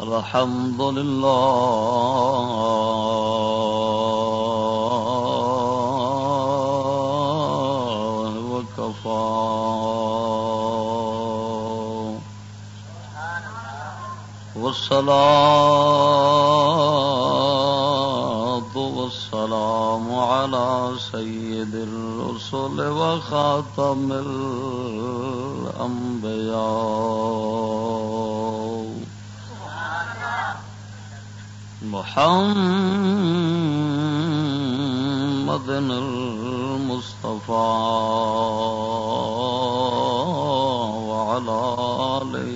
الحمد لله وكفى. والصلاة والسلام على سيد الله الرسل وخاتم الأنبياء. محمد المصطفى وعلى آله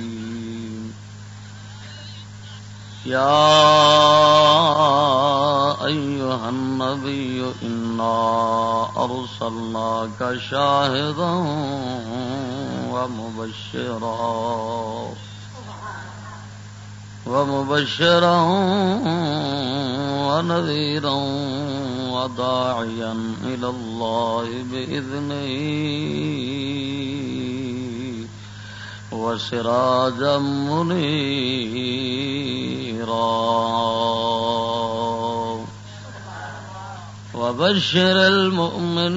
يا أيها النبي إنا أرسلناك شاهدا ومبشرا ومبشرا ونذيرا وداعيا إلى الله بإذنه وسراجا منيرا وبشر المؤمنين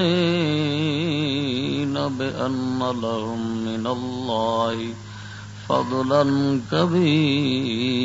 بأن لهم من الله فضلا كبيرا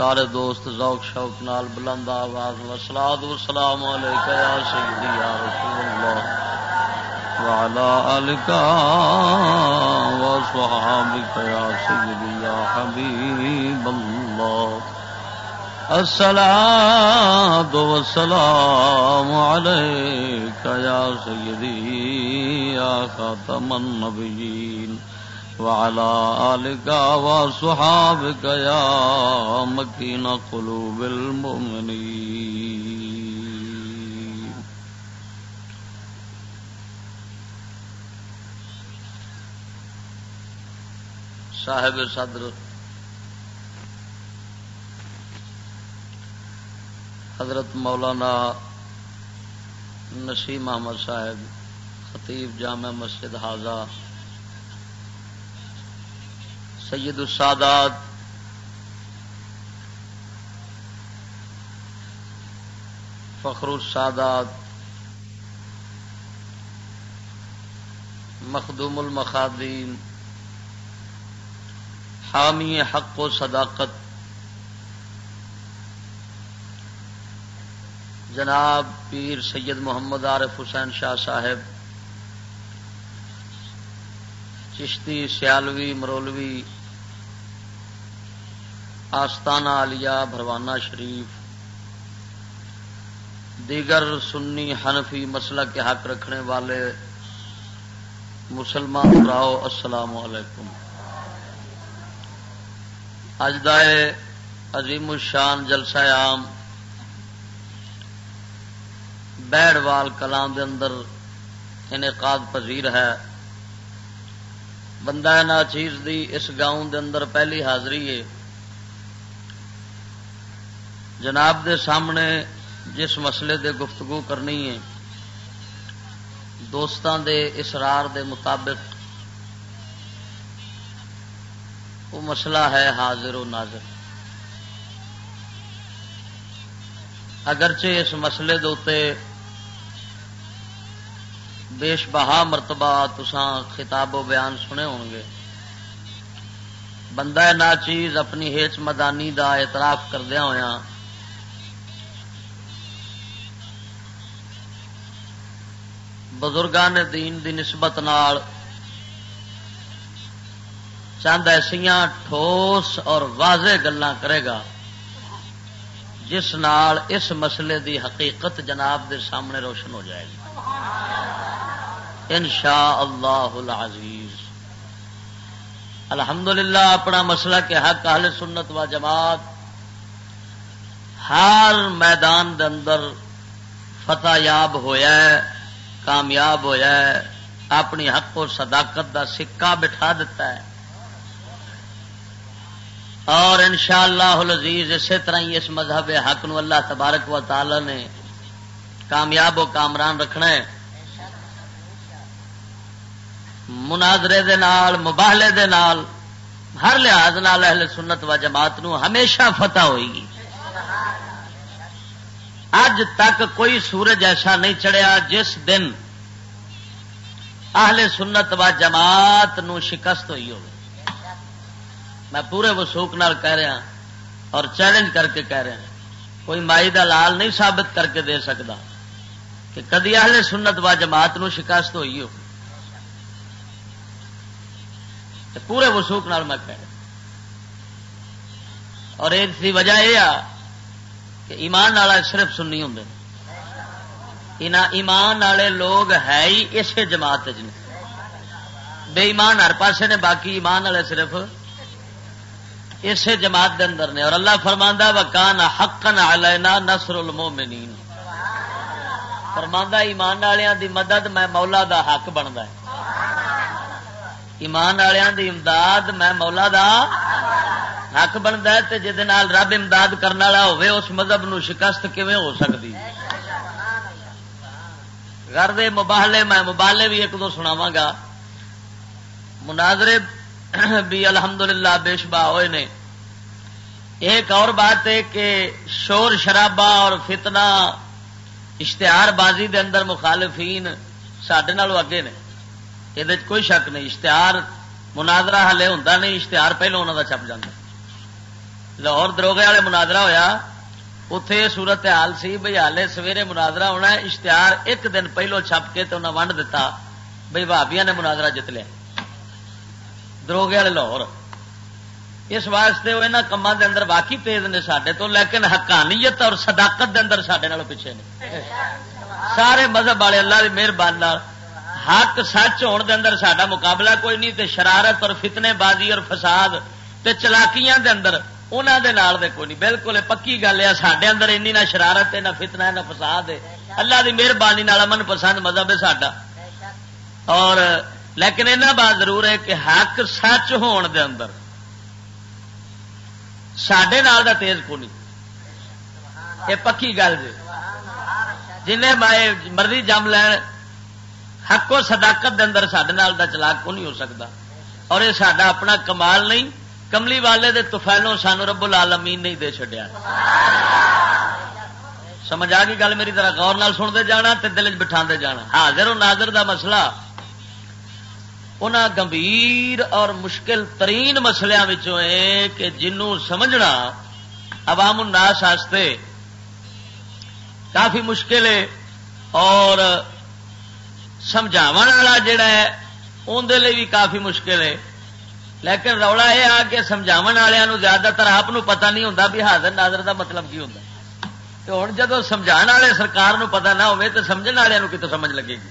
سارے دوست ذوق شوق نال بلند آواز وسلاد وسلام علیک یا سیدی یا رسول اللہ وعلى آلك وصحابك يا سيدي يا حبيب الله الصلاة والسلام عليك يا سيدي يا خاتم النبيين وعلى آلك وصحابك يا مكين قلوب المؤمنين. صاحب صدر. حضرت مولانا نسیم احمد صاحب، خطیب جامع مسجد حاضہ سید السادات۔ فخر السادات۔ مخدوم المخادین۔ حامی حق و صداقت۔ جناب پیر سید محمد عارف حسین شاہ صاحب۔ چشتی سیالوی، مرولوی۔ آستانہ علیہ بھروانہ شریف۔ دیگر سنی حنفی مسئلہ کے حق رکھنے والے مسلمان راؤ السلام علیکم۔ اج دائے عظیم الشان جلسہ عام بیڑ وال کلام دے اندر انعقاد پذیر ہے۔ بندہ نا چیز دی اس گاؤں دے اندر پہلی حاضری ہے۔ جناب دے سامنے جس مسئلے دے گفتگو کرنی ہے دوستان دے اسرار دے مطابق وہ مسئلہ ہے حاضر و ناظر۔ اگرچہ اس مسئلے دے بیش بہا مرتبہ تسان خطاب و بیان سنے ہون گے۔ بندہ نہ چیز اپنی ہیچ مدانی دا اعتراف کردیا ہوا بزرگان دین دی نسبت نال چند ایسا ٹھوس اور واضح گلا کرے گا، جس نال اس مسئلے دی حقیقت جناب دے سامنے روشن ہو جائے گی۔ ان شاء اللہ العزیز۔ الحمدللہ، اپنا مسئلہ کے حق اہل سنت و جماعت ہر میدان دے اندر فتح یاب ہویا ہے۔ کامیاب ہویا ہے، اپنی حق و صداقت دا سکہ بٹھا دیتا ہے۔ اور ان شاء اللہ اسی طرح ہی اس مذہب حق نو اللہ تبارک و تعالی نے کامیاب و کامران رکھنا ہے۔ مناظرے دے نال، مباہلے دے نال، ہر لحاظ نال اہل سنت و جماعت نو ہمیشہ فتح ہوئے گی اج تک کوئی سورج ایسا نہیں چڑھیا جس دن اہل سنت و جماعت نو شکست ہوئی ہوگی۔ میں پورے وسوک نال کہہ رہا اور چیلنج کر کے کہہ رہا۔ کوئی مائی دا لال نہیں ثابت کر کے دے سکتا کہ کدی اہل سنت و جماعت نو شکست ہوئی ہو پورے وسوک نال میں کہہ رہا۔ اور اس کی وجہ یہ کہ ایمان والا صرف سننی ہوں ایمان والے لوگ ہے ہی اسی جماعت بے ایمان ہر پاسے نے، باقی ایمان والے صرف اسے جماعت دے اندر نے۔ اور اللہ فرماندہ وکان حقن علینا نصر المومنین فرماندہ، ایمان والوں دی مدد میں مولا دا حق بنتا ہے۔ ایمان والوں دی امداد میں مولا دا حق بنتا ہے جہد رب امداد کرنے والا ہوے اس مذہب نو شکست کیویں ہو سکتی گھر دے مباہلے، میں مبالے بھی ایک دو سناوا گا۔ مناظرے بھی الحمدللہ بےشبا ہوئے نے۔ ایک اور بات ہے کہ شور شرابہ اور فتنہ اشتہار بازی دے اندر مخالفین سڈے اگے نے۔ یہ کوئی شک نہیں، اشتہار مناظرہ ہلے ہوں نہیں، اشتہار پہلو انہوں کا چھپ جاتا لاہور دروگے والے مناظرہ ہویا اتے صورت حال سی بھائی ہالے سویرے مناظرہ ہونا اشتہار ایک دن پہلو چھپ کے تو انہیں ونڈ دتا بھائی بھابیا نے مناظرہ جت لیا دروگے والے لاہور اس واسطے وہ یہاں کاموں کے اندر واقعی تیز نے سڈے تو لیکن حقانیت اور صداقت دے اندر سڈے پیچھے نے سارے مذہب والے اللہ کی مہربانی حق سچ ہونے دے اندر سڈا مقابلہ کوئی نہیں تے شرارت اور فتنے بازی اور فساد تے چلاکیاں دے اندر انہوں دے نال دے کوئی نہیں بالکل پکی گل ہے سڈے اندر اینی نہ شرارت ہے نہ فتنہ ہے نہ فساد ہے اللہ کی مہربانی امن پسند مذہب ہے سڈا اور لیکن ایسا بات ضرور ہے کہ حق سچ ہون دے اندر سڈے نال دا تیز کو نہیں یہ پکی گل جی جن مرضی جم لین حق و صداقت دے اندر سڈے نال دا چلاک کو نہیں ہو سکتا اور یہ سڈا اپنا کمال نہیں کملی والے دے توفیلوں سانو رب العالمین نہیں دے چڈیا سمجھ آ گئی گل میری؟ طرح غور نال سنتے جانا تے دل چ بٹھا جانا۔ ہاں، حاضر و ناظر دا مسئلہ۔ ان گمبھیر اور مشکل ترین مسلیا کہ جنوں سمجھنا عوام الناس واسطے کافی مشکل ہے اور سمجھاو والا جڑا ہے اندر بھی کافی مشکل ہے۔ لیکن رولا یہ آ کہ سمجھاو والوں زیادہ تر آپ پتا نہیں ہوتا بھی حاضر ناظر دا مطلب کی ہوتا تو ہوں جب سمجھا والے سرکار پتا نہ ہوئے تو سمجھنے والوں کتوں سمجھ لگے گی۔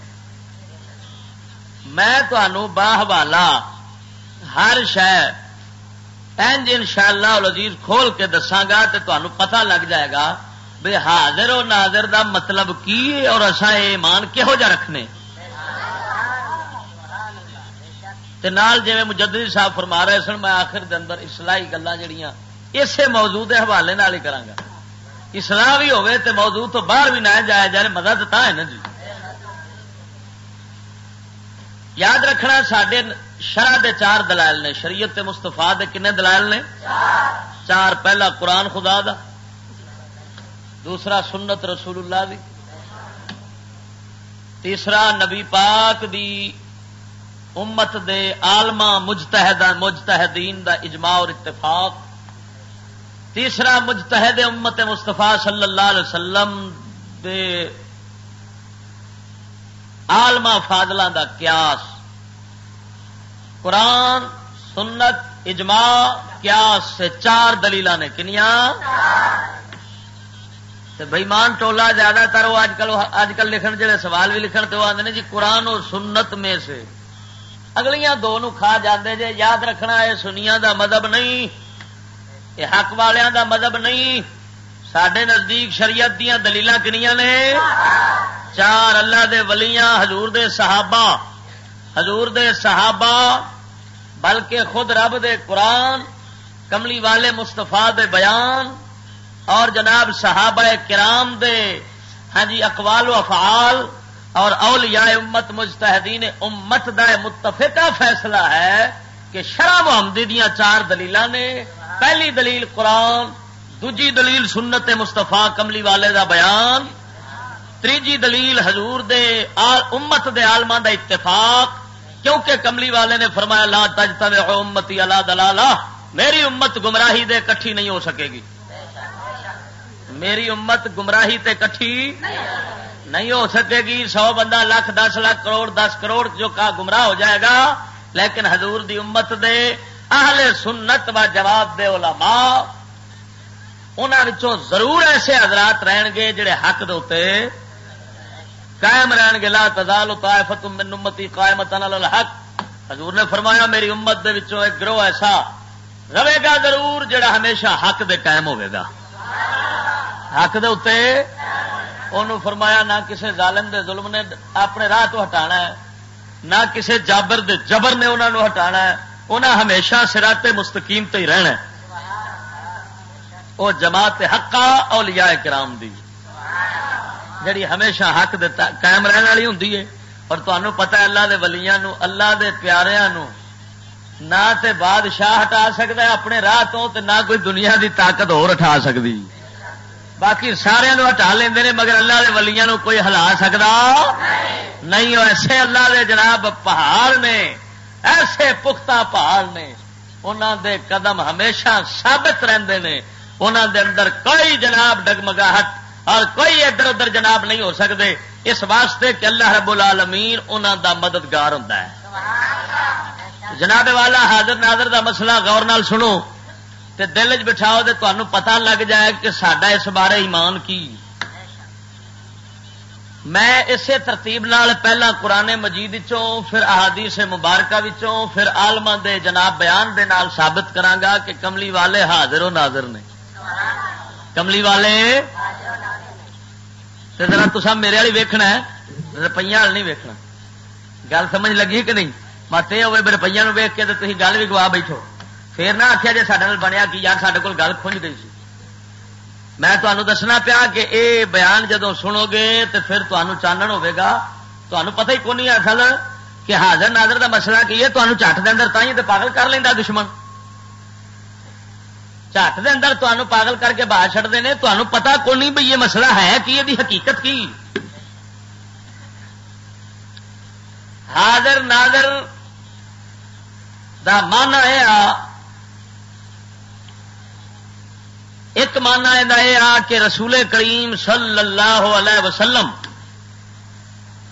میں تمہوں باہوالا ہر شہ ان شاء اللہ لذیذ کھول کے دساگا تو تمہیں پتا لگ جائے گا بے حاضر و ناظر دا مطلب کی اور اصا یہ ایمان کہہو جا رکھنے؟ نال جی مجدری صاحب فرما رہے سن، میں آخر دے اندر اسلائی گلان جڑیاں اسے موضوع کے حوالے ہی کرا اسلح بھی ہوے تو موضوع تو باہر بھی نہ جایا جائے، مدد تا ہے نا جی۔ یاد رکھنا سڈے شرح دے چار دلائل نے، شریعت مستفا دے کنے دلائل نے؟ چار، پہلا قرآن خدا دا، دوسرا سنت رسول اللہ دی، تیسرا نبی پاک دی امت دے آلما مجتہد مجتہدین دا اجماع اور اتفاق۔ تیسرا مجتہد امت مستفا صلی اللہ علیہ وسلم دے آلما فاضلہ دا قیاس۔ قرآن، سنت، اجماع، قیاس سے چار دلیل نے کنیا بئیمان ٹولا زیادہ تر وہ اج کل اج کل لکھن جڑے سوال بھی لکھن تو آتے ہیں جی قرآن اور سنت میں سے۔ اگلیاں دو نو کھا جاندے جے، یاد رکھنا ہے سنیا دا مذہب نہیں یہ حق والوں دا مذہب نہیں۔ سڈے نزدیک شریعت دیا دلیل کنیا نے؟ چار اللہ دے ولیاں، حضور دے صحابہ۔ حضور دے صحابہ، بلکہ خود رب دے قرآن، کملی والے مستفا دے بیان۔ اور جناب صحابہ کرام دے ہاں جی اقوال و افعال۔ اور اولیاء امت مجتہدین امت دا متفقہ فیصلہ ہے کہ شرح محمدی دیا چار دلیل نے۔ پہلی دلیل قرآن، دوجی دلیل سنت مستفا کملی والے دا بیان تیجی دلیل حضور دے آل امت دے آلما دا اتفاق۔ کیونکہ کملی والے نے فرمایا، لا تجتا امتی اللہ دلالا میری امت گمراہی دے کٹھی نہیں ہو سکے گی۔ میری امت گمراہی تے کٹھی نہیں ہو سکے گی، سو بندہ لاکھ دس لاکھ کروڑ، دس کروڑ جو کا گمراہ ہو جائے گا۔ لیکن حضور دی امت دے، اہل سنت و جواب دے علماء انہوں ضرور ایسے حضرات رہن گے جڑے حق دے قائم رہن گے۔ لا تزال طائفت من امتی قائمت الحق۔ حضور نے فرمایا، میری امت دے وچوں ایک گروہ ایسا رہے گا ضرور جڑا ہمیشہ حق دے قائم ہوے گا۔ حق دے اتے انہوں فرمایا نہ کسے ظالم دے ظلم نے اپنے راہ تو ہٹانا ہے، نہ کسے جابر دے جبر نے انہوں نے ہٹانا ہے۔ انہیں ہمیشہ سراتے مستقیم تے ہی رہنا ہے۔ وہ جماعت حقا اولیاء کرام دی۔ جڑی ہمیشہ حق قائم رہن والی ہوں اور تمہیں پتا اللہ دے ولیاں نو اللہ دے پیاریاں نو نہ تے بادشاہ ہٹا سکتا ہے، اپنے راہ تو تے نہ کوئی دنیا دی طاقت اور ہٹا سکتی۔ باقی سارے ہٹا لیں مگر اللہ دے ولیاں نو کوئی ہلا سکتا نہیں ایسے اللہ دے جناب پہاڑ نے، ایسے پختہ پہاڑ نے انہوں دے قدم ہمیشہ ثابت رہتے ہیں انہوں دے اندر کوئی جناب ڈگمگاہٹ اور کوئی ادھر ادھر جناب نہیں ہو سکتے اس واسطے کہ اللہ رب العالمین انہوں دا مددگار ہوں جناب والا حاضر ناظر دا مسئلہ غور نال سنو۔ تے دل چ بٹھاؤ تو تمہیں پتا لگ جائے کہ سڈا اس بارے ایمان کی۔ میں اسی ترتیب نال پہلا قرآن مجید چوں پھر احادیث مبارکہ وچوں، پھر آلما دے جناب بیان دے نال ثابت کرانگا کہ کملی والے حاضر و ناظر نے۔ کملی والے ذرا تو میرے والی ویکنا ہے روپیہ وال نہیں ویکنا گل سمجھ لگی کہ نہیں؟ مت یہ ہوئے روپیہ ویک کے تو تھی گل بھی گوا بیٹھو۔ پھر نہ آخیا جی سارے بنیا کہ یار سارے کول گل کھنج گئی سی۔ میں تمہیں دسنا پیا کہ اے بیان جدو سنو گے تو پھر تمہیں چانن ہوگا تمہیں پتہ ہی کون اصل کہ حاضر ناظر دا مسئلہ کی ہے تمہیں چٹ دے اندر تھی تو پاگل کر لینا دشمن۔ چٹ دے اندر تمہیں پاگل کر کے باہر چڑھتے ہیں تمہیں پتا کون نہیں بھائی یہ مسئلہ ہے کہ یہ حقیقت کی۔ حاضر ناظر دا مانا ہے ایک مانا یہ آ کہ رسول کریم صلی اللہ علیہ وسلم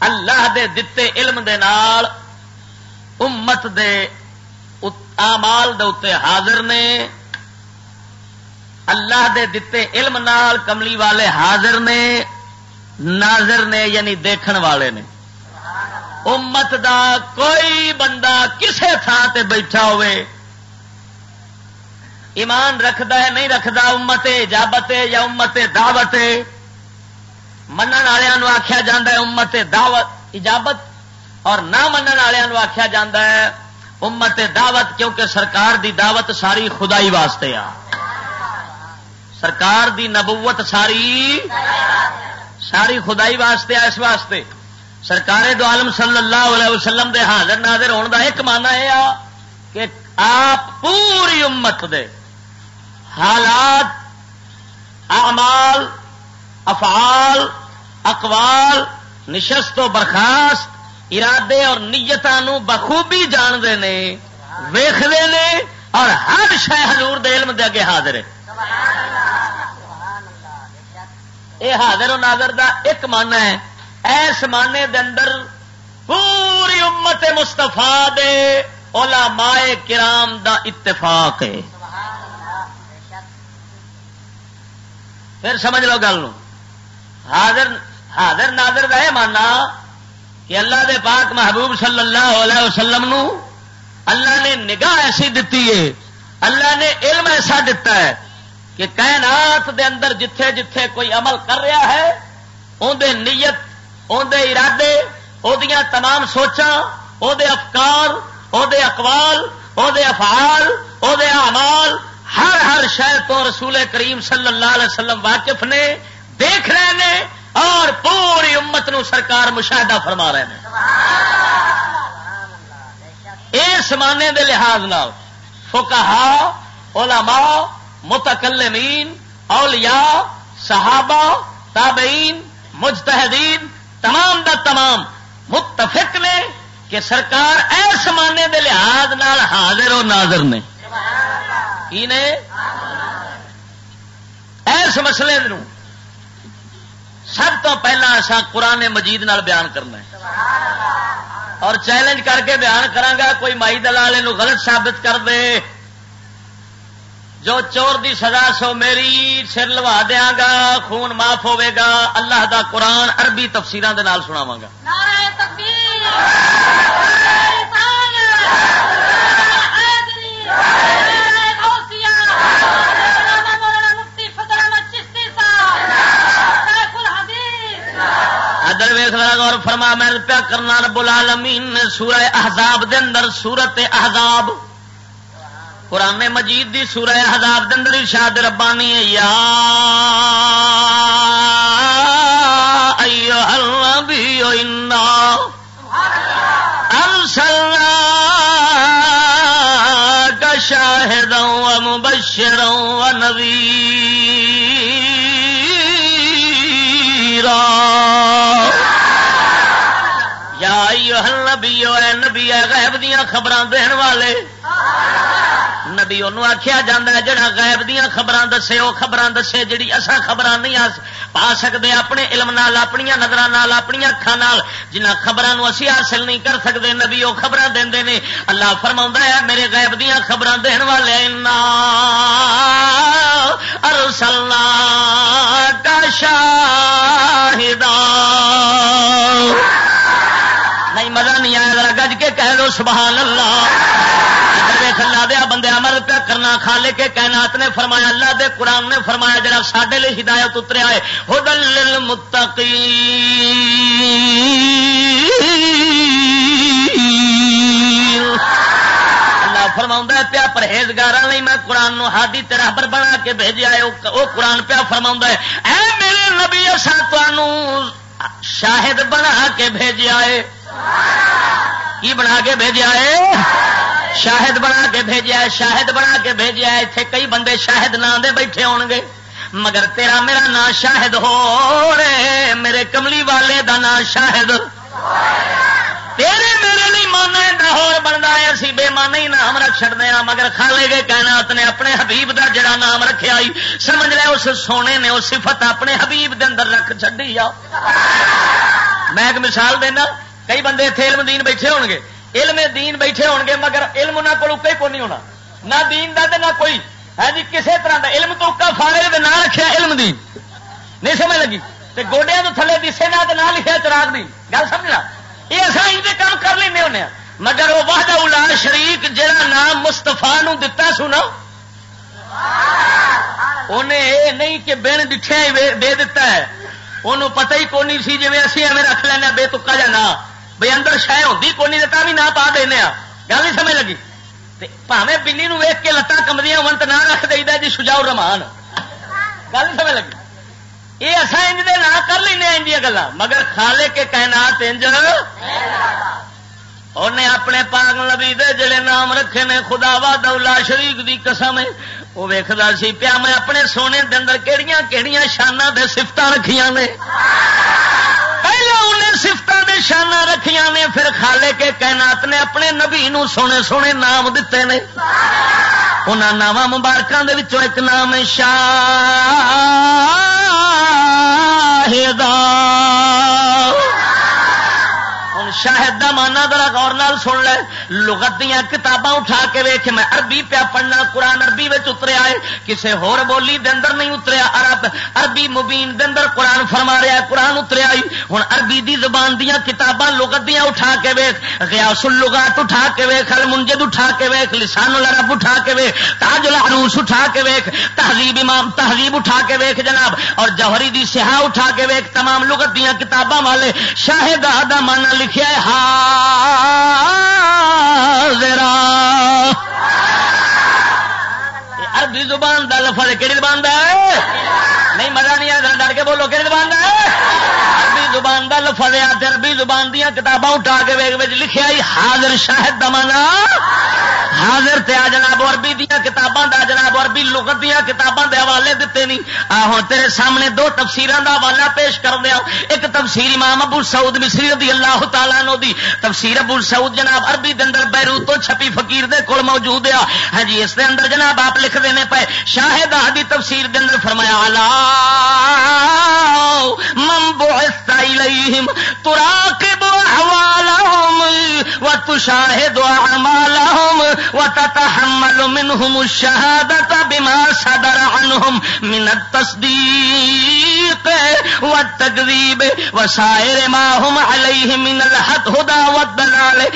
اللہ دے دتے علم دے نال امت دے آمال دے اتے حاضر نے، اللہ دے دتے علم نال کملی والے حاضر نے، ناظر نے یعنی دیکھن والے نے۔ امت دا کوئی بندہ کسے تھان تے بیٹھا ہوئے ایمان رکھتا ہے، نہیں رکھتا امت اجابت یا امت دعوت من والوں آخیا جا امت دعوت، اجابت؟ اور نہ من والوں آخیا جا امت دعوت، کیونکہ سرکار دی دعوت ساری خدائی واسطے آ۔ سرکار دی نبوت ساری ساری خدائی واسطے آ، اس واسطے۔ سرکار دو عالم صلی اللہ علیہ وسلم دے حاضر ناظر ہونے کا ایک مانا یہ آ کہ آپ پوری امت دے حالات، اعمال، افعال، اقوال، نشست و برخاست، ارادے اور نیتوں بخوبی جانتے ہیں ویختے ہیں اور ہر شہ حضور دے علم دے اگے حاضر ہے۔ یہ حاضر و ناظر دا ایک من ہے، ایس مانے دے اندر پوری امت مستفا دے علماء کرام دا اتفاق ہے۔ پھر سمجھ لو گل حاضر حاضر ناظر کا یہ ماننا کہ اللہ دے پاک محبوب صلی اللہ علیہ وسلم نو اللہ نے نگاہ ایسی دیتی ہے۔ اللہ نے علم ایسا دتا ہے کہ کائنات دے اندر جتھے جتھے کوئی عمل کر رہا ہے اندر نیت اندر ارادے وہ تمام سوچا وہ افکار وہ اقوال وہ افعال وہ اعمال ہر ہر شہر تو رسول کریم صلی اللہ علیہ وسلم واقف نے، دیکھ رہے ہیں اور پوری امت نو سرکار مشاہدہ فرما رہے ہیں اس مانے دے لحاظ نال فکہ علماء، متکلمین، اولیاء، صحابہ، تابعین، مجتہدین، تمام دا تمام متفق نے کہ سرکار ایس مانے دے لحاظ نال حاضر و ناظر نے۔ کی نے? ایس مسئلے نو سب تو پہلا اصا قرآن مجید نال بیان کرنا ہے۔ اور چیلنج کر کے بیان کرا کوئی مائی دلال غلط ثابت کر دے۔ جو چور دی سزا سو میری سر لوا دیا گا، خون معاف ہوے گا۔ اللہ دا قرآن عربی تفسیران دے نال سناوا گا۔ ادر ویخ غور فرما، میں پیا کرنا رب العالمین نے سورہ احزاب دے اندر، سورت احزاب۔ قرآن مجید دی سورہ احزاب دے اندر ارشاد ربانی ہے، یا ایوہ النبی انا شاہدا و مبشرا و نذیرا یا نبی نبی غیب دیا خبر دن والے۔ نبی انہوں آخیا جا جڑا غائب دیا خبر دسے وہ خبر دسے جی اصا خبر نہیں پا سکتے اپنے علم نال اپنی نظر اپنی اکھان جنہ خبر اسی حاصل نہیں کر سکتے نبی وہ خبر دے نے۔ اللہ فرما ہے، میرے غائب دیا خبر دن والے ارسلنا کا شاہدہ نہیں، مزہ نہیں آیا، ذرا گج کے کہہ دو سبحان اللہ اللہ دیا بندے عمل پہ کرنا کھا لے کے کائنات نے فرمایا، اللہ دے قرآن نے فرمایا، جڑا سڈے لیے ہدایت اتریا ہے ہدل متقی فرما پیا پرہیزگار میں قرآن نو ہادی ترابر بنا کے بھیجا ہے وہ قرآن پیا فرما ہے۔ اے میرے نبی اصا شاہد بنا کے بھیجا ہے۔ کی بنا کے بھیجا ہے؟ شاہد بنا کے بھیجا شاہد بنا کے بھیجا اتنے کئی بندے شاہد نام دے بیٹھے ہو گے۔ مگر تیرا میرا نام شاہد ہو رہے میرے کملی والے دا نام شاہد۔ تیرے میرے نہیں مانا لاہور بنتا ہے۔ اسی بے مان ہی نام رکھ چڑتے ہیں مگر کھالے گے کائنات نے اپنے حبیب دا جڑا نام رکھا آئی سمجھ لے اس سونے نے اس صفت اپنے حبیب دے اندر رکھ چڈی آ۔ میں ایک مثال دینا۔ کئی بندے اتنے علم دین بیٹھے ہو گے علم دین بیٹھے ہو گے مگر علم انہوں کو کوئی کو نہیں ہونا۔ نہ دین دا نہ کوئی۔ ہے جی کسی طرح کا علم تو فارے نہ رکھا علم دین۔ نہیں سمجھ لگی؟ گوڈیا تو تھلے دسے نہ نہ لکھا چراغ دی۔ گل سمجھنا یہ اصل ان کام کر لینے ہونے ہاں۔ مگر وہ واہدہ اولاد شریک جہاں نام مستفا دتا سنا انہیں یہ نہیں کہ بن دکھا دے دیتا ہے۔ انہوں پتہ ہی کونی سی جی اسی ایویں رکھ لینا، بے تکا جا نہ بھائی اندر شہ ہوتی کونی دیتا بھی نہ پا دینا گل نہیں سمجھ لگی؟ پاوے بلی ویک کے لتان کمدیاں ہون تو نہ رکھ دے جی سجاؤ رمان گل نہیں سمجھ لگی؟ یہ اصا انج دے نہ کر لینا انج گلا مگر کھالے کے کائنات انج۔ انہیں اپنے پاک نبی دے جڑے نام رکھے نے خدا وا دولا شریف دی قسم وہ ویکھدا سی پیا، میں اپنے سونے دے اندر کیڑیاں شانہ دے سفت رکھیاں نے۔ پہلے انہیں سفت شانہ رکھیاں نے، پھر خالے کے کائنات نے اپنے نبی نو سونے سونے نام دیتے نے۔ ان نام مبارکوں کے ایک نام شاہدہ شاہد دا مانا درا غور نال سن لے۔ لغت دیا کتاباں اٹھا کے ویخ میں عربی پیا پڑھنا، قرآن عربی اتریا ہے کسے ہور بولی دے اندر نہیں اتریا، عرب، عربی مبین دے اندر قرآن فرما رہا ہے، قرآن اتریا ہوں عربی دی زبان دیا کتاباں، لغت دیا اٹھا کے ویخ غیاس اللغات اٹھا کے ویخ المنجد اٹھا کے ویخ لسان العرب اٹھا کے ویخ تاج العروس اٹھا کے ویخ تہذیب امام تہذیب اٹھا کے ویخ جناب۔ اور جوہری دی سیاح اٹھا کے ویخ تمام لغت دیا کتاباں والے شاہد آدھا مانا لکھیا عربی زبان دا لفظ کہڑی زبان دا ہے؟ نہیں، مزہ نہیں آتا ڈر کے بولو، کہڑی زبان ہے؟ عربی زبان دا لفظ ہے عربی زبان دیا کتاباں اٹھا کے ویگ لکھیا حاضر شاہد دمانا حاضر تے جناب عربی دیا کتاباں دا، جناب عربی لغت دیا کتاباں دے حوالے دیتے نہیں۔ ہوں تیرے سامنے دو تفسیراں دا حوالہ پیش کر دیا۔ ایک تفسیر امام ابو سعود مصری رضی اللہ تعالیٰ نو دی۔ تفسیر ابو سعود جناب عربی دے اندر بیروت تو چھپی فقیر دے کول موجود ہے۔ ہاں جی اس دے اندر جناب آپ لکھ دینے پے۔ شاہد دی تفسیر دے اندر فرمایا الا تراقب احوالهم وتشاهد اعمالهم وتتحمل منهم الشهادة بما صدر عنهم من التصديق والتكذيب وسائر ما هم عليه من الحد، هدى والدلال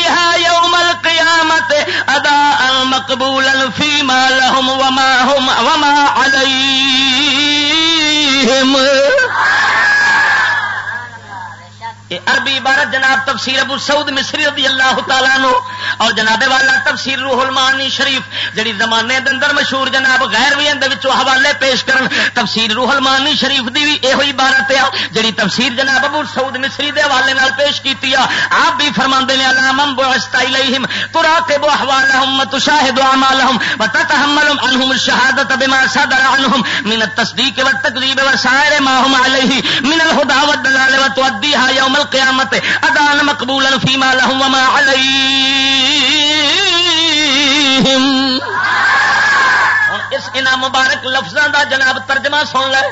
فيها يوم القيامة أداء مقبولا فيما لهم وما هم وما عليهم یہ عربی عبارت جناب تفسیر ابو سعود مصری رضی اللہ تعالیٰ نو اور جناب والا تفسیر روح المانی شریف، جڑی زمانے دے اندر مشہور جناب غیر بھی اندر وچوں حوالے پیش کرن، تفسیر روح المانی شریف دی بھی یہ عبارت ہے، جڑی تفسیر جناب ابو سعود مصری دے حوالے نال پیش کیتی ہے۔ آپ بھی فرماندے نے علامم بعثت الیہم تراقب احوالهم وتشاهد اعمالهم وتتحمل عنهم الشهاده بما صدر عنهم من التصديق والتكذيب وسائر ما هم عليه من الهدى والدلال وتؤديها يوم القیامت ادان مقبول فیما لهم وما علیہم۔ اس انعام مبارک لفظوں دا جناب ترجمہ سن لے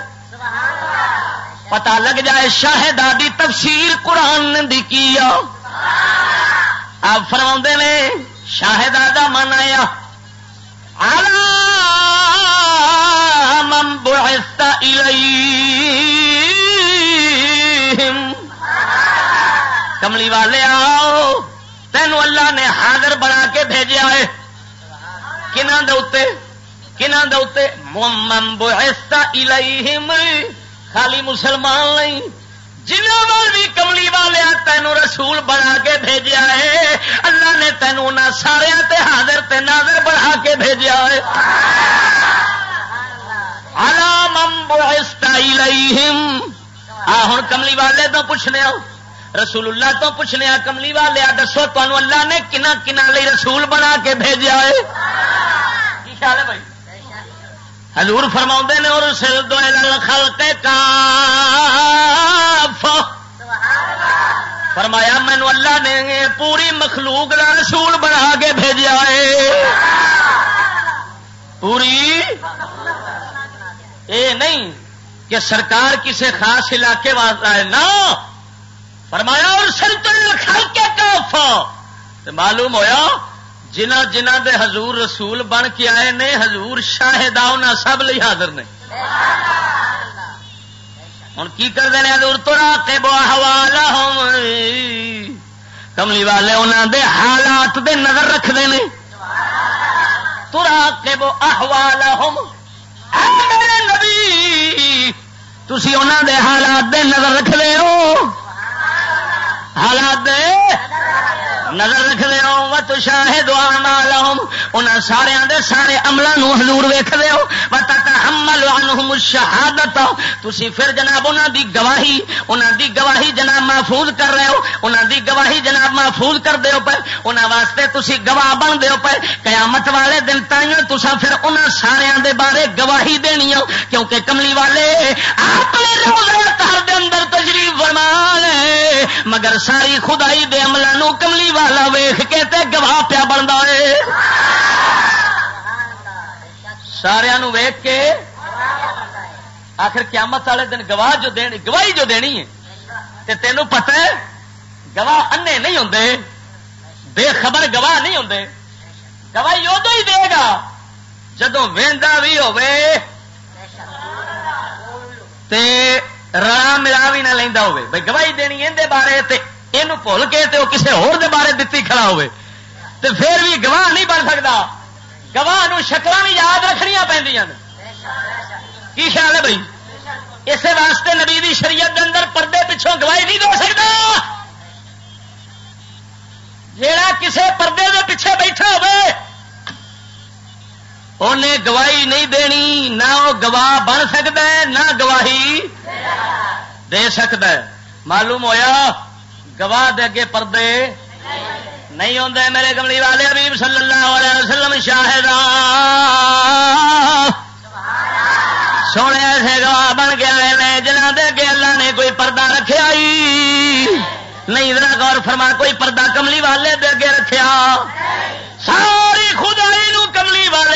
پتا لگ جائے شاہد آدی تفسیر قرآن دی کی آپ فرما نے شاہد آدھا من آیا۔ من بعثت الیہم کملی والے آؤ۔ تین اللہ نے حاضر بنا کے بھیجا ہے۔ کنہ دے کنہ دے ممبو خالی مسلمان نہیں۔ جنہوں بھی کملی والے تینوں رسول بنا کے بھیجا ہے۔ اللہ نے تینوں نہ سارے حاضر تے ناظر بنا کے بھیجا ہے۔ ممبو ایسا ہوں کملی والے تو پوچھنے آؤ۔ رسول اللہ تو پوچھنے کملی والے دسو تمہوں اللہ نے کنا کنا لی رسول بنا کے بھیجا ہے؟ کی خیال ہے بھائی؟ حضور فرما نے، اور سل دو خلق کا فرمایا، مینو اللہ نے پوری مخلوق کا رسول بنا کے بھیجا ہے۔ پوری؟ اے نہیں، کہ سرکار کسی خاص علاقے واسطہ ہے نا فرمایا اور سنتر کے معلوم ہویا جنہ جنہ دے حضور رسول بن کے آئے نے، حضور شاہد سب لی حاضر نے۔ ہوں کی کرتے ہیں حضور؟ تو کے بو حوال کملی والے انہوں دے حالات دے نظر رکھتے ہیں ترا کے بو احوال نبی تھی انہوں دے حالات دے نظر رکھتے ہو۔ حالات نظر رکھتے ہو و تو شاہد ان سارے دے سارے عملوں ہزور ویختے ہو۔ و تحمل عنہم الشہادت تسی پھر جناب انہوں دی گواہی انہوں دی گواہی جناب محفوظ کر رہے ہو۔ انہوں دی گواہی جناب محفوظ کر دے پہ انہوں واسطے تسی گواہ بن دے پہ قیامت والے دن تائیوں تسا پھر انہوں سارے دے بارے گواہی دینی ہو۔ کیونکہ کملی والے اپنے روزے دے اندر تشریف فرمان مگر ساری خدائی دے عملوں کملی والا ویخ کے تے گواہ پیا بنتا ہے۔ سارا ویخ کے آخر قیامت والے دن گواہ جو دینی، گواہی جو دینی ہے۔ تے تینوں پتہ ہے، گواہ انے نہیں ہوں بے خبر گواہ نہیں ہوں گواہی ادو ہی دے گا۔ جدو وہدا بھی ہو رلا ملا بھی نہ لینا ہو بھائی گواہی دینی اندر بارے تے یہ بھول کے تے وہ کسی ہورے دتی کھڑا ہوے تے پھر بھی گواہ نہیں بن سکتا گواہ شکل بھی یاد رکھنیا پہ کی خیال ہے بھائی اسی واسطے نبی دی شریعت کے اندر پردے پچھوں گواہی نہیں دے سکتا جا کسے پردے دے پیچھے بیٹھا ہوئے انہیں گواہی نہیں دینی نہ وہ گواہ بن سکتا ہے نہ گواہی دے سکتا ہے معلوم ہویا گواہ دے اگے پردے نہیں ہوتے میرے کملی والے حبیب صلی اللہ علیہ وسلم، شاہد سونے ایسے گواہ بن گیا جنہ دے اگے اللہ نے کوئی پردہ رکھا نہیں، ذرا غور فرما، کوئی پردہ کملی والے دے اگے رکھا ساری خدائی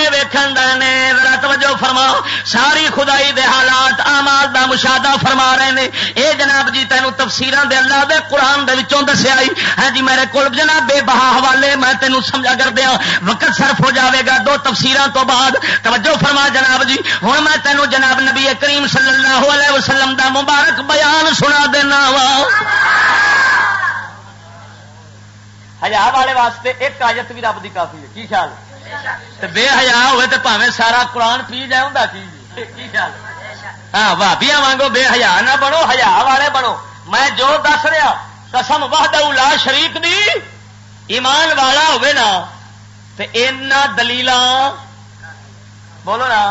نو کملی والے ویکن دے ذرا توجہ فرما ساری خدائی دے حالات آمال دا مشاہدہ فرما رہے ہیں اے جناب جی تینوں تفسیر دے اللہ دے قرآن دے وچوں دسیا ہاں جی میرے کول جناب بے بہا حوالے، میں تینوں سمجھا کر دیا ہاں۔ وقت صرف ہو جاوے گا دو تفسیراں تو بعد۔ توجہ فرما جناب جی۔ ہوں میں تینوں جناب نبی کریم صلی اللہ علیہ وسلم دا مبارک بیان سنا دینا وا۔ ہزار والے واسطے ایک آیت بھی رب کی کافی ہے۔ کی خیال بے حیا ہوئے تو پاوے سارا قرآن پی جائے، ہوں کی؟ ہاں بھابیا وانگو بے حیا، نہ بنو ہزار والے بنو۔ میں جو دس رہا، قسم وحدہ لا شریف دی، ایمان والا ہوے نا، تے اینا دلیل بولو نا،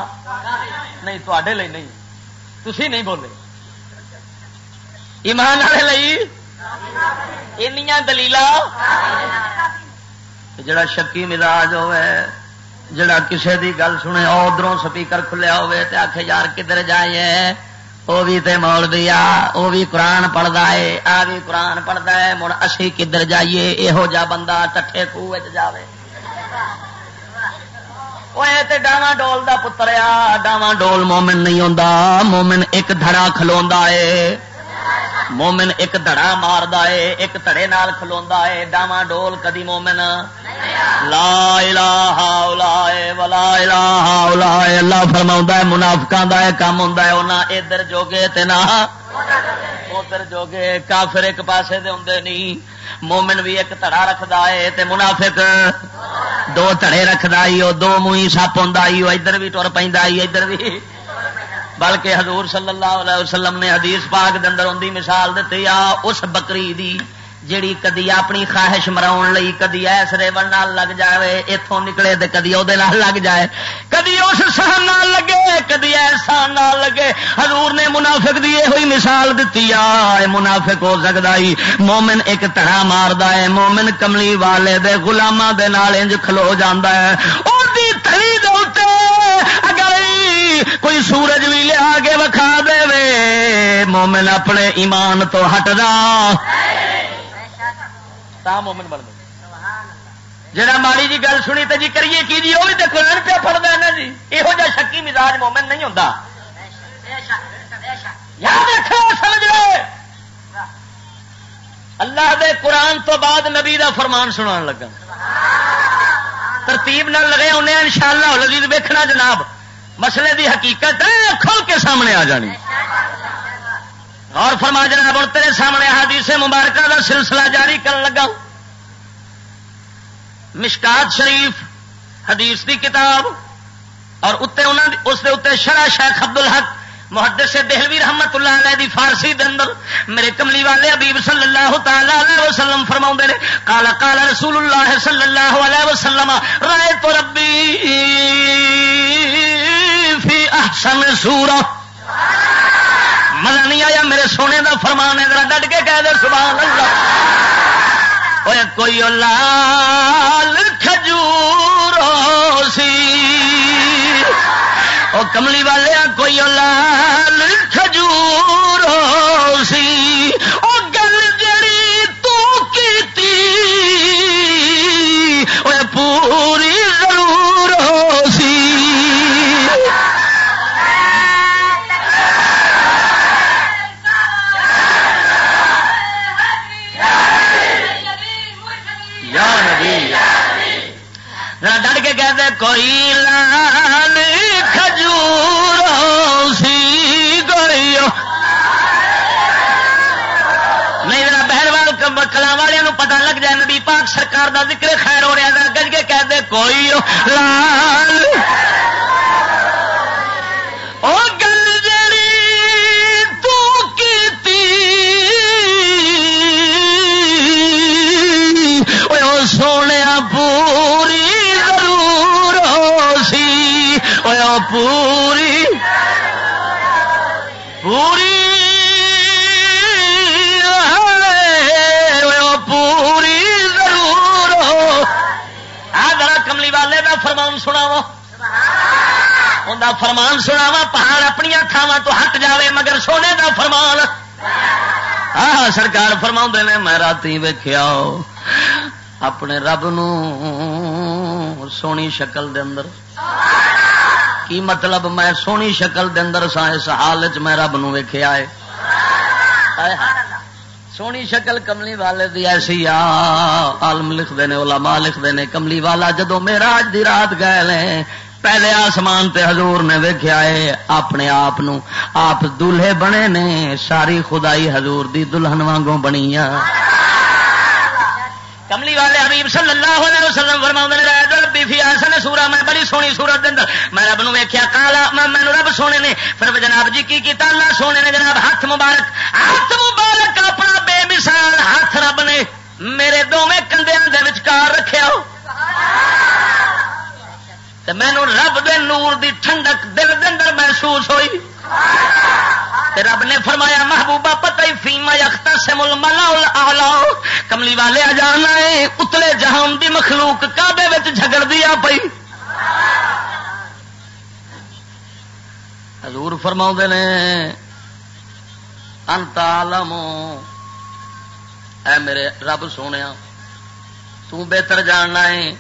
نہیں تے نہیں تھی نہیں بولے۔ ایمان والے دلیل جڑا شکی مزاج ہوئے، جڑا کسے دی گل سنے ادھر سپیکر کھلیا ہوئے تے آخ یار کدھر جائیے؟ وہ بھی تے مول بھی آ وہ بھی قرآن پڑھتا ہے، آ بھی قرآن پڑھتا ہے، مڑ اسی کدھر جائیے؟ یہو جا بندہ ٹھے خوہ جائے وہ ڈاواں ڈول کا پتر آ ڈاواں ڈول مومن نہیں ہوتا مومن ایک دھڑا کھلوا ہے۔ مومن ایک دڑا مارد ہے، ایک دڑے نال کھلوا ہے، ڈاواں ڈول کدی مومن؟ لا الہ الا ولا الہ الا اللہ فرما ہے، منافقاں دا اے کام ہوندا ہے۔ انہاں ادھر جوگے تے نہ، ادھر جوگے۔ کافر ایک پاسے دے ہوندے نہیں مومن بھی ایک تڑا رکھدا ہے تے منافق دو تڑے رکھدا ہی او دو منہ سپ ہوندا ہی ادھر بھی ٹر پیندا ہی ادھر بھی بلکہ حضور صلی اللہ علیہ وسلم نے حدیث پاک دے اندر اندی مثال دیتی آ، اس بکری دی جیڑی کدی اپنی خواہش مراؤ لئی، کدی ایس ریون لگ جائے اتوں نکلے تو کدی وہ لگ جائے۔ کدی اس سہن لگے، کدی ایسا نہ لگے۔ حضور نے منافق دی یہ ہوئی مثال دیتی آ منافق ہو سکتا ہی مومن ایک طرح مارد ہے، مومن کملی والے دے گلاموں دے نال انج کھلو جاندہ ہے۔ اور دی تلی دے اگر کوئی سورج بھی لیا کے وکھا دے مومن اپنے ایمان تو ہٹ رہا مومن بن جا ماڑی جی گل سنی تو جی کریے کی جی وہ بھی تو دیکھو پہ پڑتا ہے نا جی۔ یہو جہ شکی مزاج مومن نہیں ہوتا یاد رکھو، سمجھ لو۔ اللہ دے قرآن تو بعد نبی دا فرمان سنا لگا۔ ترتیب نہ لگے انہیں ان شاء اللہ لذیذ ویکھنا جناب۔ مسئلے دی حقیقت کھل کے سامنے آ جانی۔ اور فرما جناب، ہوں تیرے سامنے حدیث مبارکہ کا سلسلہ جاری کر لگا مشکات شریف حدیث دی کتاب اور اتنے اس اتنے شرح شیخ عبد الحق محدث دہلوی رحمت اللہ علیہ دی فارسی دے اندر میرے کملی والے حبیب صلی اللہ تعالی علیہ وسلم فرما نے کالا کالا رسول اللہ صلی اللہ علیہ وسلم رائے تو ربی فی احسن سورہ۔ مزہ نہیں آیا، میرے سونے دا فرمان ہے، ذرا ڈٹ کے کہہ دے، سبحان اللہ۔ اوے کوئی لال کھجور سی۔ او کملی والے کوئی لال کھجور سی۔ ڈر کے کہتے کوئی لان کھجور سی گئی نہیں ذرا بہروال کلا والوں پتا لگ جائے، نبی پاک سرکار دا ذکر خیر ہو رہا ہے۔ گج کے کہتے کوئی لال پوری پوری پوری ضرور ہو۔ آ ذرا کملی والے کا فرمان سناو انہیں فرمان سناوا پہاڑ اپنی تھاواں تو ہٹ جاوے، مگر سونے کا فرمان۔ ہاں سرکار فرما نے، میں رات ویخیا اپنے رب نو سونی شکل دے اندر۔ کی مطلب میں سونی شکل دے اندر سا اس حال چ میں رب نو ویخیا ہے۔ ہاں۔ سونی شکل کملی والے دی ایسی آ، عالم لکھتے ہیں علماء لکھتے ہیں کملی والا جدو میرا اج دی رات گئے لیں پہلے آسمان تے حضور نے ویکیا ہے اپنے آپ آپ دلہے بنے نے، ساری خدائی حضور دی دلہن وانگوں بنی آ کملی والے حبیب صلی اللہ علیہ وسلم فرما نے ربی فی آسن سورا میں بڑی سونی سورت اندر، میں رب نو ویکیا کالا، میں رب سونے نے، پھر جناب جی کی کیتا، اللہ سونے نے جناب ہاتھ مبارک ہاتھ مبارک اپنا بے مثال ہاتھ رب نے میرے دونوں کندیا وچکار رکھیا مینو رب دے نور دی ٹھنڈک دل دن محسوس ہوئی۔ رب نے فرمایا، محبوبہ، پتہ ہی فیما یختا سے مل ملا کملی والے آ جانا ہے۔ اتلے جہان دی مخلوق کابے جھگڑ دیا پئی۔ حضور فرما نے انتا لمو اے میرے رب سونے، تو بہتر جاننا ہے۔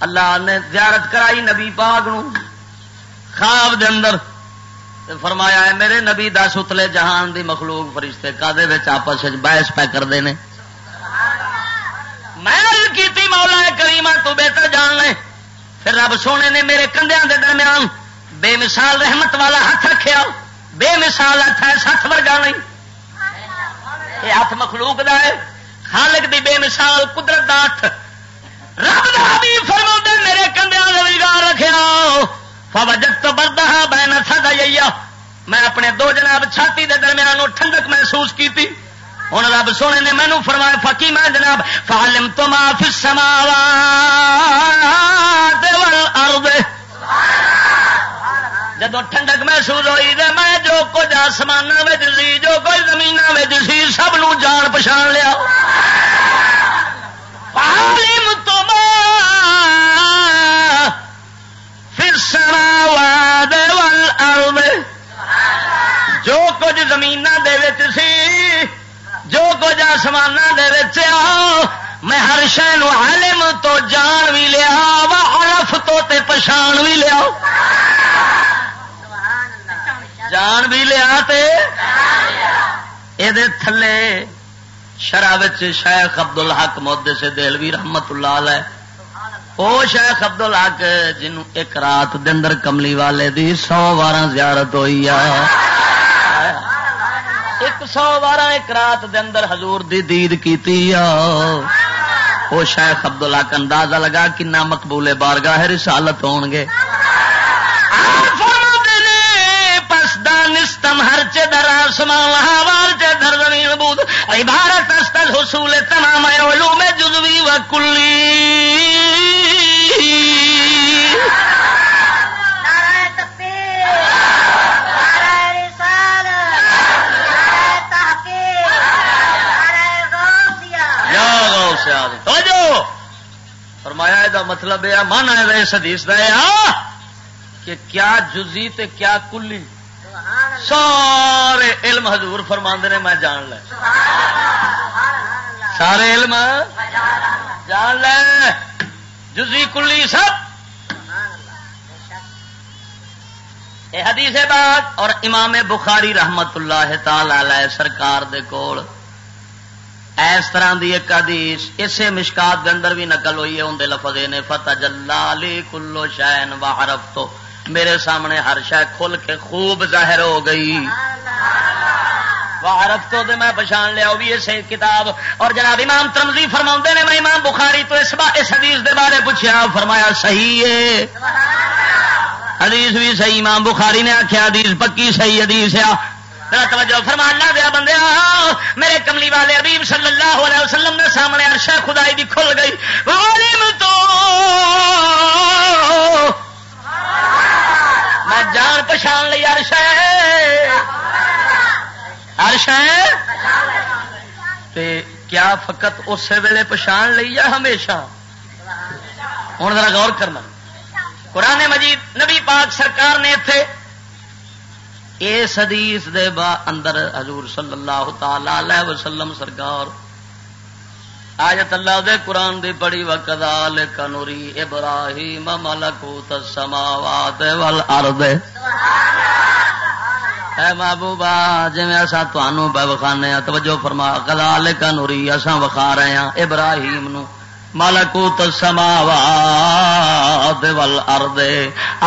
اللہ نے زیارت کرائی نبی پاک نو۔ خواب دے اندر فرمایا ہے، میرے نبی دس اتلے جہان دی مخلوق فرشتے کادے آپس بحث پہ کرتے ہیں میں کی مولا کریما تو بہتر جان لے۔ پھر رب سونے نے میرے کندیا دے درمیان بے مثال رحمت والا ہاتھ رکھیا۔ بے مثال ہاتھ ہے سات ورگا نہیں۔ یہ ہاتھ مخلوق دا ہے۔ خالق دی بے مثال قدرت دا ہاتھ۔ رب بھی فرما میرے کندیا روزگار رکھا فوجت تو بردا بہن سا جائیا میں اپنے دو جناب چھاتی دے درمیان ٹھنڈک محسوس کی ہوں رب سونے نے مینو فرمایا فکی میں جناب فالم تو معاف سماوا جدو ٹھنڈک محسوس ہوئی تو میں جو کچھ آسمان سی، جو کچھ زمین سی، سب نو جان پچھان لیا۔ عالم تو پھر سنا جو کچھ زمین سی، جو کچھ آسمان میں ہر شہ عالم تو جان بھی لیا، وا ارف تو تے پچھان بھی لیا۔ جان بھی لیا تے۔ یہ تھلے شرح شیخ ابد الحق مدے سے دلوی رحمت اللہ علیہ او شیخ ابد الحق جن ایک رات دندر کملی والے دی سو بارہ زیارت ہوئی ہے۔ ایک سو بارہ ایک رات دندر حضور دی دید کیتی او شیخ ابد الحق اندازہ لگا کنا مقبول بارگاہ رسالت ہون گے۔ نستم ہر چ در آسمان، ہاوار چ در زمین بود عبارت است حصول تمام علوم جزوی و کلی۔ فرمایا یہ مطلب یہ من ہے اس حدیث کا کہ کیا جزی تے کیا کلی؟ سارے علم حضور فرما نے میں جان لے۔ سارے علم؟ جان لے۔ جزی کلی سب۔ یہ حدیث بات اور امام بخاری رحمت اللہ تعالی سرکار دے کول۔ اس طرح دی ایک حدیث، اسے مشکات دے اندر بھی نقل ہوئی ہے اندر لفظ نے فتح جلالی کلو شین وحرف تو میرے سامنے ہر شہ کھل کے خوب ظاہر ہو گئی۔ وحرف تو دے میں پچھان لیا وہ بھی اسے کتاب۔ اور جناب امام ترمزی فرما نے میں امام بخاری تو اس, با اس حدیث دے بارے پوچھا فرمایا صحیح ہے۔ حدیث بھی صحیح امام بخاری نے آخیا حدیث پکی صحیح حدیث ہے۔ توجہ فرما اللہ دیا بندے میرے کملی والے ابیب صلی اللہ علیہ وسلم نے سامنے ارشا خدائی دی کھل گئی۔ تو۔ میں جان پچھان لی عرشہ ہر ارش کیا فقط اسی ویلے پچھان لی یا ہمیشہ؟ ہوں ذرا غور کرنا۔ قرآن مجید نبی پاک سرکار نے اتے اس حدیث دے با اندر حضور صلی اللہ تعالی وسلم سرکار آیت اللہ دے قرآن دی بڑی وقال کنوری ابراہیم ملکوت السماوات والارض اے محبوبا جی ایسا تمہوں بے وکھانے ہاں، توجہ فرما کلال کنوری اسا وکھا رہے ہیں ابراہیم نو۔ ملکوت السماوات والارض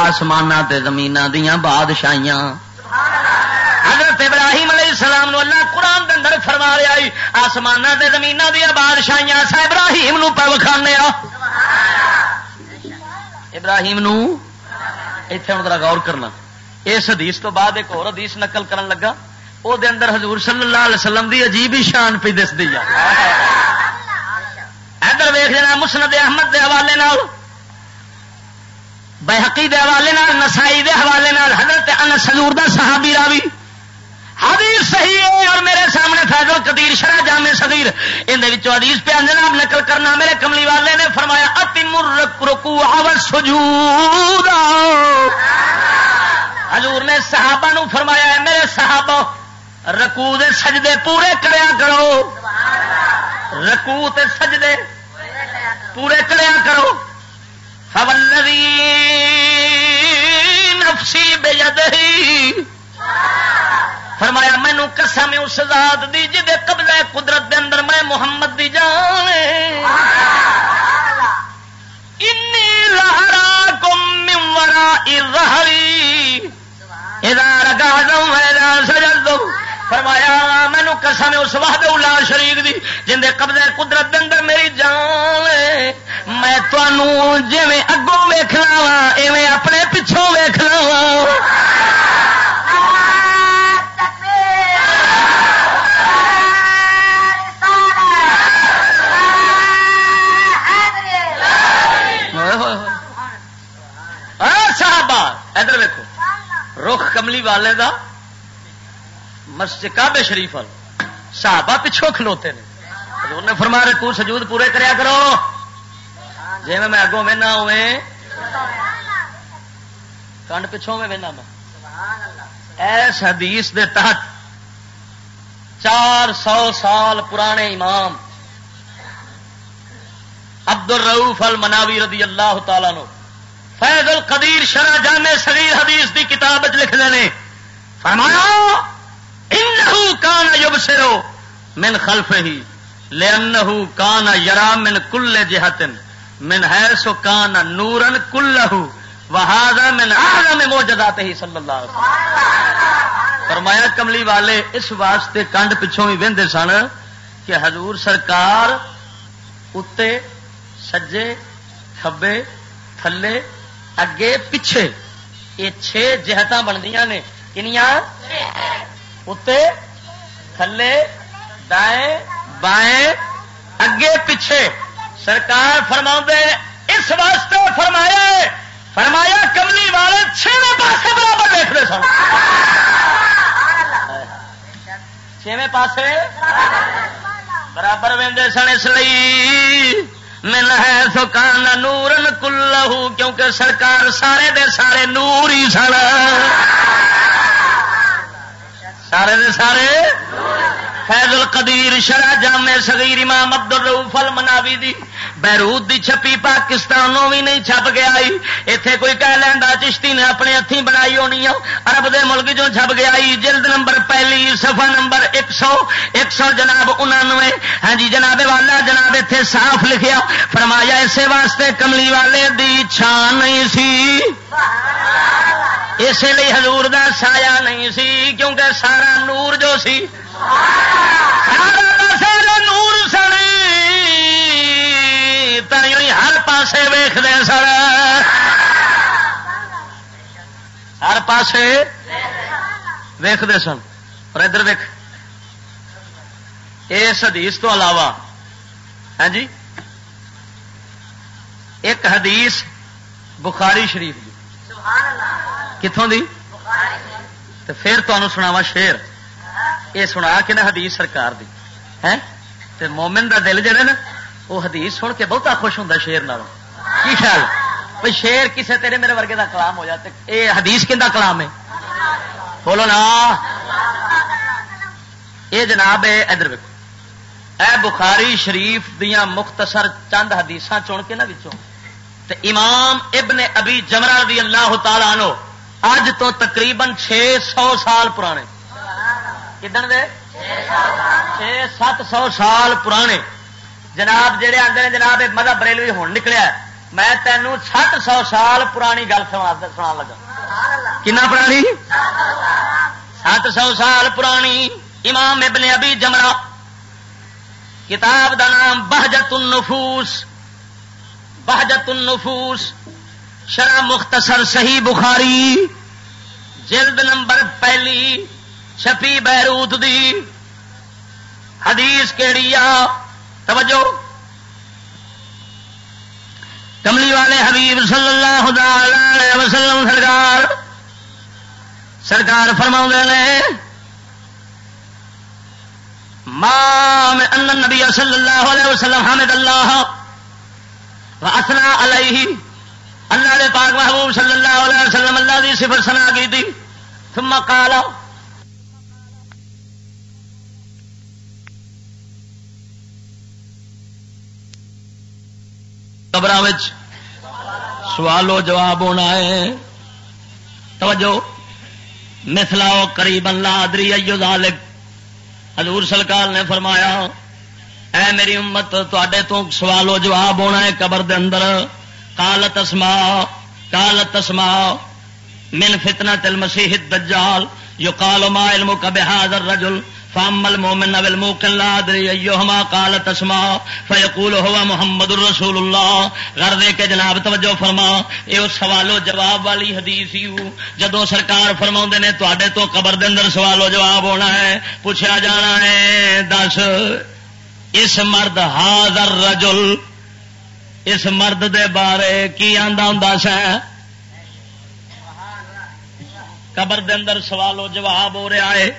آسمان تے زمین دیا بادشاہیاں۔ حضرت ابراہیم علیہ السلام نو اللہ قرآن دے اندر فرما رہا ہے آسمان دے زمین دیا بادشاہیاں سا ابراہیم نو پہ وکھانے ابراہیم نو اتنے ہوں ذرا غور کرنا۔ اس حدیث تو بعد ایک اور حدیث نقل کرن لگا۔ او دے اندر حضور صلی اللہ علیہ وسلم دی عجیب ہی شان پہ دس دی ادھر ویخ لینا مسند احمد دے حوالے نال بحقی دے حوالے نال، نسائی دے حوالے نال، حضرت ان سلور دا صحابی راوی۔ حدیث صحیح ہے اور میرے سامنے فیضل قدیر، شرح جامع صغیر۔ اندر حدیث پہ جناب، نقل کرنا میرے کملی والے نے فرمایا اتم رکو سجود حضور نے صحابہ نو فرمایا ہے میرے صحابہ رکو دے سجدے پورے کریا کرو۔ رکو تے سجدے پورے کریا کرو۔ نفسی بے فرمایا، مینو قسم اس ذات دی جی قبضہ قدرت دے اندر، میں محمد دی جان لہرا کم ممورا ارہری ادار گا دوں سجل دو فرمایا، مینو قسم اس وحد الا شریف دی جن دے قبضے قدرت دے اندر میری جان میں تنوع جی اگوں ویخنا وا، ایویں اپنے پچھوں ویخنا وا. ادھر ویکو رخ کملی والے دا مسجد کعبے شریف وال صحابہ پچھوں کھلوتے ہیں حضور نے فرما رکو سجود پورے کریا کرو۔ جی میں اگوں مہنا ہوئے کنڈ پچھوں میں بہنا میں۔ ایس حدیث دے تحت چار سو سال پرانے امام عبد الروف المناوی رضی اللہ تعالی نو فیض القدیر شرح جامع صغیر حدیث دی کتاب لکھ دینے فرمایا، انہو کان یبصرو من خلف ہی لانہو کان یرا من کل جہت من حیث کان نورن کلہو، وہذا من اعظم موجدات ہی صلی اللہ علیہ وسلم۔ فرمایا، کملی والے، اس واسطے کنڈ پچھوں بھی وہدے سن کہ حضور سرکار، اتے، سجے، کھبے، تھلے اگے پیچھے یہ چھ جہت بندیاں نے کنیاں اتنے تھلے دائیں بائیں اگے پیچھے سرکار فرما اس واسطے فرمایا فرمایا کملی والے چھویں پاسے برابر دیکھتے سن چھویں پاسے برابر وے سن اس لیے من ہے سکان نورن کلو کیونکہ سرکار سارے دے سارے نور ہی سن۔ سارے دے سارے فیض القدیر شرح جامع صغیر امام عبد الروف المناوی دی، بیروت دی چھپی پاکستانوں بھی نہیں چھپ گیا اتے کوئی کہہ لینا چشتی نے اپنے ہاتھی بنائی ہونی ارب دے ملک جو چھپ گیا جلد نمبر پہلی سفا نمبر ایک سو ایک سو جناب انانوے۔ ہاں جی جناب والا، جناب اتے صاف لکھیا۔ فرمایا، اسے واسطے کملی والے دی چھان نہیں سی۔ اسی لیے حضور دا سایہ نہیں سی، کیونکہ سارا نور جو سی، سارا سارا نور سنی ہر پاسے ویختے سر ہر پاسے ویختے سن۔ اور ادھر ویک اس حدیث تو علاوہ ہاں جی؟ ایک حدیث بخاری شریف دی۔ کتوں دی؟ تو پھر تمہیں سناوا شیر یہ سنا کہ نا حدیث سرکار دی۔ ہے مومن دا دل جڑے نا وہ حدیث سن کے بہت خوش ہوں شیر نال کی خیال؟ بھائی شیر کسے تیرے میرے ورگے دا کلام ہو جاتے اے حدیث کہ کلام ہے؟ بولو نا۔ یہ جناب ہے ادھر ویکو اے بخاری شریف دیا مختصر چند حدیث چن کے نا تے امام ابن ابی جمرا رضی اللہ تعالیٰ نو اج تو تقریباً چھ سو سال پرانے۔ کدن دے؟ چھ سات سو سال پرانے۔ جناب جہے آتے جناب مذہب بریلوی ہوں نکلیا میں تینوں سات سو سال پرانی گل سنا لگا۔ کنا پرانی؟ سات سو سال پرانی امام ابن ابی جمرا کتاب دا نام بہجت النفوس۔ بہجت النفوس۔ شرح مختصر صحیح بخاری، جلد نمبر پہلی شفی بیروت دی۔ حدیث کیڑی آ؟ توجہ۔ کملی والے حبیب صلی اللہ علیہ وسلم سرکار سرکار فرما نے مام ان نبی صلی اللہ علیہ وسلم حامد اللہ اسنا علیہ اللہ دے پاک محبوب صلی اللہ علیہ وسلم اللہ دی صفر سنا کی تھی۔ ثم قال۔ قبر سوالو جواب ہونا ہے۔ توجہ۔ مسلاؤ قریب اللہ ادری ذالک۔ حضور سرکار نے فرمایا، اے میری امت تے تو سوالو جواب ہونا ہے قبر دے اندر۔ کالت اسما کالت اسما من فتنہ تل مسیح دجال یو کالو ما علم کا بحاظر رجل فامل مومن لا ادری ایوہما قال تسما فیقول ہوا محمد الرسول اللہ غر دے کے جناب توجہ فرما اے سوالو جواب والی حدیث ہی جدو سرکار فرما نے تے تو قبر دے اندر سوالو جواب ہونا ہے، پوچھا جانا ہے، دس، اس مرد حاضر رجل اس مرد دے بارے کی آندا ہوں سا؟ قبر دے اندر سوالو جواب ہو رہا ہے۔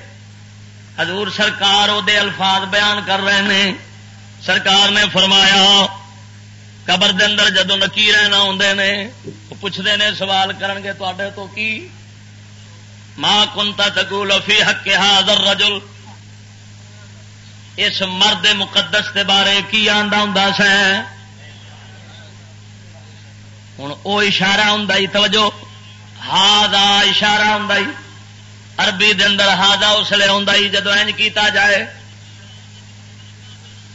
حضور سرکار وہ الفاظ بیان کر رہے ہیں۔ سرکار نے فرمایا، قبر دے اندر جدو نکی رہنا آدھے نے پوچھتے ہیں سوال کرن تو کی؟ ماں کنتا تکول فی حق حاضر رجل اس مرد مقدس کے بارے کی آدھا ہوں سا؟ ہوں وہ اشارہ ہوں توجہ۔ ہا اشارہ ہوں عربی دے اندر ہاضا اس لیے آتا ہی جدو کیتا جائے۔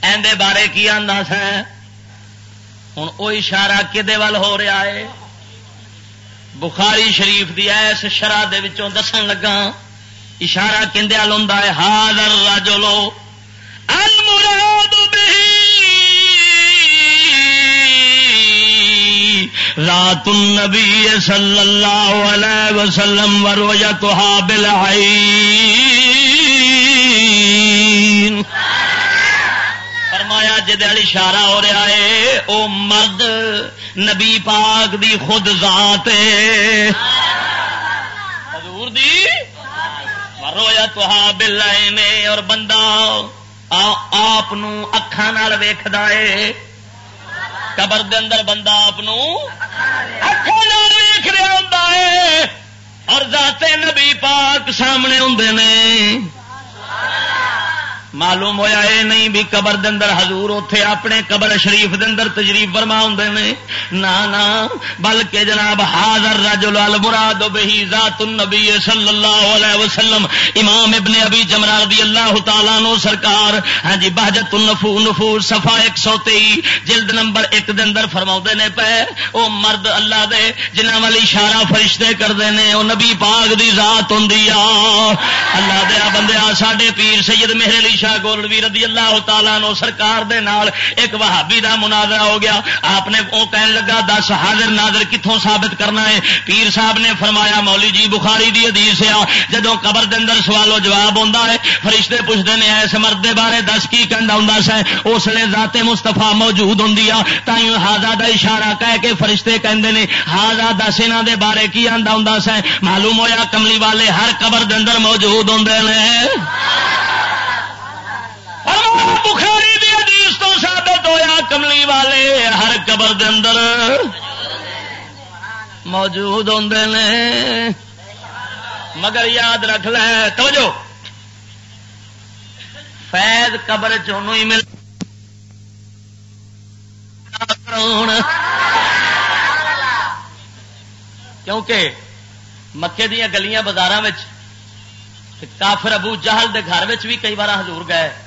ایندے بارے کی آدھا سا؟ ہوں وہ اشارہ کدے وال ہو رہا ہے بخاری شریف دی ایس شرح دسن لگا اشارہ کھندے وال ہوں ہاضر راجولو المراد رات النبی صلی اللہ علیہ وسلم ورویتها بالعین۔ فرمایا، جدے اشارہ ہو رہا ہے، او مرد نبی پاک دی خود ذات ہے۔ حضور دی؟ رویا تو بلائے اور بندہ آپ اکھان ویخد قبر دے اندر بندہ آپ ویخ رہا ہوں ہے۔ اور ذاتے نبی پاک سامنے ہوں نے۔ معلوم ہویا اے نہیں بھی قبر دندر حضور اتے اپنے قبر شریف دندر تجریف فرما نے۔ نا نا، بلکہ جناب حاضر رجل المراد بہی ذات النبی صلی اللہ علیہ وسلم، امام ابن ابی جمرا رضی اللہ تعالیٰ نو سرکار۔ ہاں جی بہجت النفو نفور صفا ایک سو تئی جلد نمبر ایک دندر فرما نے پہ او مرد اللہ دے جنہ والی اشارہ فرشتے کرتے ہیں وہ نبی پاک دی ذات ہوں اللہ دیا بندیا ساڈے پیر سید میرے لیے شاہ گولوی رضی اللہ تعالیٰ نو سرکار دے نال ایک وہابی دا مناظرہ ہو گیا۔ آپ نے وہ کہن لگا، دس حاضر ناظر کتوں ثابت کرنا ہے؟ پیر صاحب نے فرمایا مولی جی بخاری دی حدیث آ جدو قبر دے اندر سوالو جواب ہوتا ہے، فرشتے پوچھتے ہیں ایس مرد دے بارے دس کی کہنا ہوں سا اس لیے ذات مستفا موجود ہوں تھی ہاضا دا اشارہ کہہ کے فرشتے کہندے نے ہاضا دس یہاں دے بارے کی آتا ہوں سا معلوم ہویا، کملی والے ہر قبر دے اندر موجود ہوں بخاری دی حدیث تو ثابت ہویا، کملی والے ہر قبر دے اندر موجود ہوں نے۔ مگر یاد رکھ لے، توجہ۔ فیض قبر چونوں ہی مل کیونکہ مکے دیا گلیاں بازار کافر ابو جہل دے گھر بھی کئی بار حضور گئے۔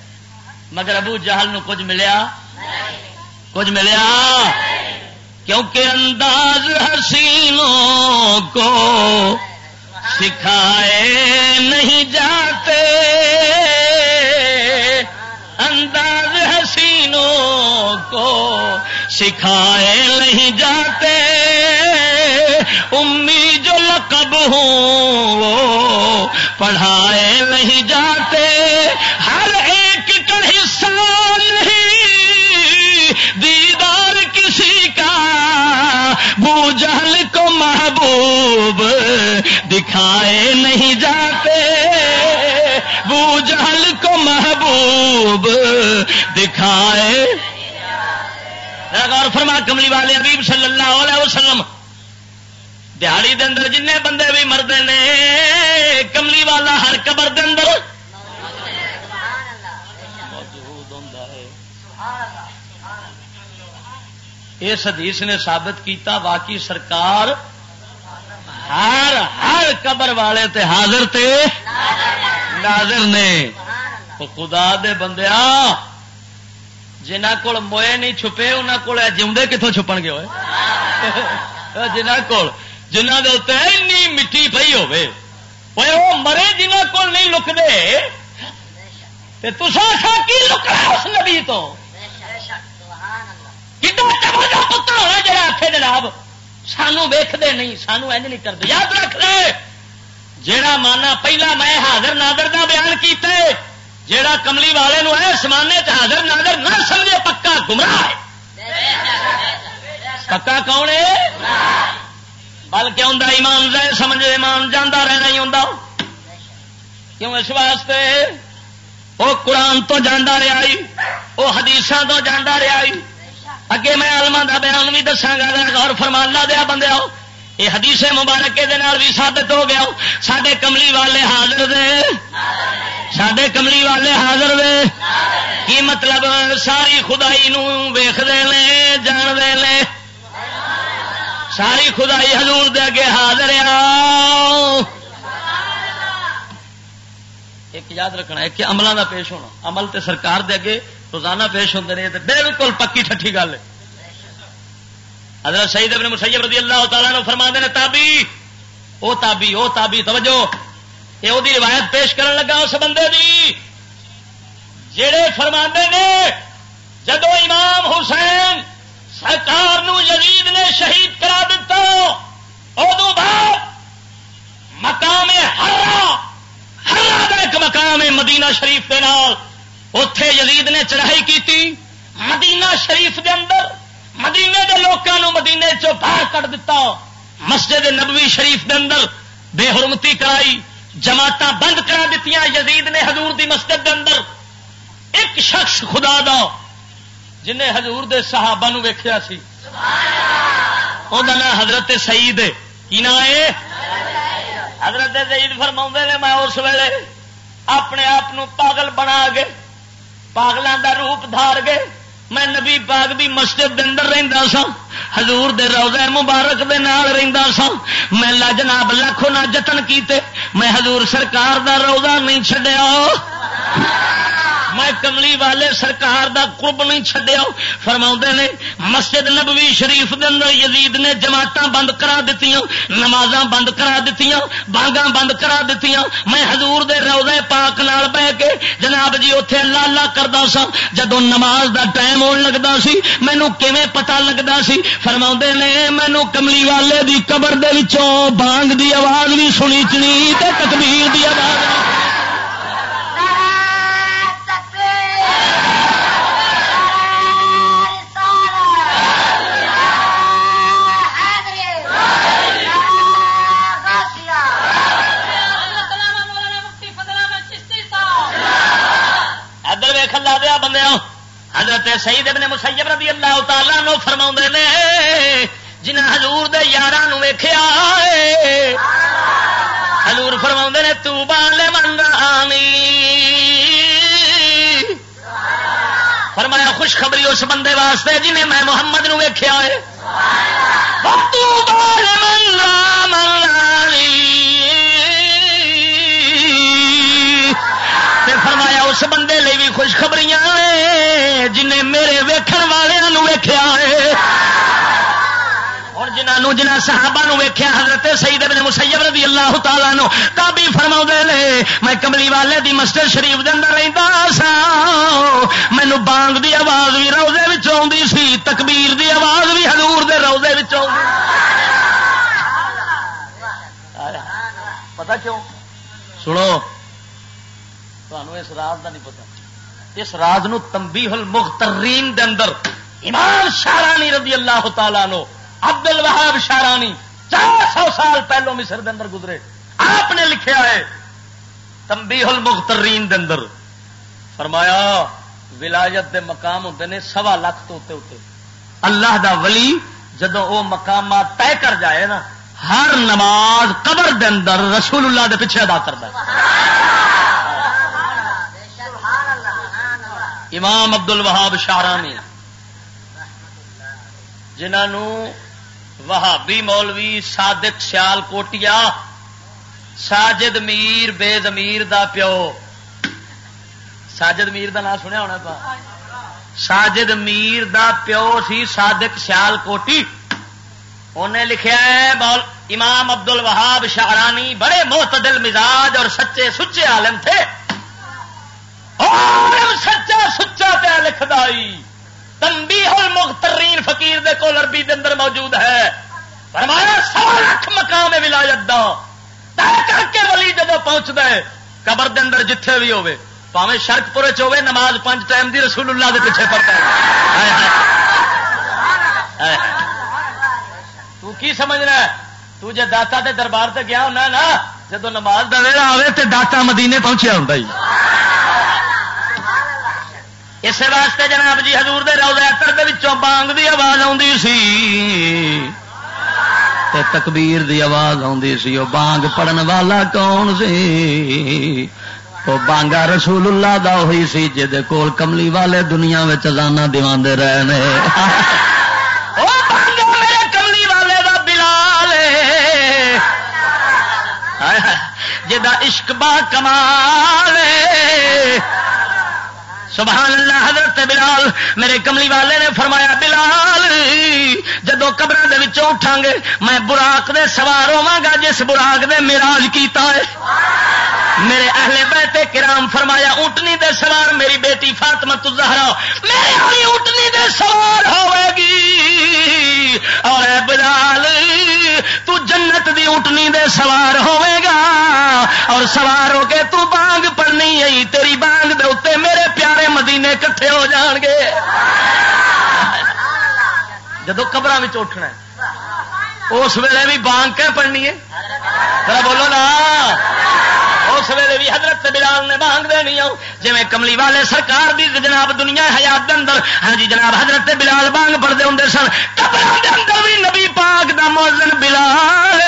مگر ابو جہل نو کچھ ملیا؟ کچھ ملیا؟ کیونکہ انداز حسینوں کو سکھائے نہیں جاتے۔ انداز حسینوں کو سکھائے نہیں جاتے۔ امی جو لقب ہوں وہ پڑھائے نہیں جاتے۔ ہر بوجھل کو محبوب دکھائے نہیں جاتے۔ بوجھل کو محبوب دکھائے۔ غور فرما، کملی والے حبیب صلی اللہ علیہ وسلم دیہڑی دن جن بندے بھی مرد نے، کملی والا ہر قبر دن اس حدیث نے ثابت کیتا واقعی سرکار ہر ہر قبر والے تے حاضر تے ناظر نے۔ خدا دے بندیا جنہ کول موئے نہیں چھپے انہوں کو جمدے کتوں چھپن گے ہوئے؟ جنہ کول، جنہ دے اتنے مٹی پی ہوے وہ مرے جنہ کول نہیں لکتے تسا کی لکنا اس نبی تو؟ پتر ہونا جا آخے جناب، سانو ویختے نہیں، سانو اج نہیں کرتے۔ یاد رکھ لے جیڑا مانا پہلا میں حاضر نادر کا بیان کیتے جیڑا کملی والے نو ہے سمانے حاضر نادر نہ سمجھے، پکا گمراہ ہے۔ پکا کون ہے؟ بلکہ ہوں ایمان رہے سمجھ ایمان جانا رہنا ہی ہوں کیوں اس واسطے؟ وہ قرآن تو جانا رہا وہ حدیث تو جانا رہا اگے میں آلما کا بیان بھی دساگا غور فرمان لا دیا بندے آؤ یہ حدیث مبارک بھی ثابت ہو گیا۔ سڈے کملی والے حاضر دے۔ سڈے کملی والے حاضر دے۔ کی مطلب؟ ساری خدائی ویختے ہیں جانتے ہیں ساری خدائی حضور دے اگے حاضر ایک یاد رکھنا، ایک عملوں کا پیش ہونا۔ عمل تے سرکار دے اگے روزانہ پیش ہوتے ہیں بالکل پکی ٹھٹھی گل ہے۔ حضرت سعید ابن مسیب رضی اللہ تعالیٰ نے فرما دے تابی او تابی او تابی توجہ۔ یہ وہ روایت پیش کرن لگا اس بندے دی۔ جڑے فرما نے، جدو امام حسین سرکار نو یزید نے شہید کرا دیتا ادو بعد مقام ہرا ہرا ایک مقام ہے مدینہ شریف کے نال۔ اتے یزید نے چڑھائی کی مدینہ شریف دے اندر مدینے دے لوگوں مدینے چو باہر کٹ دیتا مسجد نبوی شریف دے اندر بے حرمتی کرائی جماعت بند کرا دیتی یزید نے حضور دی مسجد دے اندر۔ ایک شخص خدا دا، جنہیں حضور دے صحابہ نو ویخیا سی۔ نام حضرت سعید، کی نام ہے؟ حضرت سعید فرما نے، میں اس ویلے اپنے آپ پاگل بنا گے پاگلوں کا روپ دھار گئے۔ میں نبی پاک بھی مسجد اندر رہندا سا حضور دے روضہ مبارک دے نال رہندا سا میں جناب لاکھوں نہ جتن کیتے۔ میں حضور سرکار دا روزہ نہیں چڈیا میں کملی والے سرکار دا قرب نہیں چڈیا فرما نے، مسجد نبوی شریف دے اندر یزید نے جماعت بند کرا دیتی نماز بند کرا دیتی بانگا بند کرا دیتی میں حضور دے روزے پاک نال بہ کے جناب جی اتے اللہ اللہ کرتا سا جدو نماز دا ٹائم ہون لگتا سی مینو کیویں پتا لگتا سی؟ فرما نے مینو کملی والے دی قبر دے بانگ دی آواز بھی سنی، چنی تکبیر دی آواز۔ کھلا دیا بندے حضرت سعید ابن مسیب رضی اللہ تعالیٰ نو فرما نے جنہ حضور دے یار ویخیا حضور فرما نے، تو بال من فرمایا، خوشخبری اس بندے واسطے جنہیں میں محمد نو ویخیا ہے تو بال من من اس بندے لی بھی خوشخبریاں جنہیں میرے ویکھن والوں ویخیا ہے۔ اور جنہوں جنہ صحابہ نو ویخیا حضرت سعید ابن مسیب رضی اللہ تعالیٰ نو کابی فرما نے، میں کملی والے دی مسجد شریف دے اندر رہتا سا۔ مینو بانگ دی آواز بھی روزے آتی سی، تکبیر دی آواز بھی حضور دے روزے پتا کیوں؟ سنو تمہیں اس راز کا نہیں پتا اس راز نو تمبی المخترین دے اندر امام شارانی رضی اللہ تعالیٰ نو عبد الوہاب شارانی چار سو سال پہلو مصر دے اندر گزرے۔ آپ نے لکھیا ہے تمبی المخترین دے اندر۔ فرمایا، ولایت دے مقام ہوتے ہیں سوا لاکھ تو اتنے اللہ دا ولی جدو وہ مقامات طے کر جائے نا، ہر نماز قبر دے اندر رسول اللہ دے پیچھے ادا کرتا ہے امام ابد ال وہاب شارانی جنہوں وہابی مولوی صادق سیال کوٹیا ساجد میر بے زمیر دا پیو۔ ساجد میر دا نام سنیا ہونا تھا ساجد میر دا پیو سی صادق سیال کوٹی انہیں لکھا ہے بول امام ابد ال وہاب شارانی بڑے معتدل مزاج اور سچے سچے عالم تھے۔ سچا سچا پیا لکھتا تمبی ہو مخترین فقیر دے کول عربی دے اندر موجود ہے۔ فرمایا، سو لاکھ مقام ولایت دا۔ کر کے ولی جب پہنچتا ہے، قبر دے اندر جتھے بھی ہوے پاوے شرک پورے چوے نماز پانچ ٹائم دی رسول اللہ دے پیچھے پڑتا ہے۔ تو کی سمجھنا ہے؟ تو جے داتا دے دربار تے گیا ہونا نا جدو نماز دا ویلا آئے تے داتا مدینے پہنچیا ہوں اس واسطے جناب جی ہزور دے روزہ بانگ دی آواز سی تے تکبیر دی آواز سی وہ بانگ پڑھن والا کون سی وہ بانگا رسول اللہ دا ہوئی سی کول کملی والے دنیا میں چلانا دے رہے کملی جا عشق با کمال سبحان اللہ، حضرت بلال، میرے کملی والے نے فرمایا، بلال، جدو قبر اٹھا گے، میں براق دے سوار ہوا گا، جس براق دے میراج کیتا ہے۔ میرے اہل بیٹے کرام فرمایا، اونٹنی دے سوار میری بیٹی فاطمہ تزہرا میرے والی اونٹنی دے سوار ہوے گی۔ اور اے بلال، تو جنت دی اونٹنی دے سوار ہوے گا۔ اور سوار ہو کے تو بانگ پڑنی آئی تیری بانگ دے اتنے میرے پیارے مدینے کٹھے ہو جان گے۔ جدو قبر اٹھنا اس ویلے بھی بانگ پڑنی ہے؟ بولو نا۔ اس ویلے بھی حضرت بلال نے بانگ دینی آؤ جی کملی والے سرکار دی جناب دنیا حیات دے اندر ہاں جی جناب حضرت بلال بانگ پڑھتے ہوں سن۔ قبر اندر بھی نبی پاک دا موزن بلال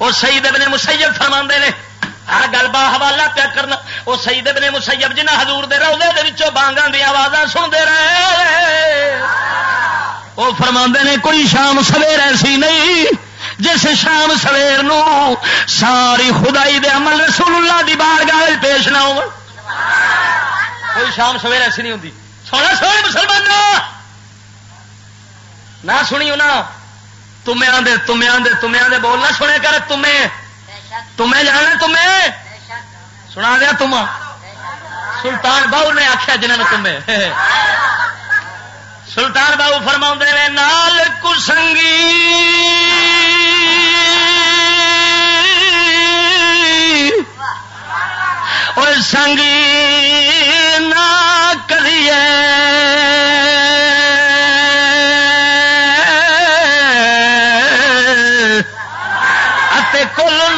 وہ شہید ابن مسیب فرما نے آ گل با حوالہ پیا کرنا۔ وہ شہید ابن مسیب جنہ حضور دے روزے دے بانگاں دی آواز سنتے رہے۔ وہ فرما نے، کوئی شام سویر ایسی نہیں۔ جس شام سویر نو ساری خدائی دے عمل رسول اللہ دی بار گاہ پیش نہ ہو۔ کوئی شام سویر ایسی نہیں ہوتی سونا سونے مسلمان نہ سنی نہ تمہیں آدھے تمہیں آدھے تمہیں آدھے بولنا سنے کر تمہیں۔ تمہیں جانا تمہیں؟ سنا دیا تم سلطان باؤ نے آخیا جنہوں نے تمہیں؟ سلطان باؤ فرما نے، نال کسنگی۔ اور سنگی نہ کریے۔ کل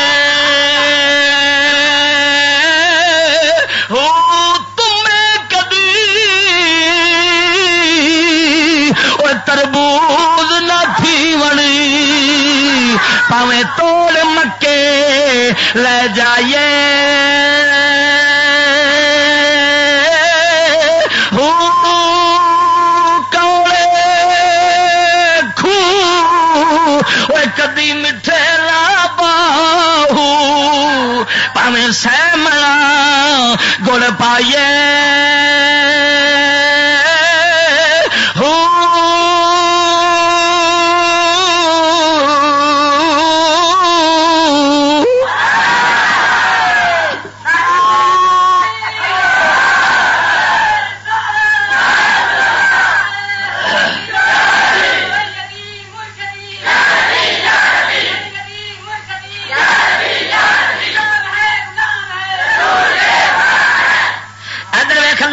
لائیے توڑ مکے لے جائیے کدی میٹھے لا باہو۔ پاویں سہ ملا گڑ پائیے۔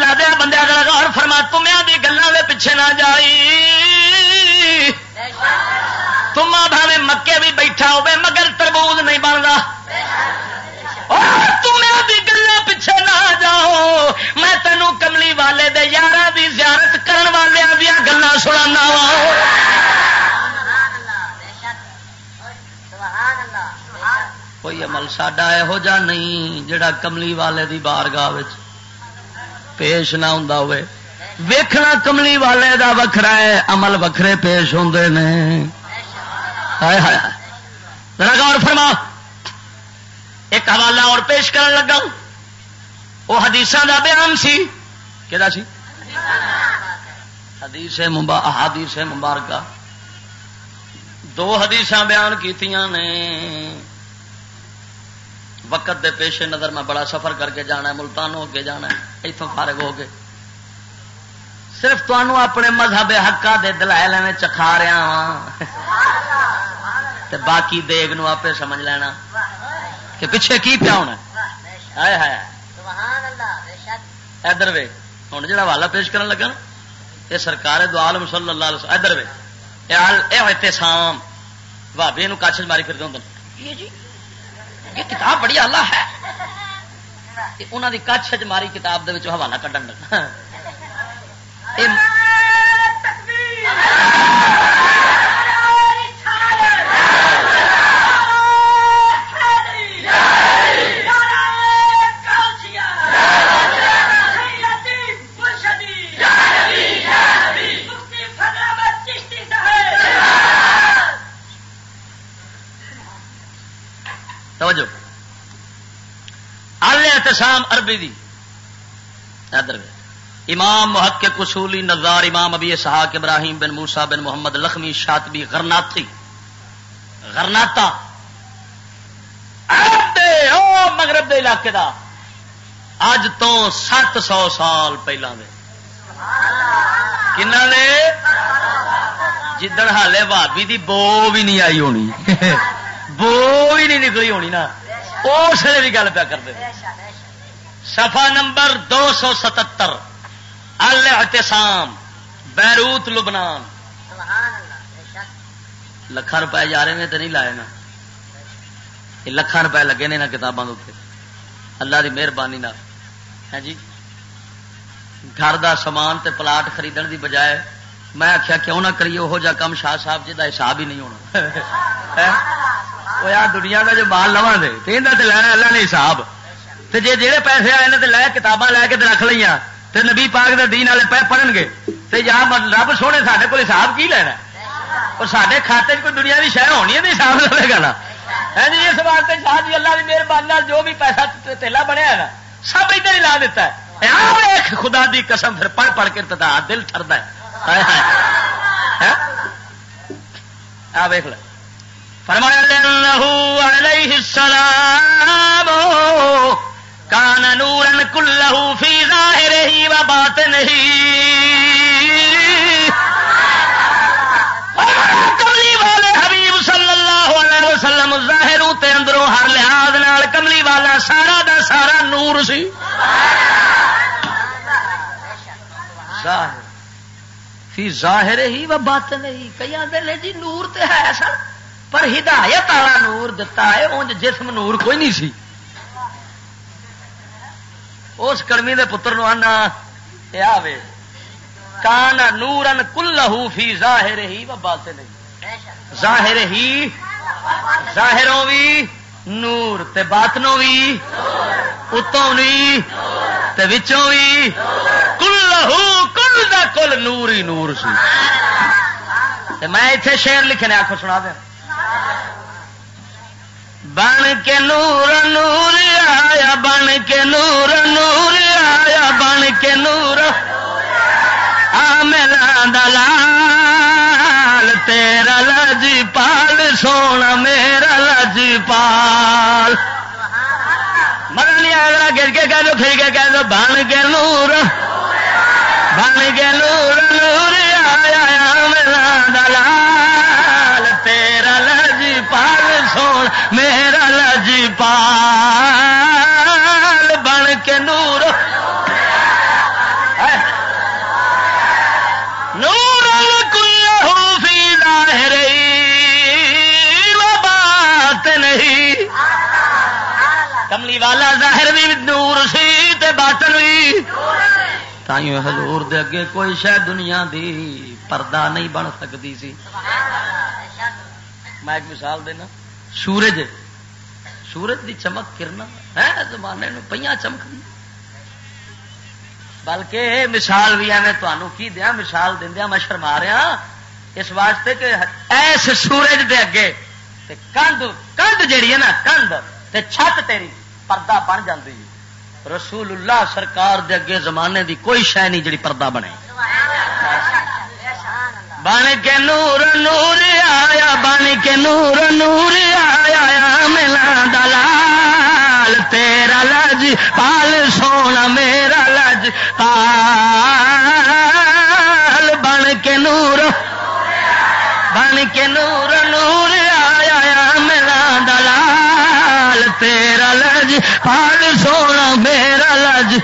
خدا دیا بندہ کر غور فرما تمیا دی گلوں دے پیچھے نہ جائی۔ تما بھاوے مکے بھی بیٹھا ہو مگر تربوز نہیں بنتا تمہیں بھی گلا پیچھے نہ جاؤ۔ میں تینوں کملی والے دے یار دی زیارت کرن والے دیا گلا سنا وا۔ کوئی عمل ساڈا یہو جہ نہیں جڑا کملی والے دی بارگاہ پیش نہ ہوں ہوئے۔ ویکھنا کملی والے دا وکھرا ہے، عمل وکھرے پیش ہوں غور فرما۔ ایک حوالہ اور پیش کرن لگا۔ وہ حدیث دا بیان سی۔ کہ سی؟ حدیث حدیث مبارکہ۔ دو حدیث بیان کیتیاں نے۔ وقت دے پیش نظر میں بڑا سفر کر کے جانا ہے، ملتان ہو کے جانا ہے اتوں فارغ ہو کے۔ صرف تمہوں اپنے مذہب حقا دے دلائل میں چکھا رہا ہاں۔ باقی دیگ نو آپ سمجھ لینا۔ کہ پیچھے کی پیا ہونا ادھر وے ہوں جا والا پیش کرن لگا یہ سرکار دو عالم صلی اللہ علیہ وسلم، ادھر وے۔ یہ احتسام بھابی کچھ ماری پھر دوں جی۔ یہ کتاب بڑی آلہ ہے۔ انہوں کی کچھ ماری کتاب کے حوالہ کھن لگا۔ احتسام عربی دی۔ ادھر امام محقق اصولی نظار امام ابی صحاق ابراہیم بن موسا بن محمد لخمی شاطبی غرناتی کرناتا مغرب دے علاقے دا۔ اج تو سات سو سال پہلے کنا نے جدن ہالے بھابی دی بو بھی نہیں آئی ہونی۔ بو بھی نہیں نکلی ہونی نا۔ اس لیے بھی گل پیا کرتے سفا نمبر دو سو ستر الاحتسام بیروت، لبنان۔ لکھان روپئے جا رہے ہیں تو نہیں لائے نا۔ یہ لکھان روپئے لگے نے نا کتابوں کے اللہ کی مہربانی ہے ہاں جی۔ گھر دا سامان تے پلاٹ خریدن دی بجائے میں آخیا کیوں نہ کریے وہ جا کام شاہ صاحب جی کا حساب ہی نہیں ہونا۔ ہاں۔ وہ یار دنیا کا جو مال لوا دے تو لینا اللہ نے حساب۔ تے جے جہے پیسے آئے تو لے کتاباں لے کے رکھ لیا تے نبی پاک دے دین والے پہ پڑھن گے۔ تے یا رب سونے سارے کو حساب کی لینا اور سارے کھاتے کوئی دنیا کی شہ ہونی ہے حساب لے گا نا؟ جی اس واسطے شاہ جی اللہ کی مہربانی جو بھی پیسہ تیلا بنیا ہے سب ادھر ہی لا دیتا ہے۔ خدا دی قسم پھر پڑھ پڑھ کے تدا دل ٹرد ہے۔ ہاں؟ ویخ لے۔ فرمایا علیہ السلام۔ کان نورن کلہ فی ظاہر ہی و بات نہیں کملی والے حبیب صلی اللہ علیہ وسلم ظاہر اندروں ہر لحاظ کملی والا سارا دا سارا نور سی. فی ظاہر ہی و بات نہیں کئی آدھے جی نور تے ہے سر پر ہدایت والا نور دتا ہے انج جسم نور کوئی نہیں سی. اس کڑمی دے پتر نو آنا آوے کان نورن کل فی ظاہر ہی و بات نہیں ظاہر ہی ظاہروں بھی نور تے باتنوں بھی اتوں بھی تے وچوں بھی کل کل دا کل نور ہی نور سی۔ تے میں ایتھے شعر لکھنے آخو سنا دیں بن کے نور نور بن کے نور نور آیا بن کے نور۔ آ میرا دلال تیرا لجی پال سونا میرا لجی پال اگر گر کے کہہ دو، پھر کے کہہ دو، بن کے نور۔ بن کے نور نور آیا میرا دلال تیرا لجی پال سون میرا لجی پال کملی ظاہر بھی نور سی تے باطن بھی. تائیوں حضور دے اگے کوئی شہ دنیا دی پردہ نہیں بن سکتی سی. میں ایک مثال دینا. سورج سورج دی چمک کرنا ہے، زمانے پہ چمک بلکہ مثال بھی ہے میں تمہوں کی دیا مثال دیا میں شرما رہا ہاں، اس واسطے کہ ایس سورج دے اگے کندھ کندھ جیڑی ہے نا، کندھ تے چھت تیری پردہ بن جاتی رسول اللہ سرکار دے اگے زمانے دی کوئی شہ نہیں جڑی پردہ بنے۔ بن کے نور نور آیا، بن کے نور نور آیا ملا دلال، تیرا لج، پال سونا میرا لج، پال۔ بن کے نور، بن کے نور نور آیا ملا دلال، تیرا لج لج پال سونا میرا لج۔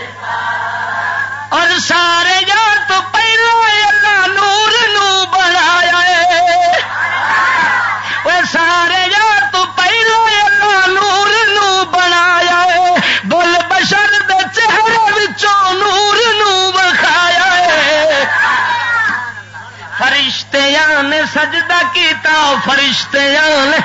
اور سارے جان تو پہلو اللہ نور نو بنایا سارے جان تو پہلو اللہ نور نو بنایا بل بشر دے چہرے وچوں نور نو بخایا فرشتے نے سجدہ کیتا فرشتے نے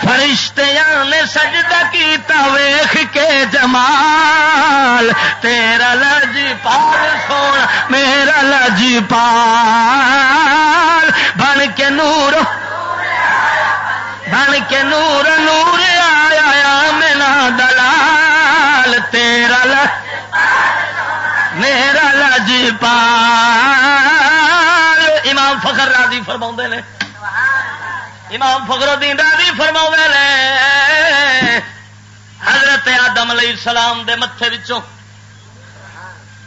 فرشتیاں نے سجدہ کیتا ویخ کے جمال، تیرا لج پال سونا، میرا لج پال۔ بن کے نور، بن کے نور نور آیا میرا دلال، تیرا لج، میرا لج پال۔ امام فخر راضی فرما نے۔ امام فخر الدین راضی فرما لے حضرت آدم علیہ السلام دے متے بچوں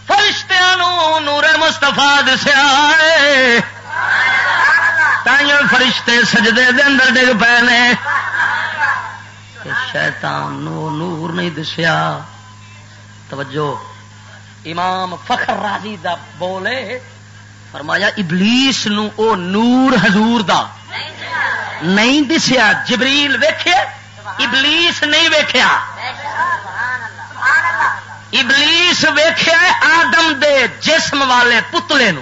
فرشتیاں نور مستفا دسیا تائیوں فرشتے سجدے دے اندر ڈگ پے نے۔ شیطان نو نور نہیں دسیا۔ توجہ، امام فخر راضی دا بولے۔ فرمایا، ابلیس نو او نور حضور دا۔ نہیں دسیا، جبریل ویخیا ابلیس نہیں ویخیا ابلیس ویخیا آدم دے جسم والے پتلے نو۔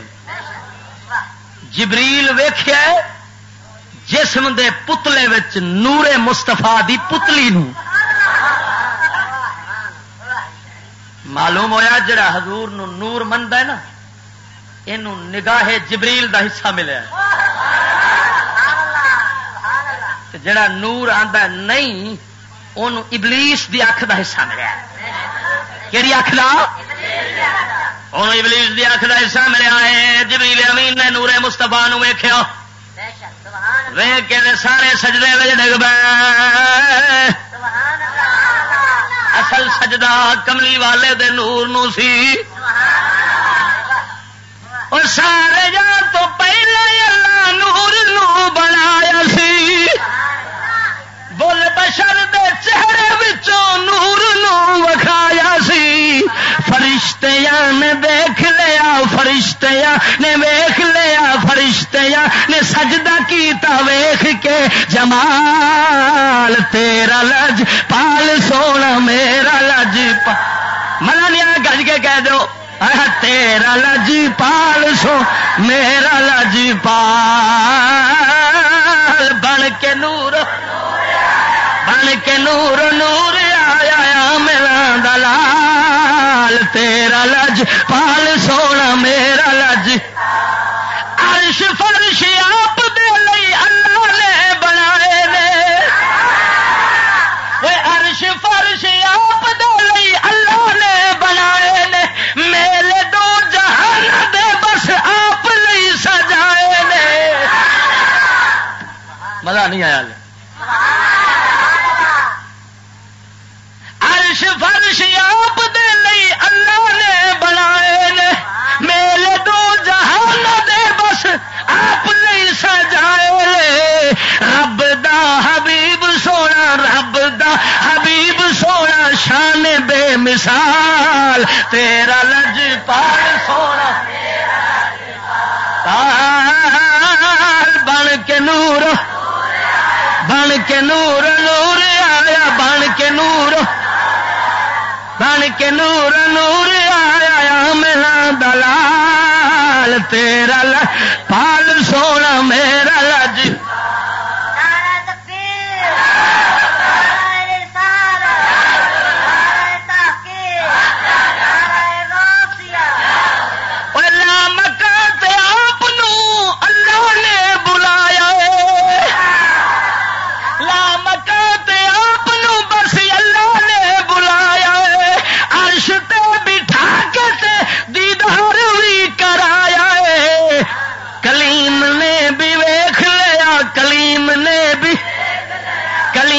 جبریل ویخیا جسم دے پتلے وچ نور مستفا دی پتلی نو۔ معلوم ہویا جڑا حضور نو نور منتا ہے نا؟ یہ نگاہ جبریل دا حصہ ملیا جڑا نور آتا نہیں ان ابلیس دی اکھ دا حصہ ملیا کہڑی اکھ دا؟ ابلیس دی اکھ دا حصہ ملیا ہے۔ جبریل امین نے نور مستفا نو ویخیا کے سارے سجدے میں ڈگ اصل سجدہ کملی والے دے نور نو سی۔ اور سارے جان تو پہلے اللہ نور نو بنایا سی۔ بول بشر دے چہرے وچوں نور نو وکھایا سی۔ فرشتیاں نے دیکھ لیا، فرشتیاں نے ویخ لیا، فرشتیاں نے سجدہ کیتا ویخ کے جمال تیرا لج، پال سونا میرا لج۔ ملا نہیں گج کے کہہ دو۔ تیرا لج پال سو، میرا لج پال بن کے نور، بن کے نور نور آیا میرا دلال، تیرا لج پال سونا، میرا لج۔ عرش فرش آپ مزہ نہیں آیا لے عرش فرش آپ دے لئی اللہ نے بنائے نے۔ میرے دو جہان دے بس آپ نہیں سجائے رب دا حبیب سونا، رب دا حبیب سونا شان بے مثال۔ تیرا لج پال سونا پال بن کے نور بن کے نور نور آیا، بن کے نور. بن کے نور نور آیا ملا دلال، تیرا پال سونا، میرا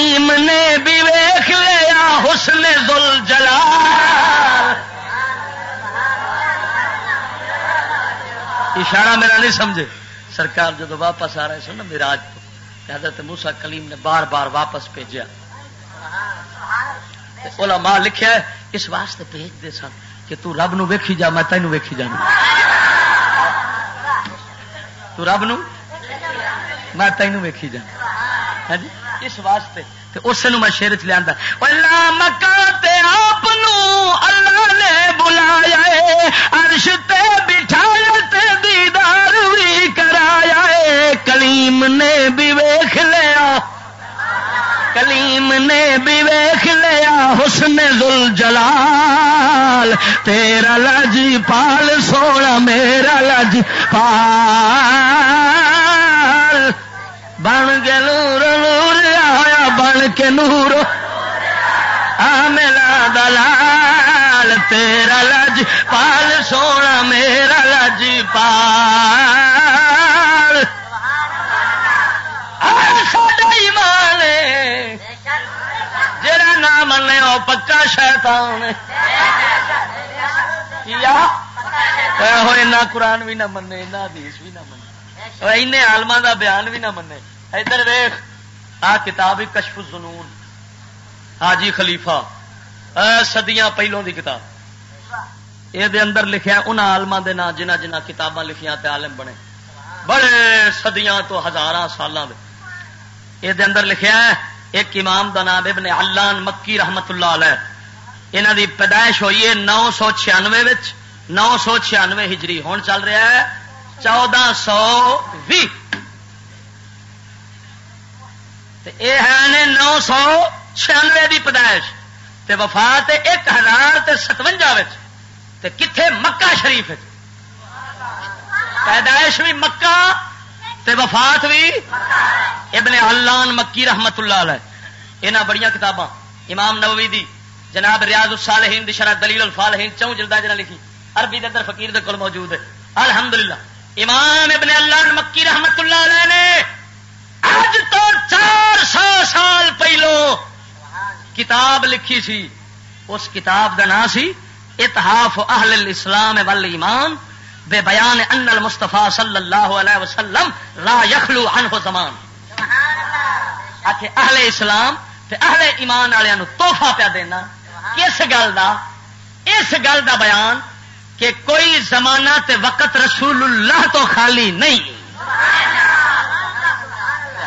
کلیم نے بھی ویخ لیا حسن دل جلا اشارہ میرا نہیں سمجھے۔ سرکار جب واپس آ رہے سن نا میراج تو حضرت موسا کلیم نے بار بار واپس بھیجا۔ علماء لکھا ہے، اس واسطے بھیج دے سن کہ تو رب نو ویکھی جا، میں تینوں ویکھی جانا۔ تو رب نو، میں تینوں ویکھی جانا۔ ہاں جی؟ اس واسطے اس میں شیر چ لیا مکان آپ اللہ نے بلایا عرش تے بٹھایا تے دیدار بھی کرایا کلیم نے بھی ویخ لیا۔ کلیم نے بھی ویخ لیا۔ حسن ذل جلال تیرا لج پال سونا، میرا لج پال۔ بن کے نور نور آیا، بن کے نور. آ میرا دلال، تیرا لج پال، سونا میرا لج پال. ایمان جا من وہ پکا شیطان کیا؟ قرآن بھی نہ منے نہ حدیث بھی نہ منے اور آلما دا بیان بھی نہ منے ادھر ویخ آ کتاب کشف الظنون۔ حاجی خلیفہ۔ سدیاں پہلوں دی کتاب۔ یہ اندر لکھیا ان آلما دے نا جنہ جنہ کتاباں لکھیاں تے عالم بنے۔ بڑے صدیاں تو ہزار سال یہ اندر لکھیا ہے، ایک امام دا نام ابن علان مکی رحمت اللہ علیہ۔ یہاں دی پیدائش ہوئی ہے نو سو چھیانوے نو سو چھیانوے ہجری۔ ہوں چل رہا ہے، چودہ سو بھی یہ ہے نو سو چھیانوے کی پیدائش۔ تے وفات ایک ہزار ستوجا کتنے مکہ شریف پیدائش بھی مکہ تے وفات بھی ابن علان مکی رحمت اللہ علیہ۔ یہاں بڑی کتاباں۔ امام نووی دی۔ جناب ریاض الصالحین دی شرح دلیل الفالحین چون جلدہ جنہ لکھی۔ عربی دے اندر فقیر دے کول موجود ہے۔ الحمدللہ۔ امام ابن اللہ مکی رحمت اللہ علیہ نے اج تو چار سو سال پہلو کتاب لکھی سی۔ اس کتاب کا نام سی اتحاف اہل الاسلام والایمان بے بیان ان المصطفیٰ صلی اللہ علیہ وسلم لا یخلو عنہ زمان۔ اہل اسلام تے اہل ایمان والوں توحفہ پیا دینا۔ کس گل دا؟ اس گل دا بیان کہ کوئی زمانہ تے وقت رسول اللہ تو خالی نہیں۔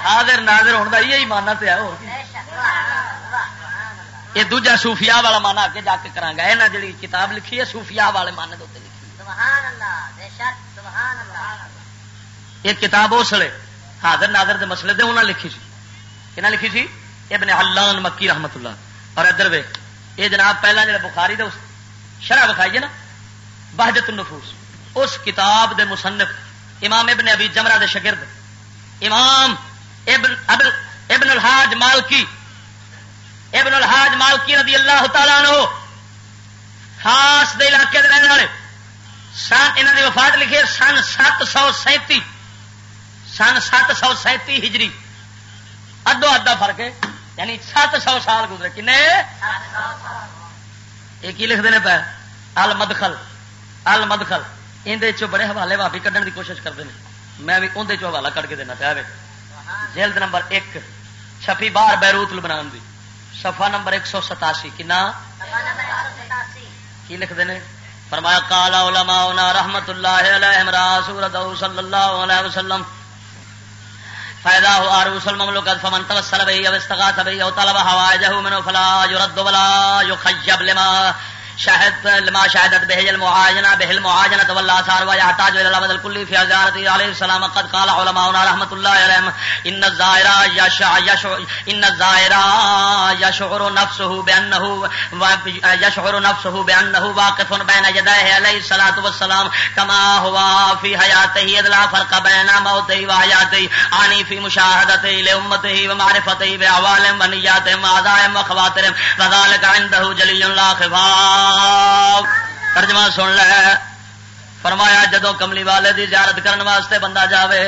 حاضر ناظر ہونے کا یہی ماننا تو ہے یہ دوجا سوفیا والا مانا اگے جا کے کرا گا۔ یہ جی کتاب لکھی ہے سوفیا والے مانے دے یہ کتاب اس لیے حاضر ناظر دے مسئلے دے انہیں لکھی سی۔ کہنا لکھی سی؟ ابن حلان مکی رحمت اللہ۔ اور ادھر وے، یہ جناب پہلا جڑا بخاری دے شرح بکھائیے نا، بہجت النفوس۔ اس کتاب دے مصنف امام ابن ابی جمرہ دے شگرد امام ابن ابن ابن الحاج مالکی ابن الحاج مالکی رضی اللہ تعالیٰ عنہ خاص دے علاقے دے رہنے والے۔ سن یہاں کی وفات لکھی سن سات سو سینتی سن سات سو سینتی ہجری۔ ادو ادا فرق ہے۔ یعنی سات سو سال گزرے۔ کن یہ لکھتے ہیں پہ؟ ال مدخل ال مدخل اندر بڑے حوالے واپی کھڈن کی کوشش کرتے ہیں میں بھی اندر حوالہ کٹ کے دینا پیا جلد نمبر ایک چھپی بار بیروت لبنان دی۔ سفا نمبر ایک سو ستاسی کنا کی لکھتے ہیں؟ فرمایا کالا علماء رحمت اللہ علیہ سورت صلی اللہ علیہ وسلم فائدہ ہو عروس المملکت فمن توسل به او استغاث به او طلب حوائجه منه فلا يرد ولا يخيب لما شاهد لما شاهدت به المعاجنه به المعاجنه والاثار ويحتاج الى العبد الكلي في زيارته عليه السلام قد قال علماؤنا رحمه الله عليهم ان الزائر يشعر ان الزائر يشعر نفسه بانه يشعر نفسه بانه واقف بين يديه عليه الصلاه والسلام كما هو في حياته لا فرق بين موته وحياته اني في مشاهدته لامته ومعرفته باعوالهم ونياتهم واعضائهم وخواطرهم وذلك عنده جلي لا خفاء ترجمہ سن لے فرمایا جدو کملی والے دی زیارت کرن واسطے بندہ جاوے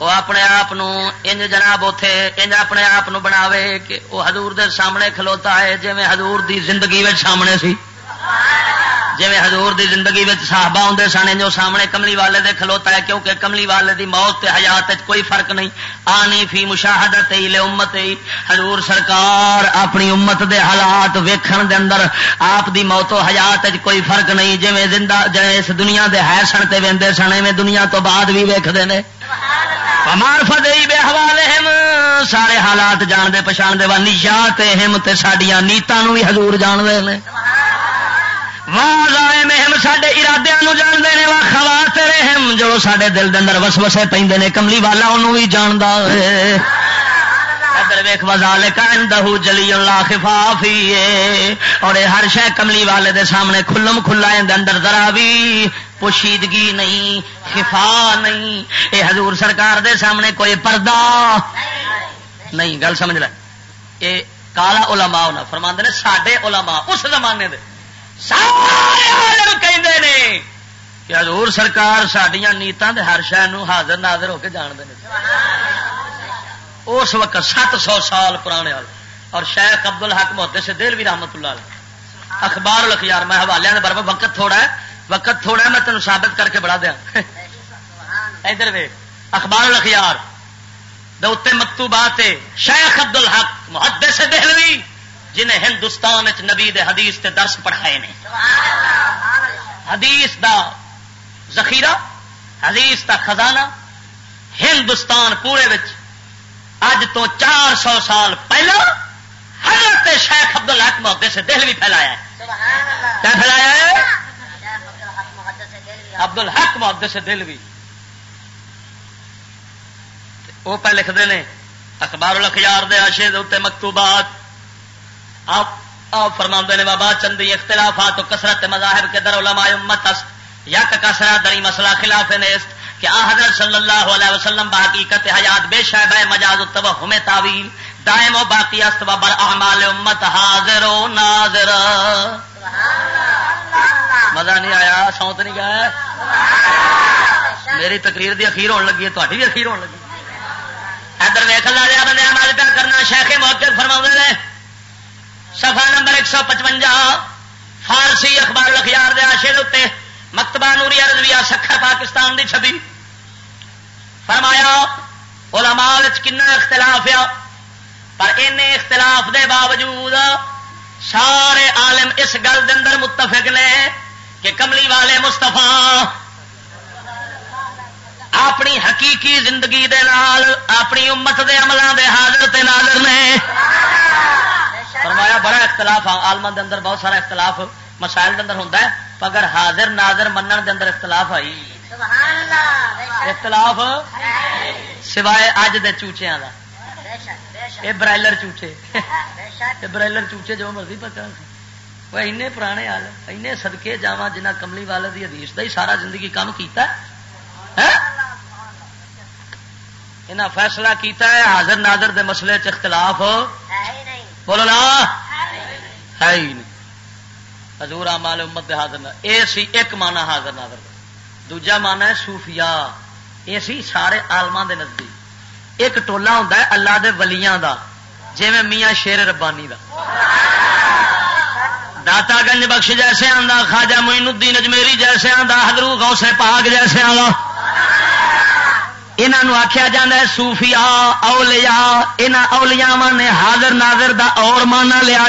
وہ اپنے آپ انج جناب اتے انج اپنے آپ بناوے کہ وہ حضور دے سامنے کھلوتا ہے جی حضور دی زندگی سامنے سی جی حضور دی زندگی میں صحابہ ہوں سن جو سامنے کملی والے دے کھلوتا ہے، کیونکہ کملی والے دی موت تے حیات کوئی فرق نہیں۔ آنی فی مشاہدت لے امت حضور سرکار اپنی امت دے حالات ویکھن دے اندر آپ دی موت و حیات کوئی فرق نہیں۔ جی زندہ جی اس دنیا دے ہے سن تے ویندے سن میں دنیا تو بعد بھی ویکھتے ہیں مارفت بے حوالے سارے حالات جان دے پچھان دے وا نیات ہم تے ساڈیاں نیتاں بھی حضور جانتے ہیں ہاں مہم سڈے ارادے جانتے ہیں وا خواتے رحم جو سڈے دل دن وس وسے پہ کملی والا انہوں بھی جانتا ہے۔ ویخ وزال دہو جلی اللہ خفافی اور ہر شہ کملی والے دے سامنے کھلم کھلا اندر ذرا بھی پوشیدگی نہیں، خفا نہیں۔ اے حضور سرکار دے سامنے کوئی پردہ نہیں، گل سمجھ لے۔ اے کالا علماء ہونا فرما نے سڈے علماء اس زمانے دے۔ سارے کہ حضور سرکار سڈیا نیتان ہر شہر حاضر ناظر ہو کے جانتے ہیں اس وقت سات سو سال پرانے اور شیخ عبد الحق محدے سے دل بھی رحمت اللہ علیہ۔ اخبار لکھیار میں حوالے بر وقت تھوڑا ہے۔ وقت تھوڑا ہے، میں تینوں ثابت کر کے بڑھا دیا ادھر وے اخبار لکھیار اتنے مکتوبات شیخ عبد الحق محدے سے دہلوی۔ جنہیں ہندوستان نبی دے حدیث تے درس پڑھائے نے۔ حدیث دا ذخیرہ، حدیث دا خزانہ، ہندوستان پورے وچ اج تو چار سو سال پہلے حضرت شیخ عبد الحق محدے سے دل بھی پھیلایا ہے۔ کیا پھیلایا ہے؟ عبد الحق محدے سے دل بھی۔ وہ پہ لکھتے ہیں، اخبار لخیار دے آشے دے مکتوبات آپ فرما نے بابا چندی اختلافات تو کثرت مذاہب کے در علماء امت است۔ یک کسرا دری مسئلہ خلاف نیست کہ آ حضرت صلی اللہ علیہ وسلم بحقیقت حیات بے شہب مجاز التوہم تعویل دائم و باقی است و بر اعمال امت حاضر و ناظر۔ مزہ نہیں آیا؟ سوت نہیں گیا؟ میری تقریر دی اخیر ہونے لگی ہے تاری بھی اخیر ہونے لگی۔ ادھر ویخ لا رہا بندے عمل پیا کرنا، شیخ موقع فرما نے۔ سفا نمبر ایک سو پچوجا فارسی اخبار لخیار دیا شیر اتنے مکتبہ نوری رضویہ سکھر پاکستان دی چھبی۔ فرمایا، علماء کنا اختلاف آ، پر ان اختلاف دے باوجود سارے عالم اس گل اندر متفق نے کہ کملی والے مستفا اپنی حقیقی زندگی دے نال، اپنی امت دے عملوں دے حاضر تے ناظر نے۔ فرمایا بڑا اختلاف آلما دے اندر بہت سارا اختلاف مسائل دے اندر ہوتا ہے اگر حاضر ناظر منن دے اندر اختلاف آئی۔ اختلاف سوائے اج دے چوچیاں کا یہ برائلر چوچے۔ برائلر چوچے جو مرضی پکا وہ این پرانے آل این سدکے جا جنہ کملی والے کی حدیث ہی سارا زندگی کام کیتا انہیں فیصلہ کیتا ہے حاضر ناظر دے مسئلے چ اختلاف بولو نا ہے ہی نہیں۔ حضور مال امت دے حاضر اے سی ایک مانا حاضر ناظر دوجا مانا ہے صوفیاء۔ یہ سی سارے آلما دے نزدیک۔ ایک ٹولا ہوں اللہ دے ولیاں دا جی میاں شیر ربانی دا۔ داتا گنج بخش جیسے آندا، خواجہ معین الدین اجمیری جیسے آندا، حضرو غوث پاک جیسے آندا۔ انہوں آخیا جا سوفیا اولیا یہاں اولیاوا نے حاضر ناظر دا اور مانا لیا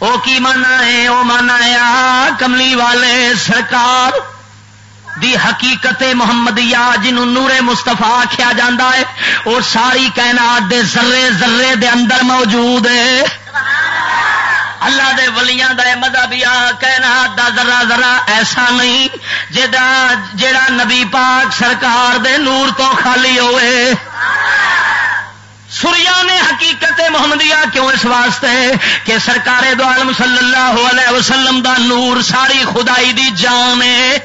وہ کی مانا ہے؟ وہ مانا ہے کملی والے سرکار دی حقیقت محمدیہ جنہوں نور مستفا آخیا جا ہے۔ اور ساری کائنات دے ذرے ذرے دے اندر موجود ہے۔ اللہ دے ولیاں دا مذہب یا کائنات دا ذرا ذرا ایسا نہیں جا جڑا نبی پاک سرکار دے نور تو خالی ہوئے۔ سوریا نے حقیقت محمدیہ کیوں اس واسطے کہ سرکار دو عالم صلی اللہ علیہ وسلم دا نور ساری خدائی دی جان ہے۔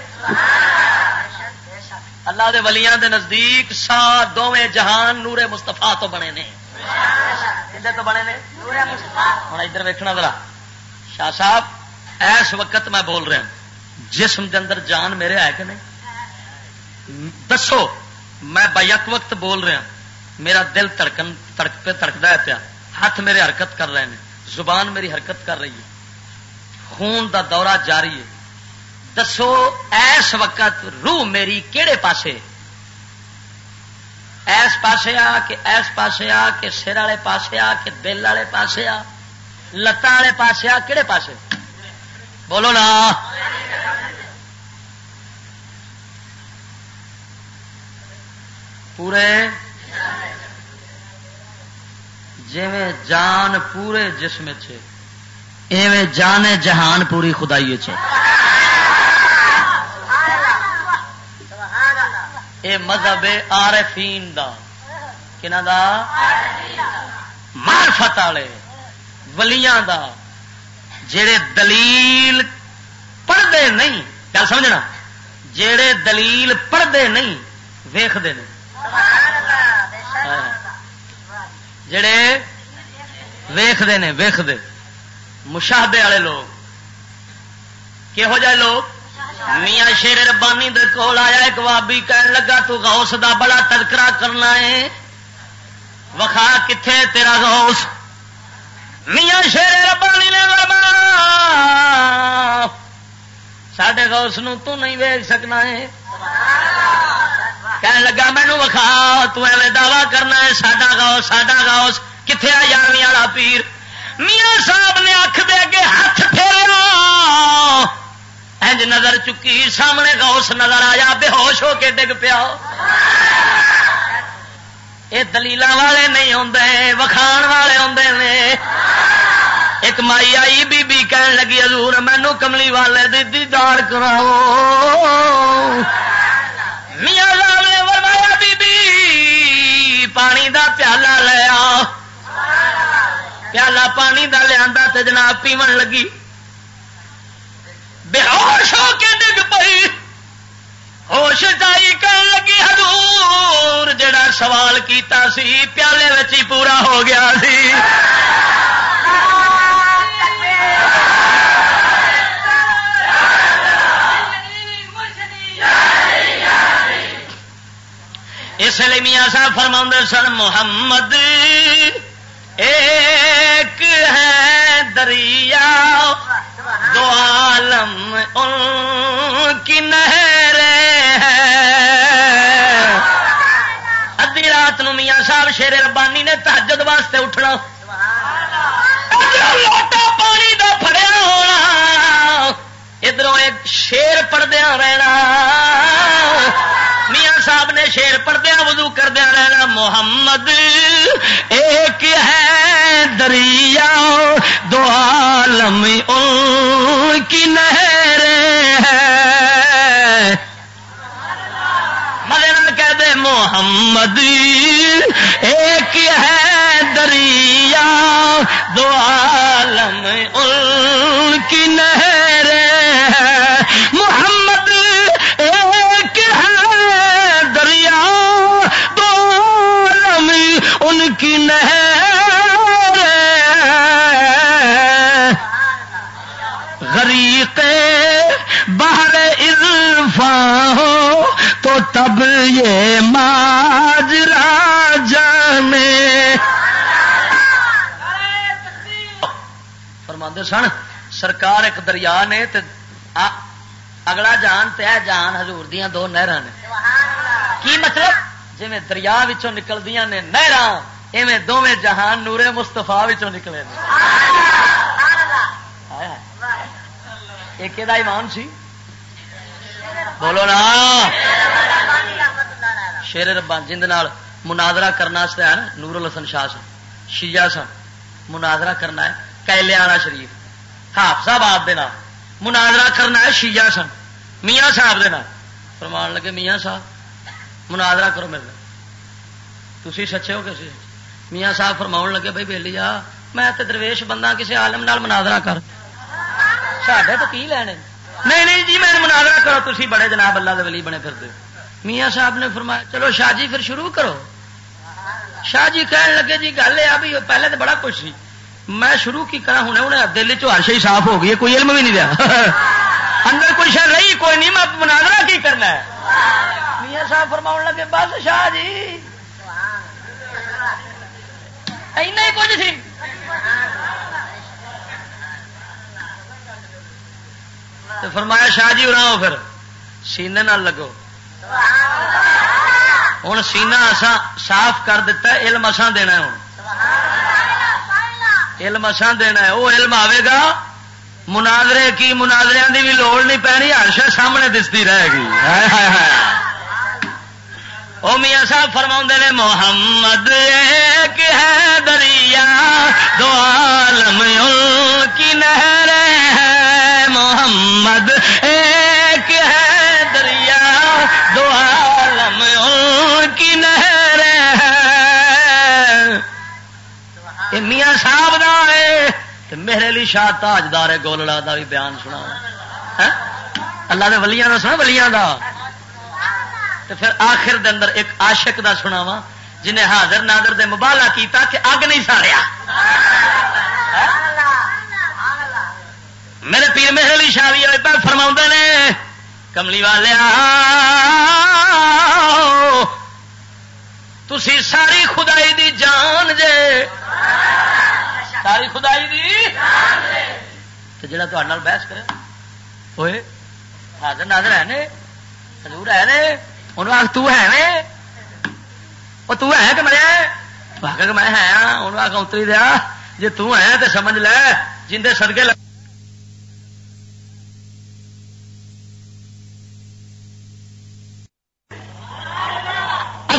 اللہ دے ولیاں دے نزدیک سا دونیں جہان نور مستفا تو بنے نے۔ تو بنے نے۔ ہوں ادھر ویکنا ذرا۔ شاہ صاحب، ایس وقت میں بول رہا جسم دے اندر جان میرے ہے کہ نہیں؟ دسو، میں بیک وقت بول رہا میرا دل تڑکن تڑک پہ تڑکتا ہے پیا۔ ہاتھ میرے حرکت کر رہے ہیں۔ زبان میری حرکت کر رہی ہے۔ خون دا دورہ جاری ہے۔ دسو، ایس وقت روح میری کہڑے پاسے ایس پاسے آ کہ ایس پاسے آ کہ سر والے پاسے آ کہ دل والے پاسے آ لتان والے پاسے آ کہڑے پاسے؟ بولو نا۔ پورے؟ جی جان پورے جسم ایویں جان جہان پوری خدائی چ اے مذہب عارفین دا۔ کنا دا؟ معرفت والے، ولیاں دا۔ جڑے دلیل پڑھتے نہیں، گل سمجھنا؟ جڑے دلیل پڑھتے نہیں ویختے نہیں۔ جڑے ویختے ہیں ویختے مشاہدے والے لوگ۔ کہہو جائے لوگ؟ میاں شیر ربانی دے کول آیا، ایک وابی کہن لگا، تو غوث دا بڑا تذکرہ کرنا ہے۔ وکھا کتنے تیرا غوث؟ میاں شیر ربانی نے فرمایا سڈے گوس تو نہیں ویچ سکنا ہے۔ کہنے لگا مینو وکھا تمہیں دعوی کرنا ہے، ساڈا گاؤ ساڈا گاؤ کتنے آ یارویں والا پیر؟ میاں صاحب نے اکھ دے اگے ہاتھ پھیرا انج نظر چکی سامنے گوس نظر آیا بے ہوش ہو کے ڈگ پیا یہ دلیل والے نہیں آتے وکھان والے آتے نے ایک مائی آئی بی بی کہن لگی حضور مینو کملی والے دی دیدار کراؤ میاں لال نے فرمایا بی بی پانی دا پیالہ لیا پیالہ پانی دا لیا جناب پیمن لگی بے ہوش ہو کے ڈگ پئی۔ ہوش چائی کر لگی، حضور جڑا سوال کیتا سی، پیالے ہی پورا ہو گیا سی. اس لیے میاں صاحب فرما سن، محمد ایک ہے دریا، دو عالم ان کی نہر ادی رات نو میاں صاحب شیر ربانی نے تحجد واسطے اٹھنا۔ لوٹا پانی دا فڑیا ہونا۔ ادھر ایک شیر پڑدیا رہنا۔ میاں صاحب نے شیر پڑدیا وضو کردیا رہنا، محمد، ایک ہے دریا، دو عالم، ان کی نہر ہے مگر کہہ دے، محمد، ایک ہے دریا، دو عالم، ان کی نہر باہر عرفان ہو، تو تب یہ ماجرا جانے فرماندے سن، سرکار ایک دریا نے تے اگلا جان تے جان حضور دیا دو نہر نے۔ کی مطلب؟ جی دریا نکلدیا نے نہر ایویں دونیں جہان نورے مستفا نکلے ایک ایمان سی؟ بولو نا۔ شیر ربان، جن مناظرہ کرنا ہے نا، نور الحسن شاہ سن شیعہ سن مناظرہ کرنا ہے کیلیانا شریف حافظ آباد مناظرہ کرنا ہے شیعہ سن میاں صاحب دے فرمان لگے، میاں صاحب، مناظرہ کرو میرے تھی سچے ہو کسی میاں صاحب فرما لگے، بھائی بہلی آ میں درویش بندہ کسی عالم نال مناظرہ کر۔ ساڈے تو کی لینے؟ نہیں نہیں جی میں مناظرہ کرو تھی بڑے جناب اللہ دے ولی بنے پھرتے میاں صاحب نے فرمایا، چلو شاہ جی پھر شروع کرو۔ شاہ جی کہنے لگے جی گل یہ بھی پہلے تو بڑا کچھ سی۔ میں شروع کی کرا ہوں انہیں دل چار شہی صاف ہو گئی کوئی علم بھی نہیں دیا اندر کوئی شہ رہی، کوئی نہیں، میں مناظرہ کی کرنا ہے۔ میاں صاحب فرما لگے، بس شاہ جی۔ ایسا کچھ سی۔ تو فرمایا، شاہ جی اڑاؤ پھر۔ سینے نہ لگو۔ ہوں سینا اسا صاف کر دیتا ہے، علم اساں دینا ہوں علم اساں دینا ہے۔ وہ علم آئے گا، مناظرے کی مناظرے کی بھی لوڑ نہیں پینی، ہر شا سامنے دستی رہے گی۔ او میاں صاحب فرما نے، محمد ایک ہے دریا، دو عالم کی نہر ہے محمد ایک ہے دریا، دو عالم کی نہر ہے میاں صاحب نہ ہے میرے لیے شاہ تاجدار گولڑا کا بھی بیان سنا اللہ دے ولیاں کا سنا، ولیاں کا تو پھر آخر دے اندر ایک عاشق دا سناوا جنہیں حاضر نادر دے مبالا کیتا کہ اگ نہیں ساڑیا۔ میرے پیر میرے لیے شادی والے فرما نے، کملی والے تسی ساری خدائی دی جان جے۔ ساری خدائی دی تو جڑا تال بحث کرے۔ ہوئے حاضر ناظر ہے نے؟ حضور ہے نے؟ انہوں آخ تو ہے نے؟ وہ تو ہے کہ مرے کہ میں ہے ہاں، انہوں آخ اتری دیا۔ جی تو ہے تو سمجھ لے جن سدکے لگ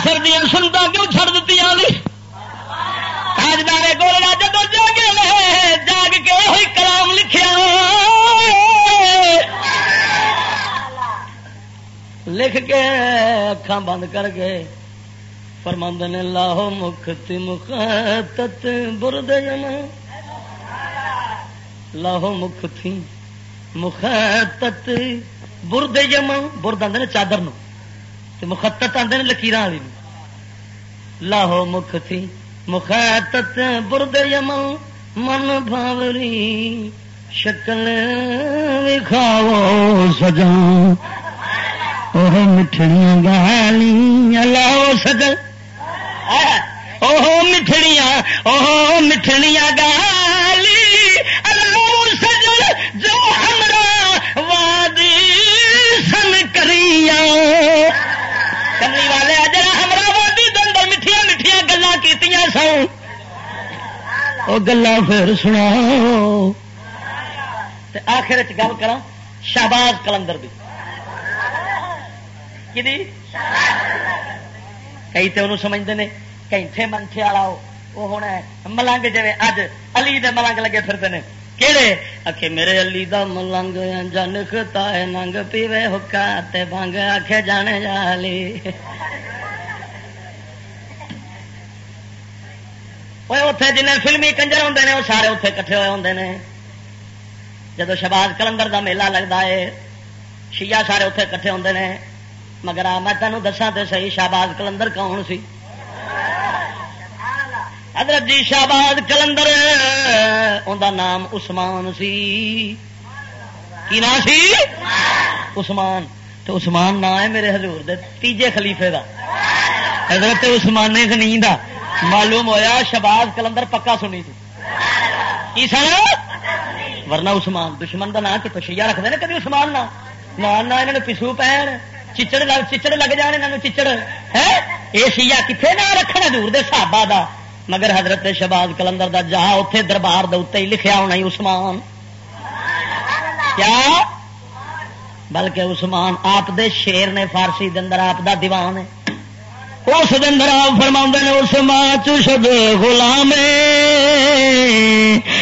اثر دیا سنتا کیوں چھڑ دیتی تاجدارے گولڑا جب جاگے جاگ کے ہوئی کلام لکھیا لکھ کے اکھان بند کر کے فرمند نے، لاہو مکھتی مخت برد جنا۔ لاہو مکھتی مخت برد جما برد آدھے چادر نو۔ مخطط آدھے لکیر والی لاہو مکھ تھی، مخطط برد یمن، من بھاوری، شکل وکھاؤ سجا وہ مٹھڑیاں گالی لاؤ سجا وہ مٹھڑیاں وہ مٹھڑیاں گالی لاؤ سجن جو ہمرا وادی سن کریاں۔ کملی والے جڑا ہمرا وادی دن میٹھیا میٹھیا گلا کی سو وہ گلا پھر سنا آخر گل کرا شہباز کلندر دی۔ کئی تو انہوں سمجھتے ہیں کئی منچے والا وہ ہونا ہے، ملنگ جی اج علی دے ملنگ لگے پھرتے ہیں کہڑے آخ میرے علی دا ملنگ جن ختا ننگ پیوے حکا تے بنگ آخ جانے جا جالی اتے جن فلمی کنجر ہوں نے وہ سارے اتے کٹھے ہوئے ہوں نے۔ جدو شباز کلندر دا میلہ لگتا ہے، شیعہ سارے اتے کٹھے ہوں نے۔ مگر میں تینوں دسا تو صحیح شہباز کلندر کون سی؟ حضرت جی شہباز کلندر ان نام عثمان سی۔ کی نام سی؟ عثمان۔ تو عثمان نام ہے میرے حضور دے تیجے خلیفے دا۔ حضرت عثمان غنی دا۔ معلوم ہویا شباز کلندر پکا سنی تھی۔ کی سن ورنہ عثمان دشمن دا نام کتوں شیعہ رکھتے ہیں کبھی عثمان نہ نہ انہوں نے پسو پہن۔ چچڑ لگ چچڑ لگ جان یہاں چچڑ۔ ہے؟ یہ شیعہ کتنے نہ رکھنا دور دے صحابہ دا؟ مگر حضرت شباز کلندر دا جا اتے دربار دے ہی لکھیا ہونا ہی عثمان۔ کیا؟ بلکہ عثمان آپ دے شیر نے فارسی دن آپ دا دیوان ہے۔ اس دن آپ فرما نے اس ماں چشد غلام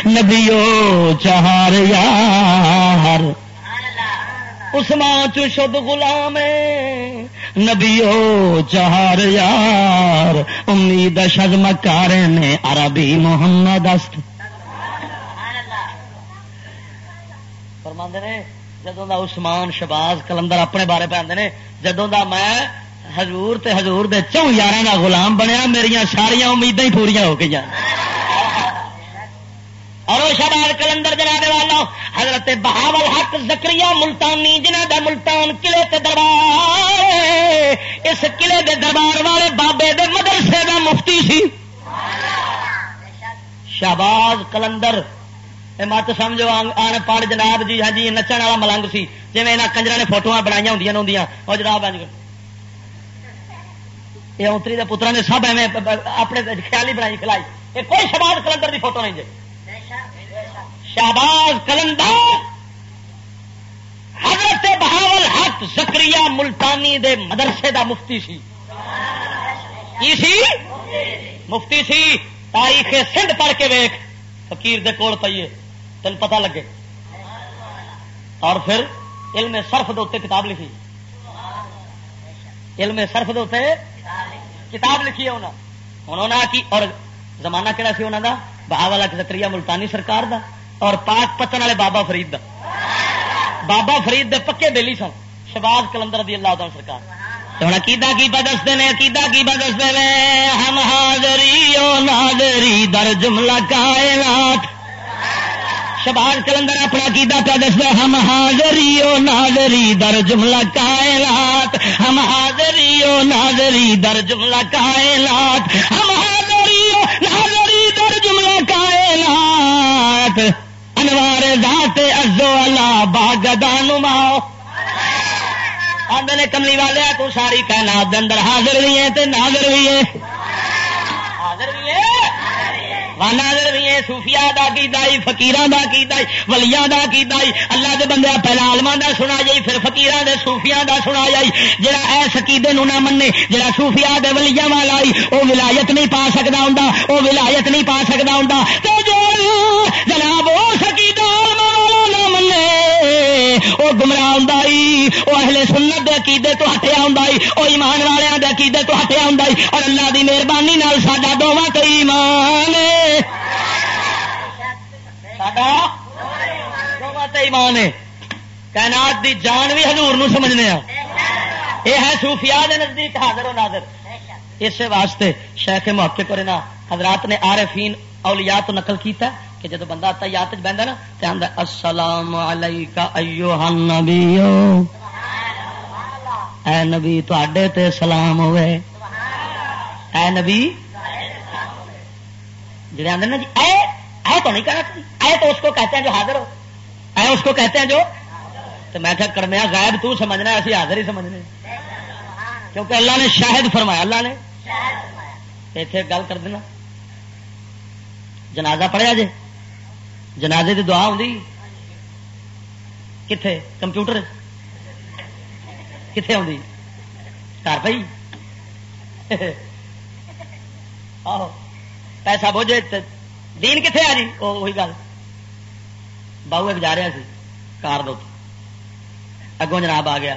نبیو چہار یار۔ اس ماں چشد غلام نبیو چہار یار، امید شزم کار نے عربی محمد است. فرماندے نے، جدوں دا عثمان شباز کلندر اپنے بارے پہ آدھے نے، جدوں دا میں حضور تے حضور دے چون یار کا غلام بنیا میری ساریا امیدیں ہی پوریا ہو گئی اور وہ شباد کلندر جناب والا، حضرت بہاول حق زکری ملتانی جنہ دا ملتان قلعے تے دربار، اس قلعے دے دربار والے بابے دے مدرسے دا مفتی سی۔ شہباز کلندر مت سمجھو، آن پڑھ جناب جی ہاں جی نچن والا ملنگ سی۔ جی کنجر نے فوٹو بنائی ہوں وہ جناب یہ اتری کے پترا نے سب ایویں اپنے خیال ہی بنائی، کھلائی۔ یہ کوئی شہباز کلندر کی فوٹو نہیں جی۔ شہباز کلندر۔ حضرت بہاول حق زکری ملتانی دے مدرسے دا مفتی سی۔ کی سی؟ مفتی سی۔ تاریخ سندھ پڑھ کے ویخ فقیر دے کول پیے تین پتہ لگے۔ اور پھر علم سرف دے کتاب لکھی۔ علم سرف دے کتاب لکھی ہے انہوں نے کی اور زمانہ کہڑا سی انہوں کا بہاوالا زکری ملتانی سرکار دا۔ اور پاک پتن والے بابا فرید دا. بابا فرید دے پکے دلی سن. شباز کلندر دی اللہ تعالی سرکار. ہوں عقیدہ کی بدستے نے عقیدہ کی بدستے نے ہم حاضری او ناظری در جملہ کائنات۔ شباز کلندر اپنا کیدا پہ دستا ہم حاضری او ناظری در جملہ کائنات۔ ہم حاضری او ناظری در جملہ کائنات۔ ہم حاضری او ناظری در جملہ کائنات۔ انوار ذات ازو اللہ باغ دانو آدھے کملی والے تو ساری کائنات اندر حاضر بھی ہے تے ناظر بھی ہے ہے بھی ہے سوفیا دا کی دائی فکیران دا کی دائی، ولیاں دا کی دائی۔ اللہ دے بندے پہلا آلما دا سنا جائی، پھر فکیران دے سوفیا دا سنا جائی۔ جڑا اے سکیدے نو نہ منے جڑا سوفیا دے ولیاں والا آئی، او ولایت نہیں پا سکدا ہوندا، او ولایت نہیں پا سکدا ہوندا۔ تے جو جناب او سکیدہ نہ منے او گمراہ ہوندا ای، او اہل سنت دے عقیدے تو ہٹیا ہوندا ای، او ایمان والےاں دے عقیدے تو ہٹیا ہوندا اور اللہ دی مہربانی نال ساڈا دوواں تے ایمان ایمان ہے۔ کائنات دی جان بھی حضور نو سمجھنے یہ ہے صوفیاء دے نزدیک حاضر و ناظر۔ اس واسطے شیخ محقق اور حضرات نے عارفین اولیاء تو نقل کیتا کہ جب بندہ تیات بہتا نا تو آدھا السلام علیکہ ایوہ اے نبی تے سلام ہوئے اے نبی جڑے آدھے نا جی اے اے تو نہیں کہنا اے تو اس کو کہتے ہیں جو حاضر ہو۔ اے اس کو کہتے ہیں جو تو میں کیا کرنے غائب تو سمجھنا ایسی حاضر ہی سمجھنے۔ کیونکہ اللہ نے شاہد فرمایا اللہ نے۔ اتنے گل کر دینا۔ جنازہ پڑھیا جی جنازے کی دعا آئی کتنے کمپیوٹر؟ کتنے آئی گھر پی آہو، پیسہ بوجھے دین کتنے آ جی؟ وہی گل۔ باہو ایک جا رہا سی، کار دو اگوں جناب آ گیا۔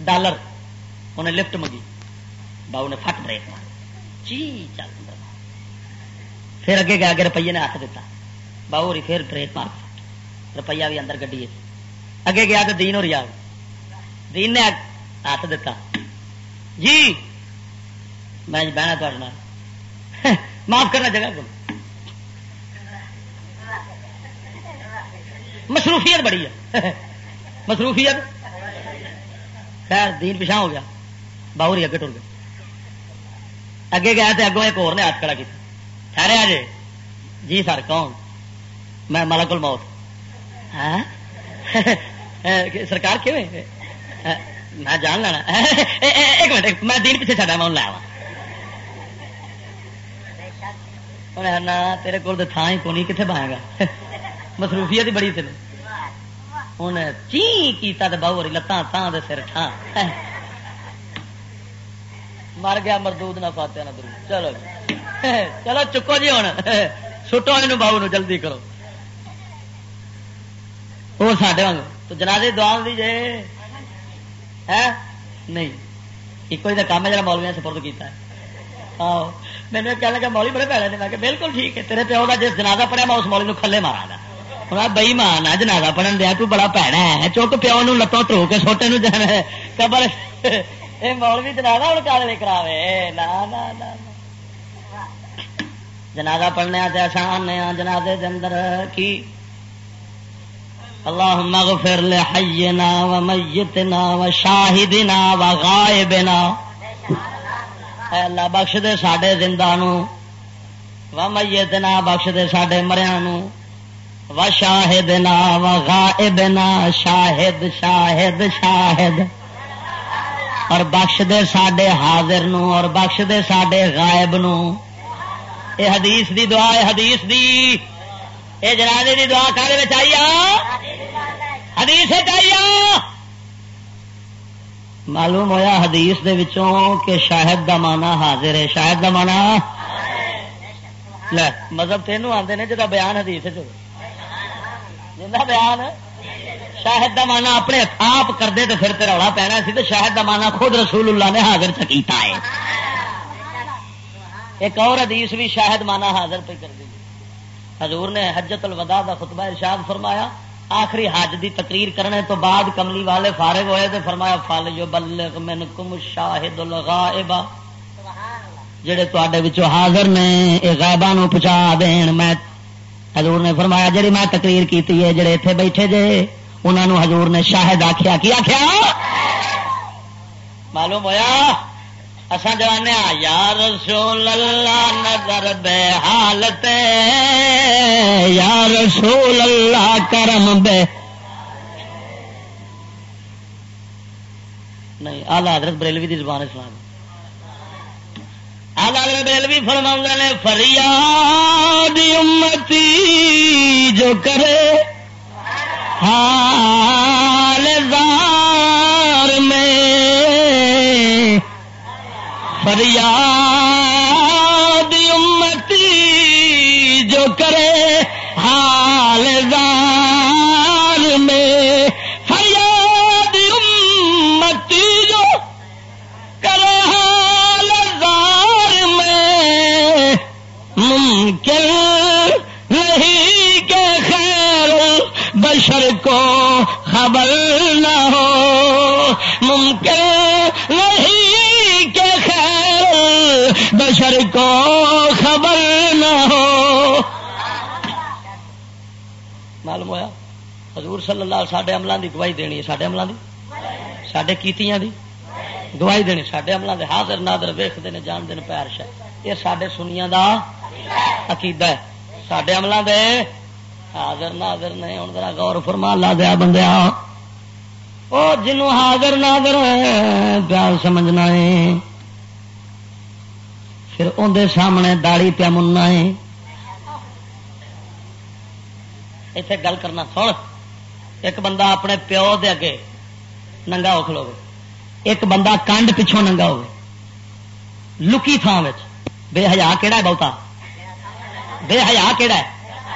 ڈالر، انہیں لفٹ منگی۔ باؤ نے فٹ بریک مار جی چل۔ پھر اگے گیا روپیے نے ہاتھ دیتا۔ باؤ پھر بریک مار روپیہ بھی اندر گڈی اگے گیا تو دین ہو رہی دین نے ہاتھ دیتا جی میں بہنا تھوڑے معاف کرنا جگہ کو مصروفیت بڑی ہے مصروفیت خیر دین پچھا ہو گیا باہر اگے ٹر گیا اگے گیا تو اگوں ایک اور نے ہاتھ کھڑا کیا ٹھہرے آ جی سر کون میں ملک الموت. ہاں؟ سرکار کیوں میں جان لینا. ایک منٹ میں دین پیچھے چڑھا میں لایا تیرے کول تھان ہی کونی کتنے پائے گا؟ مصروفیت ہی بڑی تین ہوں چی کیتا تو بہو لتان تھان دے سر ٹھان مر گیا، مردود نہ پاتے نہ درو چلو جی. چلو، چکو جی ہوں سٹو یہ بہو جلدی کرو. وہ سڈے واگ تو جنازے دعا دی جے ہے نہیں ایک ہی کام ہے جا مولویا سپرد کیا مینو کہنے لگا مولی بڑے پیڑے نے میں کہ بالکل ٹھیک ہے تیرے پیو کا جس جنازہ پڑھیا میں اس مولی نو کھلے مارا گا ہوں بئی مان آ جنازہ پڑھن دیا تو بڑا پیڑا ہے چک پیو نو لتوں ٹرو کے سوٹے نو جانا ہے قبر یہ مولوی جنازہ ہوں کالے کرا جنازہ پڑھنے آسان جنازے اندر کی اللهم اغفر لحينا وميتنا وشاهدنا وغائبنا. اے اللہ بخش دے ساڈے زندہ نو و بخش دے ساڈے مریا نو و شاہدنا و غائبنا شاہد شاہد شاہد. اور بخش دے ساڈے حاضر نو اور بخش دے ساڈے غائب نو اے حدیث دی دعا ہے حدیث دی اے جنازے دی دعا کالے آئی حدیث چاہیے؟ معلوم ہویا حدیث دے وچوں کہ شاہد دا مانا حاضر ہے۔ شاہد دا مانا لے، مذہب تینوں آتے ہیں جا بیان حدیث جا بیان؟ شاہد دا مانا اپنے آپ کرتے تو پھر رولا پینا سی تو شاہد دا مانا خود رسول اللہ نے حاضر چکیتا ہے۔ ایک اور حدیث بھی شاہد مانا حاضر پہ کر دی۔ حضور نے حجت الوداع دا خطبہ ارشاد فرمایا، آخری حج دی تقریر کرنے تو بعد کملی والے فارغ ہوئے تو فرمایا، فل جو بلغ من کم شاہد الغائبہ جڑے تے حاضر نے یہ غائبہ نو پہنچا دین، میں حضور نے فرمایا جی میں تقریر کی جڑے اتنے بیٹھے جے انہوں حضور نے شاہد آخیا کی آخیا معلوم ہوا اصا جانے یار رسول اللہ نظر دے حالت یار رسول اللہ کرم بے نہیں آلہ حضرت بریلوی دی زبان اسلام آلہ حضرت بریلوی فرما نے، فریاد امتی جو کرے، حال زار میں۔ فریاد امتی جو کرے حال زار میں، فریاد امتی جو کرے حال زار میں، ممکن نہیں کہ خیر بشر کو خبر نہ ہو، ممکن بشر کو خبر نہ ہو۔ معلوم ہوا حضور صلی اللہ سڈے عملوں کی گواہی دینی ہے۔ سڈے عملوں کی سڈے کیتیاں دی؟ گواہی دینی سڈے عملوں کے حاضر نادر ویختے ہیں جانتے ہیں پیار شاید یہ سڈے سنیا کا عقیدہ ہے۔ سڈے عملوں دے حاضر ناظر نے ہوں ذرا غور فرما، لا دیا بندیا۔ وہ جنوں حاضر ناظر پیار سمجھنا ہے۔ پھر اندر سامنے داڑی پیا منا ہے۔ اتنے گل کرنا سن۔ ایک بندہ اپنے پیو دے اگے ننگا ہو کھلو ایک بندہ کنڈ پچھوں ننگا ہو لکی تھان بے حیا کہڑا ہے بہتا بے حیا کہڑا ہے؟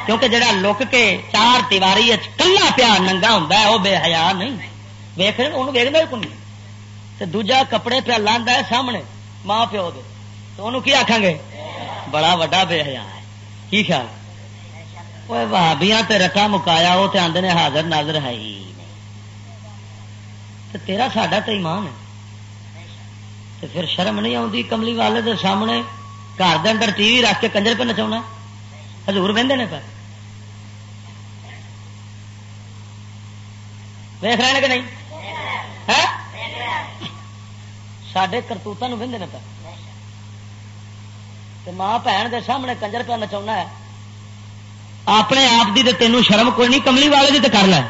کیونکہ جڑا لک کے چار دیواری کلا پیا ننگا ہوں وہ بے حیا نہیں۔ ویخ ویکنا ہی کون دوجا کپڑے پیا لانا ہے سامنے ماں پیو دے۔ تو انہوں کی آخان گے؟ بڑا وا بے حیا ہے۔ کی خیال؟ وہ بھابیاں تے رٹا مکایا وہ تو آدھے نے حاضر ناظر ہے ہی تو تیرا ساڈا تو ایمان ہے۔ تو پھر شرم نہیں آتی کملی والے دے سامنے گھر دے اندر ٹی وی رکھ کے کنجر پہ نچاؤنا ہزور بہتے نے پہ ویخ رہے ہیں کہ نہیں؟ سڈے کرتوتوں بہتے نے پہ ماں بھن دے سامنے کنجر پہ نچاؤنا ہے۔ اپنے آپ کی تو تینوں شرم کوئی نہیں، کملی والے کی تو کر لے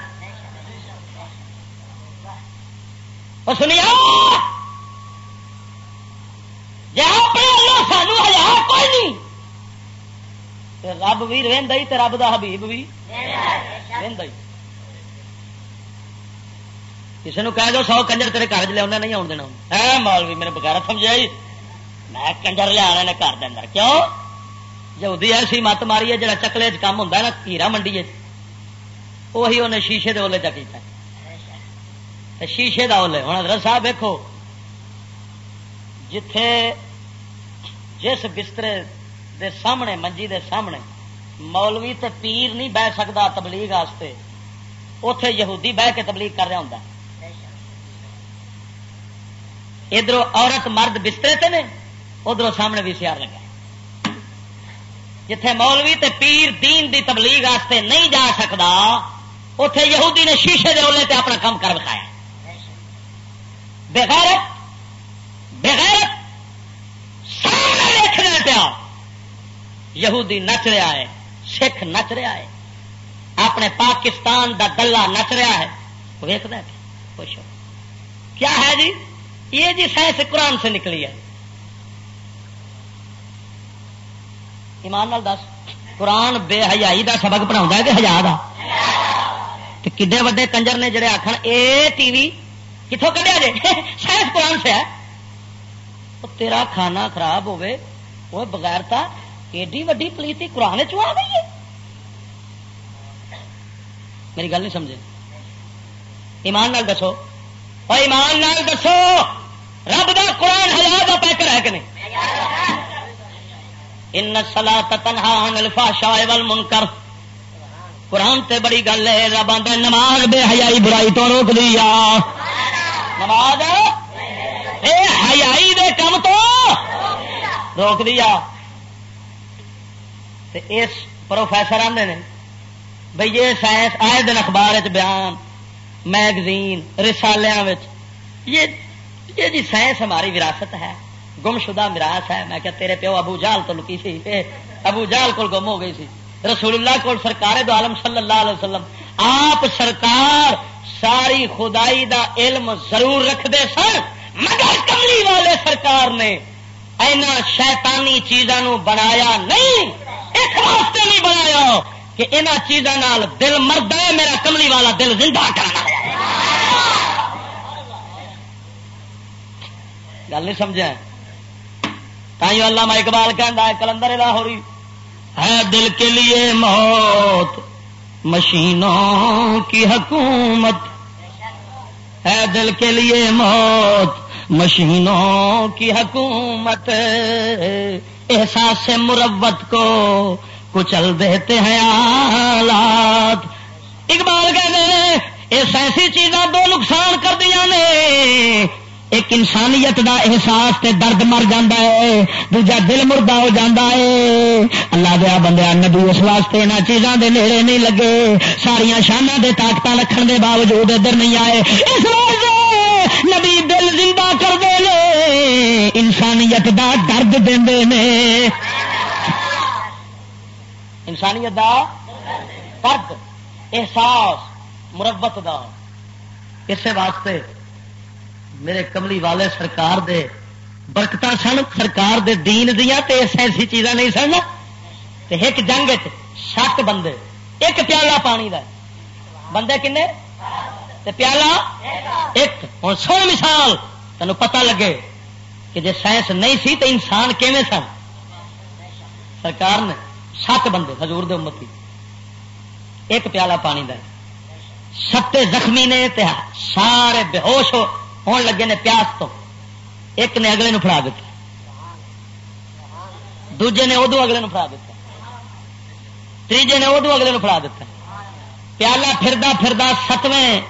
اور سنیا جی اپنے اللہ سانو ہزار کوئی نہیں۔ رب بھی رہ رب دا حبیب بھی کسی نے کہہ دو، سو کنجر تیرے گھر چ لیا نہیں آن دینا۔ ہے مولوی، میرے بغیر سمجھا جی میں کنجر لیا نے گھر اندر۔ کیوں؟ جی ایسی مت ماری ہے جہاں چکلے چ کام نا ہیرا منڈی وہی انہیں شیشے دے اولے چکیتا شیشے دا اولے۔ ہوں حضرت صاحب دیکھو جتھے جس بسترے دے سامنے، منجی دے سامنے مولوی تے پیر نہیں بہ سکتا تبلیغ واسطے اتے یہودی بہ کے تبلیغ کر رہا ہوں ادھر عورت مرد بسترے تے نے ادھر سامنے بھی سیار لگا۔ جتھے مولوی تے پیر دین دی تبلیغ واسطے نہیں جا سکتا اتے یہودی نے شیشے دے اولے تے اپنا کام کر بکھایا بغیر بغیر سامنے دیکھنا پیا، یہودی نچ رہا ہے، سکھ نچ رہا ہے، اپنے پاکستان دا دلہ نچ رہا ہے۔ ویکد خوش ہو۔ کیا ہے جی؟ یہ جی سائنس قرآن سے نکلی ہے۔ ایمان نال دس۔ قرآن بے حیائی دا سبق پڑھا ہے کہ ہزار کا کڈے وڈے کنجر نے جڑے آخر اے ٹی وی کتوں کڈیا جائے سائنس قرآن سے ہے۔ تیرا کھانا خراب ہوے وہ بغیر تھا ایڈی وڈی پلیتی قرآن چ آ گئی ہے۔ میری گل نہیں سمجھے۔ ایمان نال دسو۔ اور ایمان نال دسو، رب دا قرآن ہزار کا پیکر ہے کہ نہیں؟ ان سلا تنہا الفاشا والمنکر۔ قرآن تے بڑی گل ہے، رب آدھا نماز بے حیائی برائی تو روک دیا نماز اے حیائی دے کم تو روک دیا اس پروفیسر آتے ہیں بھائی یہ سائنس آئے دن اخبار بیان، میگزین، رسالیاں یہ یہ جی سائنس ہماری وراثت ہے۔ گم شدہ وراث ہے۔ میں کیا تیرے پیو ابو جال تو لکی سی۔ ابو جال کو گم ہو گئی سی۔ رسول اللہ کو سرکار دو عالم صلی اللہ علیہ وسلم۔ آپ سرکار ساری خدائی دا علم ضرور رکھتے سن، مگر کملی والے سرکار نے اینا شیطانی چیزوں بنایا نہیں۔ ایک واسطے نہیں بنایا کہ انہوں چیزوں دل مرد ہے، میرا کملی والا دل زندہ کرنا گل نہیں سمجھا؟ تھی اللہ میں اقبال کہہ کلندر لاہوری، ہے دل کے لیے موت، مشینوں کی حکومت۔ ہے دل کے لیے موت، مشینوں کی حکومت۔ احساس مروت کو کچل دیتے ہیں آلات۔ اقبال کہتے اس ایسی چیزاں دو نقصان کر دیا نے۔ ایک انسانیت دا احساس تے درد مر جاندہ ہے، دوجا دل مردہ ہو جاندہ ہے۔ اللہ دیا بندیا نبی، اس واسطے یہاں چیزاں دے نیڑے نہیں لگے۔ ساریا شانہ دے طاقت رکھن دے باوجود ادھر نہیں آئے۔ اس واسطے نبی دل زندہ کر دے لے۔ انسانیت دا درد دے نے انسانیت دا درد، احساس، مربت دا۔ اسے واسطے میرے کملی والے سرکار دے برکت سن، سرکار دے دین دیا تے ایسی چیزاں نہیں سن۔ ایک جنگ سات بندے، ایک پیالہ پانی دا۔ بندے کنے؟ تے پیالہ؟ ایک۔ ہوں سو مثال تینوں پتہ لگے کہ جی سائنس نہیں سی تو انسان کیویں سن۔ سرکار نے سات بندے، حضور دے امتی۔ ایک پیالہ پانی دا۔ ستے زخمی نے سارے بے ہوش ہو ہون لگے نے پیاس تو۔ ایک نے اگلے فڑا دیتا۔ دوجے نے ادو اگلے فڑا دیتا۔ تیجے نے ادو اگلے فڑا دیتا۔ پیالہ پھردا پھردا ستویں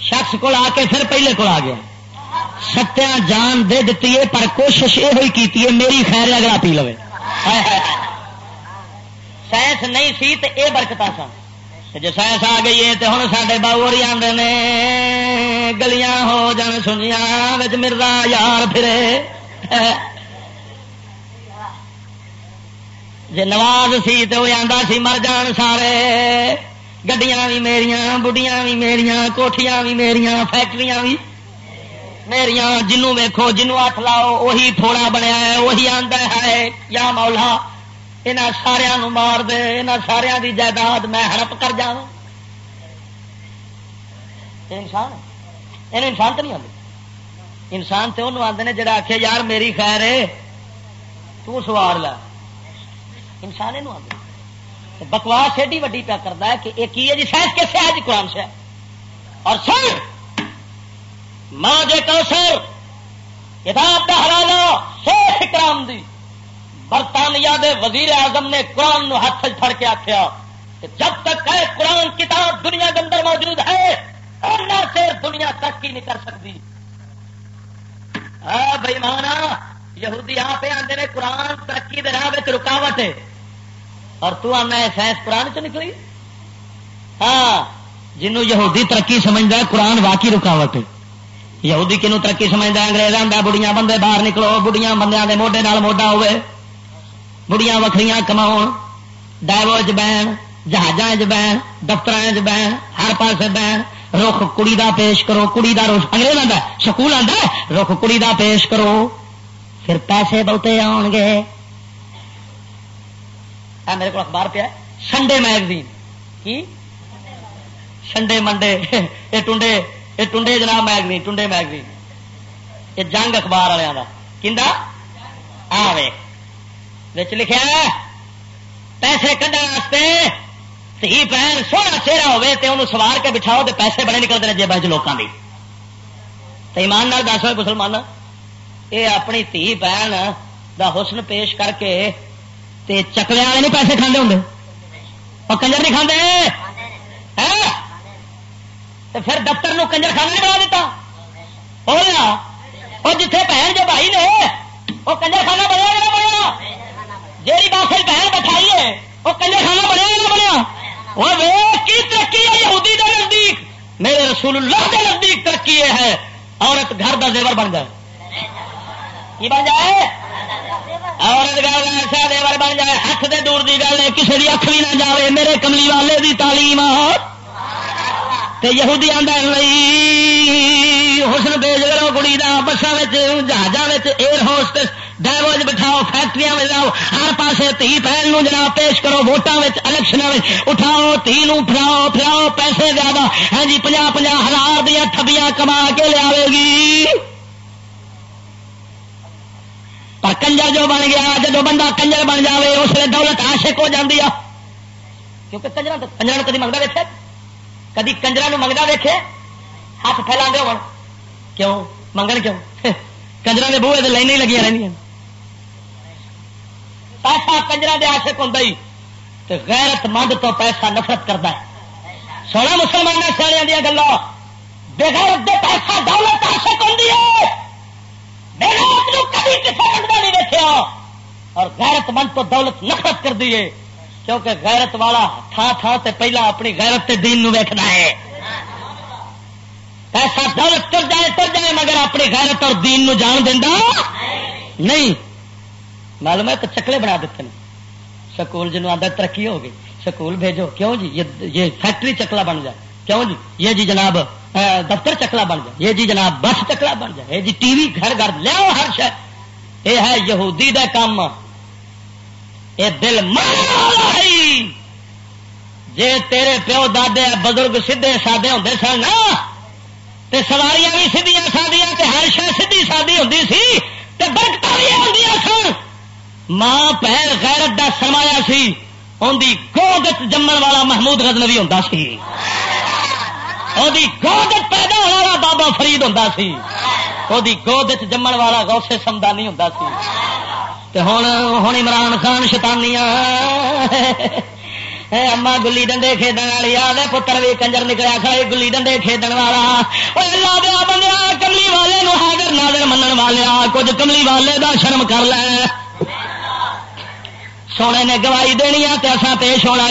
شخص کو آ کے پھر پہلے کو آ گیا۔ ستیا جان دے دیتی ہے، پر کوشش یہ ہوئی کی میری خیر اگلا پی لو سائنس نہیں سی تو یہ برکت سن۔ جی سائنس آ گئی ہے تو ہوں سارے باؤ آدھے نے۔ گلیاں ہو جان سنیا مرزا یار پھرے۔ جی نواز سی تو آتا سی، مر جان سارے۔ گڈیاں بھی میریاں بڑھیاں بھی میریاں کوٹیاں بھی میریاں، فیکٹریاں بھی میریاں۔ جنوں ویکو جنوں ہاتھ لاؤ وہی تھوڑا بنیا ہے وہی آدھا ہے۔ یا مولا یہاں سارا مار دے یہاں سارا دی جائیداد میں ہڑپ کر جا انسان یہ انسان تو نہیں آتے انسان تو انہوں آتے جڑا آخیا یار میری خیر ہے، تو سوار لا انسان یہ آتے بکواس ایڈی وڈی پیا کرتا ہے کہ ایک ہی ہے جی؟ سائنس کیسے ہے جی قرآن سے۔ اور سر، ماں جے کوسر کتاب کا حوالہ شیخ کرام دی۔ برطانیہ دے وزیر اعظم نے قرآن نو ہاتھ پھڑ کے آخیا کہ جب تک ہے قرآن کتاب دنیا کے اندر موجود ہے سے دنیا ترقی نہیں کر سکتی۔ بھائی مانا یہودی یہاں پہ آتے نے قرآن ترقی دے راہ رکاوٹ ہے۔ اور تو آنا ہے سائنس قرآن چ نکلی۔ ہاں جنوں یہودی ترقی سمجھتا ہے، قرآن واقعی رکاوٹ ہے۔ یہودی کنو ترقی سمجھتا ہے انگریز بڑھیا بندے باہر نکلو بڑھیا بندے کے موڈے موڈا ہوئے بڑیاں وکری کما ڈائیور بہن جہاز بہن دفتر بہن، ہر پاس بہن۔ رخ کڑی دا پیش کرو، کڑی دا رخ انگریز آتا سکول آتا رخ کڑی دا پیش کرو۔ پھر پیسے بہتے آن گے۔ میرے کو اخبار پیا سنڈے میگزین۔ کی؟ Sunday, Monday. یہ ٹنڈے یہ ٹنڈے جناب میگزین، ٹنڈے میگزین۔ یہ جنگ اخبار والوں کا کھا آ لکھا پیسے کھنے تھی بہن سونا چہرہ ہوے تو انہوں سوار کے بچھاؤ تو پیسے بڑے نکلتے ہیں جیبان چوکوں کی تو ایمان نال دس ہوئے مسلمان یہ اپنی تھی بہن دا حسن پیش کر کے تے چکلے والے نہیں پیسے کھانے ہوں اور کنجر نہیں کھانے تو پھر دفتر نو کنجر کھانا نہیں بنا دیتا اور جتھے بہن جو بھائی نے وہ کنجر کھانا بنیا بنیا جیڑی باسل بہن بٹھائی ہے وہ کلے کھانا وہ کی ترقی ہے، یہودی کے نزدیک، میرے رسول اللہ کے نزدیک ترقی یہ ہے، عورت گھر کا زیور بن جائے۔ کی بن جائے؟ عورت گھر ایسا زیور بن جائے ہاتھ دے دور کی گل ہے کسی کی اکھ بھی نہ جائے میرے کملی والے کی تعلیم یہودی آدھا نہیں، حسن بیچ کرو کڑی کا بسان جہاز ایئر ہوسٹس ڈائیوز بٹھاؤ فیکٹری میں جاؤ ہر پاسے تھی پہن جناب پیش کرو ووٹان الیکشن اٹھاؤ، تھی فراؤ فراؤ پیسے زیادہ ہاں جی پناہ پناہ ہزار دیا تھبیاں کما کے لیا گی۔ پر کنجر جو بن گیا جب بندہ کنجر بن جائے اس لیے دولت آشک ہو جاتی ہے۔ کیونکہ کنجر کنجر کدی منگتا دیکھے کدی کنجر منگتا دیکھے ہاتھ پھیلا دے ہو کیوں؟ منگن کیوں؟ کنجر کے بوہے تو لائن لگی رہی پیسہ کنجرا دے آشک ہوں غیرت مند تو پیسہ نفرت کرتا ہے۔ سونا مسلمان سیاح دیا گلا بغیرت دے پیسہ دولت آشک ہوں کبھی کسی بندہ نہیں دیکھا اور غیرت مند تو دولت نفرت کر دیے کیونکہ غیرت والا تھان تھان تے پہلا اپنی غیرت تے دین نو ویکھنا ہے۔ پیسہ دولت کر جائے، تر جائے، مگر اپنی غیرت اور دین نو جان دینا نہیں۔ معلوم ہے تو چکلے بنا دیتے ہیں۔ سکول جنوب آدھا ترقی ہو گئی، سکول بھیجو۔ کیوں جی؟ یہ فیکٹری چکلا بن جائے۔ کیوں جی؟ یہ جی جناب دفتر چکلا بن جائے۔ یہ جی جناب، بس چکلا بن جائے۔ یہ جی ٹی وی گھر گھر لیا ہر شہر یہ ہے یہودی دا کام۔ یہ دل جے تیرے پیو دادے بزرگ سیدے سادے ہوں سن نا، تے سواریاں بھی سیدیاں سادیاں تے ہر شہ سیدھی سادی ہوں سی، تے برکت بھی ہوں سن۔ ماں پہل غیرت دا سرمایا سی ان دی گود جمن والا محمود غزنوی ہوں سی۔ گود پیدا ہونے والا بابا فرید ہوں سی۔ وہ گود جمن والا گوسے سمدانی ہوں سی۔ ہوں ہوں عمران خان شتانیاں اما گلی ڈنڈے کھیڈن والی آدھے پتر بھی کنجر نکلیا کھڑے گلی ڈنڈے کھیڈن والا۔ اللہ دیا بندہ کملی والے حاضر ناظر منن والے کچھ کملی والے دا شرم کر لے۔ سونے نے گواہی دینی ہے اصا پیش ہونا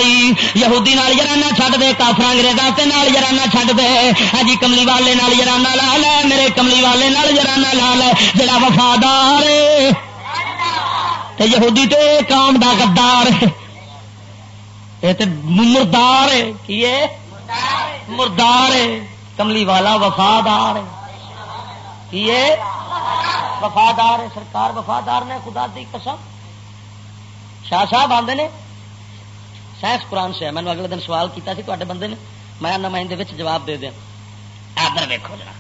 یہودی نال جرانا چھڈ دے کافر انگریزوں نال جرانا چھڈ دے۔ ہاں جی کملی والے نال جرانا لا لے، میرے کملی والے نال جرانا لا لے، جڑا وفادار یہودی تے قوم دا غدار یہ تے مردار کی مردار کملی والا وفادار کی وفادار سرکار وفادار نے، خدا دی قسم۔ شاہ صاحب آتے نے؟ سائنس قرآن سے میں نے اگلے دن سوال کیا تے بندے نے۔ میں نمائندے جواب دے دیا۔ آدر ویکو جا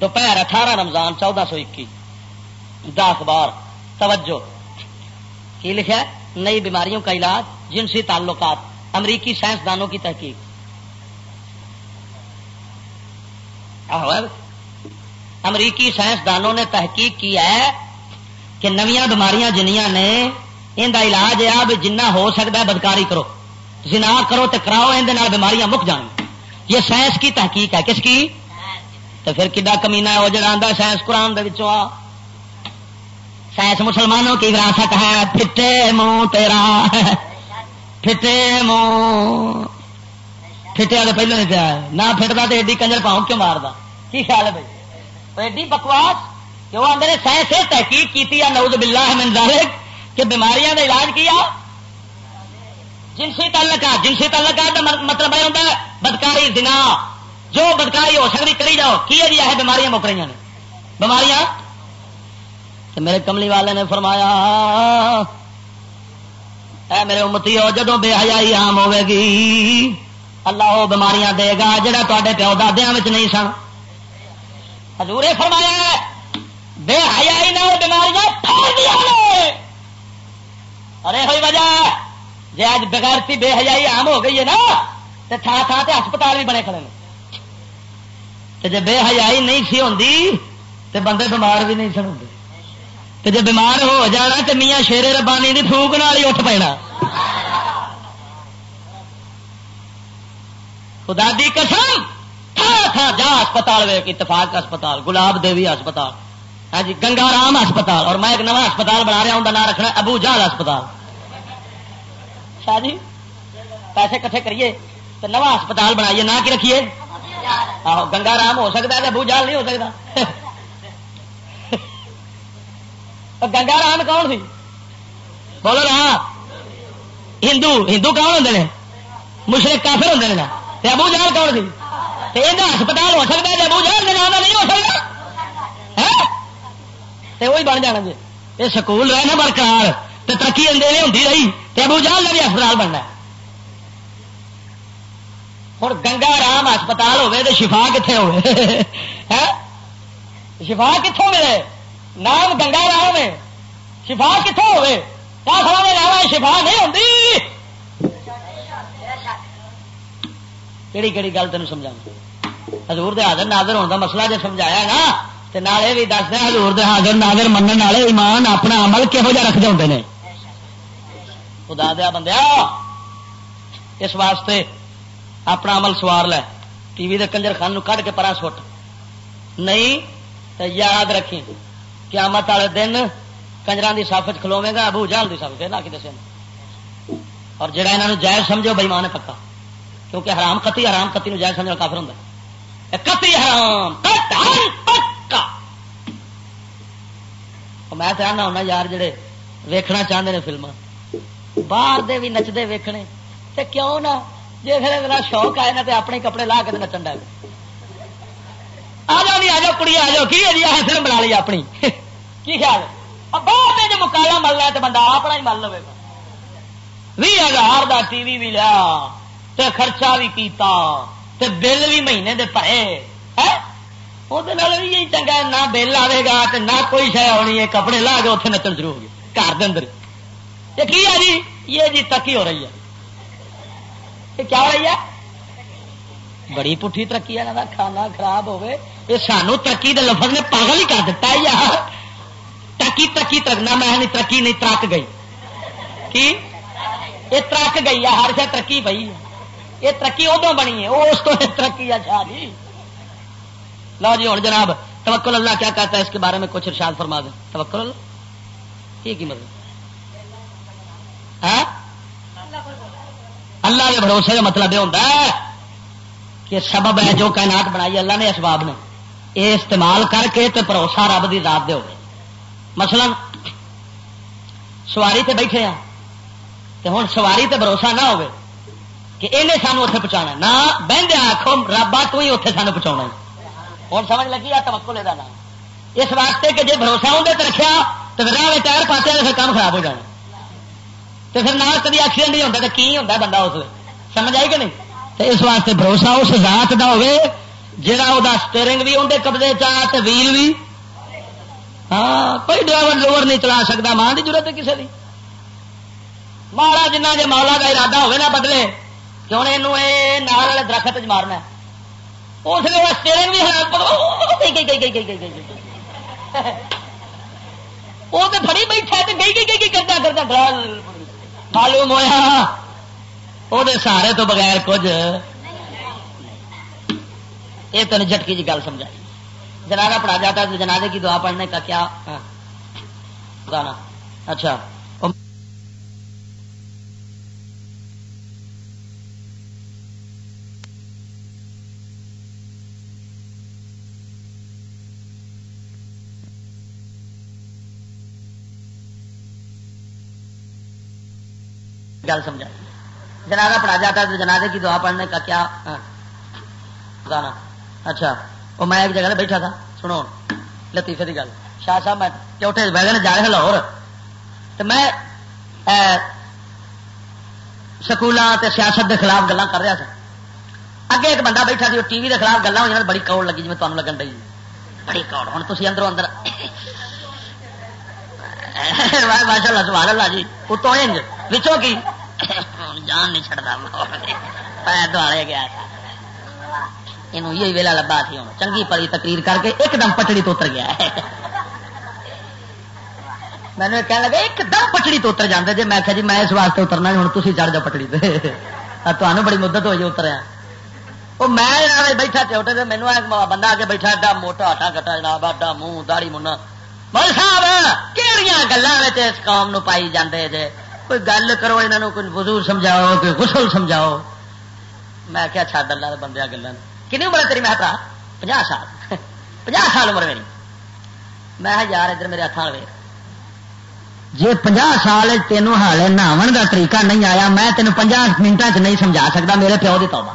دوپہر اٹھارہ رمضان چودہ سو اکی دا اخبار۔ توجہ۔ کی لکھا ہے؟ نئی بیماریوں کا علاج، جنسی تعلقات۔ امریکی سائنسدانوں کی تحقیق۔ امریکی سائنسدانوں نے تحقیق کی ہے کہ نویاں بیماریاں جنیاں نے ان کا علاج ہے بھی جنہ ہو سکتا ہے بدکاری کرو۔ جنا کرو تو کراؤ اندر بیماریاں مک جان۔ یہ سائنس کی تحقیق ہے۔ کس کی؟ تو پھر کدا کمینا ہے؟ وہ جڑا آتا سائنس قرآن آ۔ سائنس مسلمانوں کی وراثت ہے۔ پھٹے منہ تیرا۔ پھٹے منہ پھٹیا تو پہلے نہیں پیا۔ نہ پھٹتا تو ایڈی کنجر پاؤں کیوں مارتا کی خیال ہے بھائی؟ ایڈی بکواس۔ کیوں آدھے سائنس تحقیق کی نوز بلا ہے ذالک۔ کہ بیماریاں کا علاج کیا؟ جنسی تعلقات جنسی تعلقات کا مطلب یہ ہوتا ہے، بدکاری دنا جو بدکاری ہو سکتی، کری جاؤ۔ کی ہے جی ہے بیماریاں مک رہی نے بیماریاں؟ تو میرے کملی والے نے فرمایا، اے میرے امتی ہو جدو بے حیائی عام ہوے گی اللہ وہ بیماریاں دے گا جہاں تے پیو دادیا نہیں سن۔ حضور فرمایا بے حیائی نے وہ بیماریاں پھیل دیا ارے ہوئی وجہ جی اج بغیرتی بے حجائی عام ہو گئی ہے نا تو تھان تھان سے ہسپتال بھی بنے کھڑے جی بے حجائی نہیں سی ہوتی تو بندے بیمار بھی نہیں سن ہوتے جی بیمار ہو جانا تو میاں شیر ربانی کی فوک نال ہی اٹھ پینا۔ خدا دی قسم، تھا تھا جا ہسپتال ویک اتفاق ہسپتال، گلاب دیوی ہسپتال۔ ہاں جی گنگا رام ہسپتال، اور میں ایک نواں ہسپتال بنا رہا ہوں نام رکھنا ابو جال ہسپتال۔ شاہ جی پیسے کٹھے کریے تو نو ہسپتال بنائیے نہ کی رکھیے؟ آہو گنگا رام ہو سکتا ہے ابو جال نہیں ہو سکتا۔ گنگا رام کون سی؟ بولو نا۔ ہندو ہندو کون ہوں مشرق کافر ہوں نا؟ ابو جال کون سی؟ ہسپتال ہو سکتا ہے ابو جال نام نہیں ہو سکتا؟ ہاں؟ تے وہی بن جانا جی۔ یہ سکول رہے نا برقرار تو ترقی اندر ہوتی رہی تو ابو جال کا بھی ہسپتال بننا ہوں گنگا رام ہسپتال ہوے تو شفا کتنے ہو ہاں؟ شفا کتوں ملے؟ نام گنگا رام ہے۔ شفا کتوں ہوے کیا میں نام شفا نہیں ہوتی کہڑی کہڑی گل تین سمجھا حضور دے حاضر ناظر ہونے کا مسئلہ جو سمجھایا نا نالے بھی دس دیں ہزور دے حاضر، ناظر من والے، ایمان، اپنا عمل کہہو جہ رکھتے ہوتے ہیں خدا دیا بندیا، اس واسطے اپنا عمل سوار لے، ٹی وی کنجر خان کھ کے پرا سٹ۔ نہیں تو یاد رکھی، قیامت والے دن کنجر کی سف چلوے گا، ابو جال کی سف نہ دسے اور جڑا یہاں جائز سمجھو بےمان ہے پکا۔ کیونکہ حرام کتی حرام کتی نو جائز سمجھنا کافر ہوں کتی حرام پکا میں تو آنا ہونا یار جڑے ویکھنا چاہتے ہیں فلم باہر دے بھی نچتے ویکھنے تے کیوں نہ جی پھر میرا شوق آئے نا تو اپنے کپڑے لا کے نچن ڈے آ جاؤ نہیں آ جاؤ کڑی آ جاؤ کی ہے جی فلم بنا لی اپنی کی خیال باہر میں جو مکالا ملنا تو بندہ اپنا ہی مل لو بھی ہزار کا ٹی وی بھی لیا تے خرچہ بھی کیتا تے بل بھی مہینے دے پے وہ بھی چنگا نہ بل آئے گا نہ کوئی شہ ہونی ہے کپڑے لا کے اتنے نچن شروع ہو گئے گھر کے اندر یہ کی ہے جی یہ جی تکی ہو رہی ہے یہ کیا ہو رہی ہے بڑی پٹھی ترقی ہے کھانا خراب ہوے یہ سانو ترقی دے لفظ نے پاگل ہی کر دیتا ہے یار ترقی ترقی ترکنا میں ترقی نہیں ترک گئی کی یہ ترک گئی ہے ہر شا ترقی پی یہ ترقی ادو بنی ہے اس کو ترقی ہے شاہ جی لو جی ہوں جناب، توکل اللہ کیا کہتا ہے اس کے بارے میں کچھ ارشاد فرما دیں۔ توکل اللہ، یہ کی مطلب؟ ہاں؟ اللہ کے بھروسے کا مطلب یہ ہوتا ہے کہ سبب ہے جو کائنات بنائی، اللہ نے اسباب نے۔ یہ استعمال کر کے تو بھروسہ رب کی ذات دے ہوگی مثلا، سواری تے بیٹھے ہیں تو ہوں سواری تے بھروسہ نہ ہوگی کہ انہیں سانو اتنے پہنچا نہ بہن آخو رابا تو ہی اتنے سانو پہنچا ہوں سمجھ لگی آ تمکو نام اس واسطے کہ جی بھروسہ اندر رکھا تو پھر راہ ٹائر پاتے پھر کام خراب ہو جانا۔ تو پھر نہ کبھی ایکسیڈنٹ نہیں ہوتا تو کی ہوتا بندہ اس سمجھ آئی کہ نہیں؟ تو اس واسطے بھروسہ اس ذات کا ہوگی جہاں وہ اسٹیئرنگ بھی اندر قبضے چاہ ویل بھی۔ ہاں کوئی ڈرائیور لوور نہیں چلا سکتا ماں کی ضرورت ہے کسی کی مالا جنہ کے مولا کا ارادہ ہوگا نہ بدلے، کیوں یہ درخت چ مارنا اس لیے اسٹیئرنگ بھی وہ تو فری بیٹھا گئی گئی گئی کرتا کرتا معلوم ہوا وہ سہارے تو بغیر کچھ۔ یہ تین جھٹکی جی گل سمجھائی۔ جنازہ پڑھا جاتا ہے تو جنازے کی دعا پڑھنے کا کیا؟ گانا۔ اچھا۔ گل سمجھا۔ جنازہ پڑھا جاتا ہے تو جنازے کی دعا پڑھنے کا کیا ہاں۔ گانا۔ اچھا۔ وہ میں ایک جگہ بیٹھا تھا۔ سنو۔ لطیفے کی گل۔ شاہ صاحب، میں چوٹے بہ گئے جا رہے لاہور؟ تو میں سکولوں کے سیاست کے خلاف گلیں کر رہا تھا اگے ایک بندہ بیٹھا سی، وہ ٹی وی کے خلاف گلا ہوئی بڑی کوڑ لگی جی تمہیں لگن ڈی بڑی کوڑ ہوں تھی اندروں اندر۔ ماشاء اللہ سوال اللہ جی۔ اتوں بچوں کی؟ جان نہیں چڑھتا پیر دوڑے گیا یہ ویلا لبا سی ہوں۔ چنگی پری تقریر کر کے ایک دم پٹڑی تو اتر گیا ہے۔ میں نے کہنے لگا، ایک دم پٹڑی تو اتر جاتے جی میں کہ جی میں اس واسطے اترنا ہوں تھی چڑھ جاؤ پٹڑی پہ تمہیں بڑی مدت ہوئی اتریا۔ وہ میں بیٹھا چوٹے سے مینو بندہ آ کے بیٹھا ایڈا موٹا ہٹا کٹا جناب ایڈا منہ داڑی منا مول صاحب کہڑی گلوں اس قوم نو پائی جاندے جے؟ کوئی گل کرو یہاں کوئی وضو سمجھاؤ، کوئی غسل سمجھاؤ۔ میں کیا چھ اللہ بندے گلیں کنی عمر تیری میں پڑھا پناہ سال۔ پناہ سال عمر میری۔ میں یار ادھر میرے ہاتھ وے جی پنجا سال تینوں ہال نہاو کا طریقہ نہیں آیا، میں تینوں پنجا منٹوں چ نہیں سمجھا سکتا میرے پیو کی توبہ۔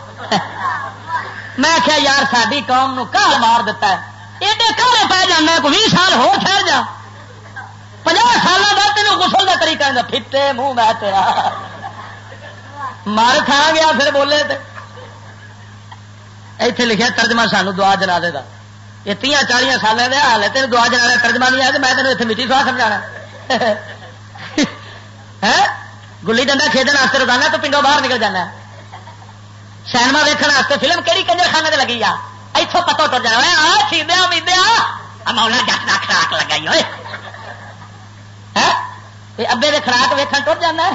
میں آخیا یار ساری قوم نو کال مار دیتا ہے۔ ایڈے کالے پہ جانا کوئی بھی سال ہو ٹھہر جا۔ پناہ سال بعد تینوں گسل کا طریقہ پھٹے منہ میں تیرا۔ مار کھا گیا، پھر بولے ایتھے لکھا ترجمہ سانو دعا جنا دے گا یہ تیاں چالیا سال حال ہے تین دعا جنا ترجمہ نہیں ہے میں تینوں اتنے مٹی سوا سمجھا ہاں؟ گلی ڈنڈا کھیڈنے واسطے روزانہ تو پنڈوں باہر نکل جانا۔ سینما ویکن واسطے فلم کہڑی کنجر خانے سے لگی آ۔ اتوں پتہ اتر جانا۔ سیدیا امیدیا مولا جٹ کا خراک لگائی ہوئے ابے دے خراک ویکن ٹر جانا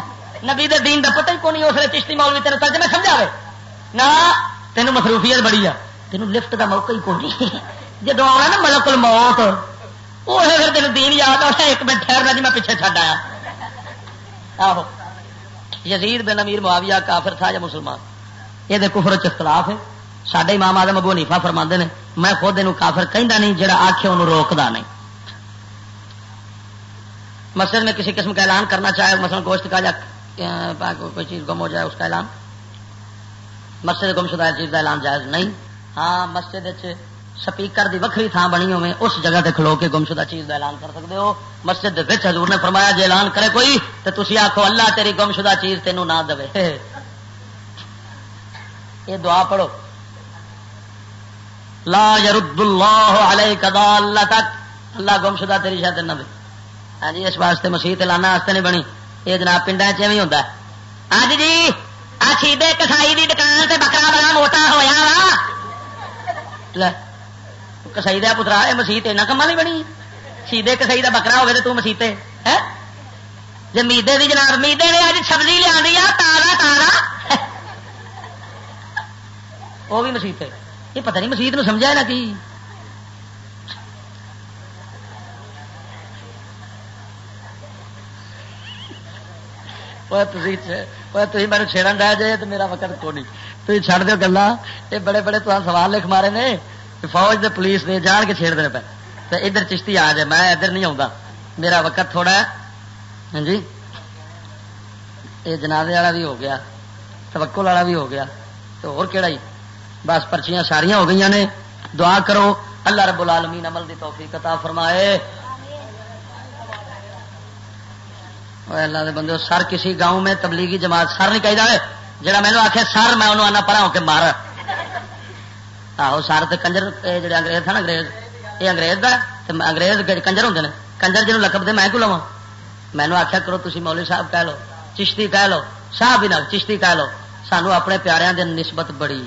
نبی دے دین دا پتہ ہی کون اس لیے چشتی مولوی تیرے ترجمہ سمجھا نہ تینوں مصروفیت بڑی آ تینوں لفٹ دا موقع ہی کون جب آنا نا ملک الموت وہ پھر تین دین یاد آتا ایک منٹ ٹھہرنا جی میں پیچھے چڈ آیا آہو یزید بن امیر معاویہ کافر تھا یا مسلمان یہ کفر اختلاف ہے سڈے امام آدم ابو نیفا فرما نے میں خود یہ کافر کہہ نہیں جڑا آخے انہوں روکتا نہیں مسجد میں کسی قسم کا اعلان کرنا چاہے، مثلا گوشت کا یا کوئی چیز گم ہو جائے، اس کا اعلان۔ مسجد گم شدہ چیز کا اعلان جائز نہیں۔ ہاں مسجد سپیکر دی وکری تھان بنی ہوے اس جگہ تے کھلو کے گم شدہ چیز کا اعلان کر سکتے ہو۔ مسجد حضور نے فرمایا جی اعلان کرے کوئی تو تھی آخو اللہ تیری گم شدہ چیز تینوں نہ دے۔ یہ دعا پڑھو۔ لا یرد اللہ علیہ کدا اللہ تک، اللہ گم شدہ تیری شاید نہ دے۔ ہاں جی اس واسطے مسیح لانا واسطے نہیں بنی۔ یہ جناب پنڈا چی ہوتا ہاں جی جی کسائی کی دکان سے بکرا بڑا موٹا ہوا وا۔ کسائی دیا پترا یہ مسیح ایسا کما نہیں بنی۔ سیدے کسائی کا بکرا ہوگا تو مسیتے جی میدے کی جناب، میدے نے اج سبزی لیا تارا تارا وہ بھی مسیح یہ پتہ نہیں مسیح سمجھا نا کی۔ میرے چھیڑن ڈا جائے تو میرا وقت کو نہیں تھی چڑھ دو گلا یہ بڑے بڑے تو سوال لکھ مارے نے فوج دے پولیس دے جان کے چھیڑ دے پہ تو ادھر چشتی آ جائے میں ادھر نہیں آتا میرا وقت تھوڑا ہے ہاں جی یہ جنازے والا بھی ہو گیا توکل والا بھی ہو گیا تو اور کہڑا ہی بس پرچیاں ساریاں ہو گئی نے دعا کرو اللہ رب العالمین عمل دی توفیق عطا فرمائے اللہ دے بندے سر کسی گاؤں میں تبلیغی جماعت سر نہیں کہی جائے جڑا مینو آخیا سر میں انہوں آنا پڑا ہو کے مار آہو سر تو کنجر جڑے انگریز تھا نا انگریز یہ انگریز دا انگریز کنجر ہوں کنجر جنوب لقب دے میں کو لوا مینو آخیا کرو تھی مولوی صاحب کہہ لو چشتی کہہ لو صاحب بھی نہ چشتی کہہ لو سانو اپنے پیاروں کی نسبت بڑی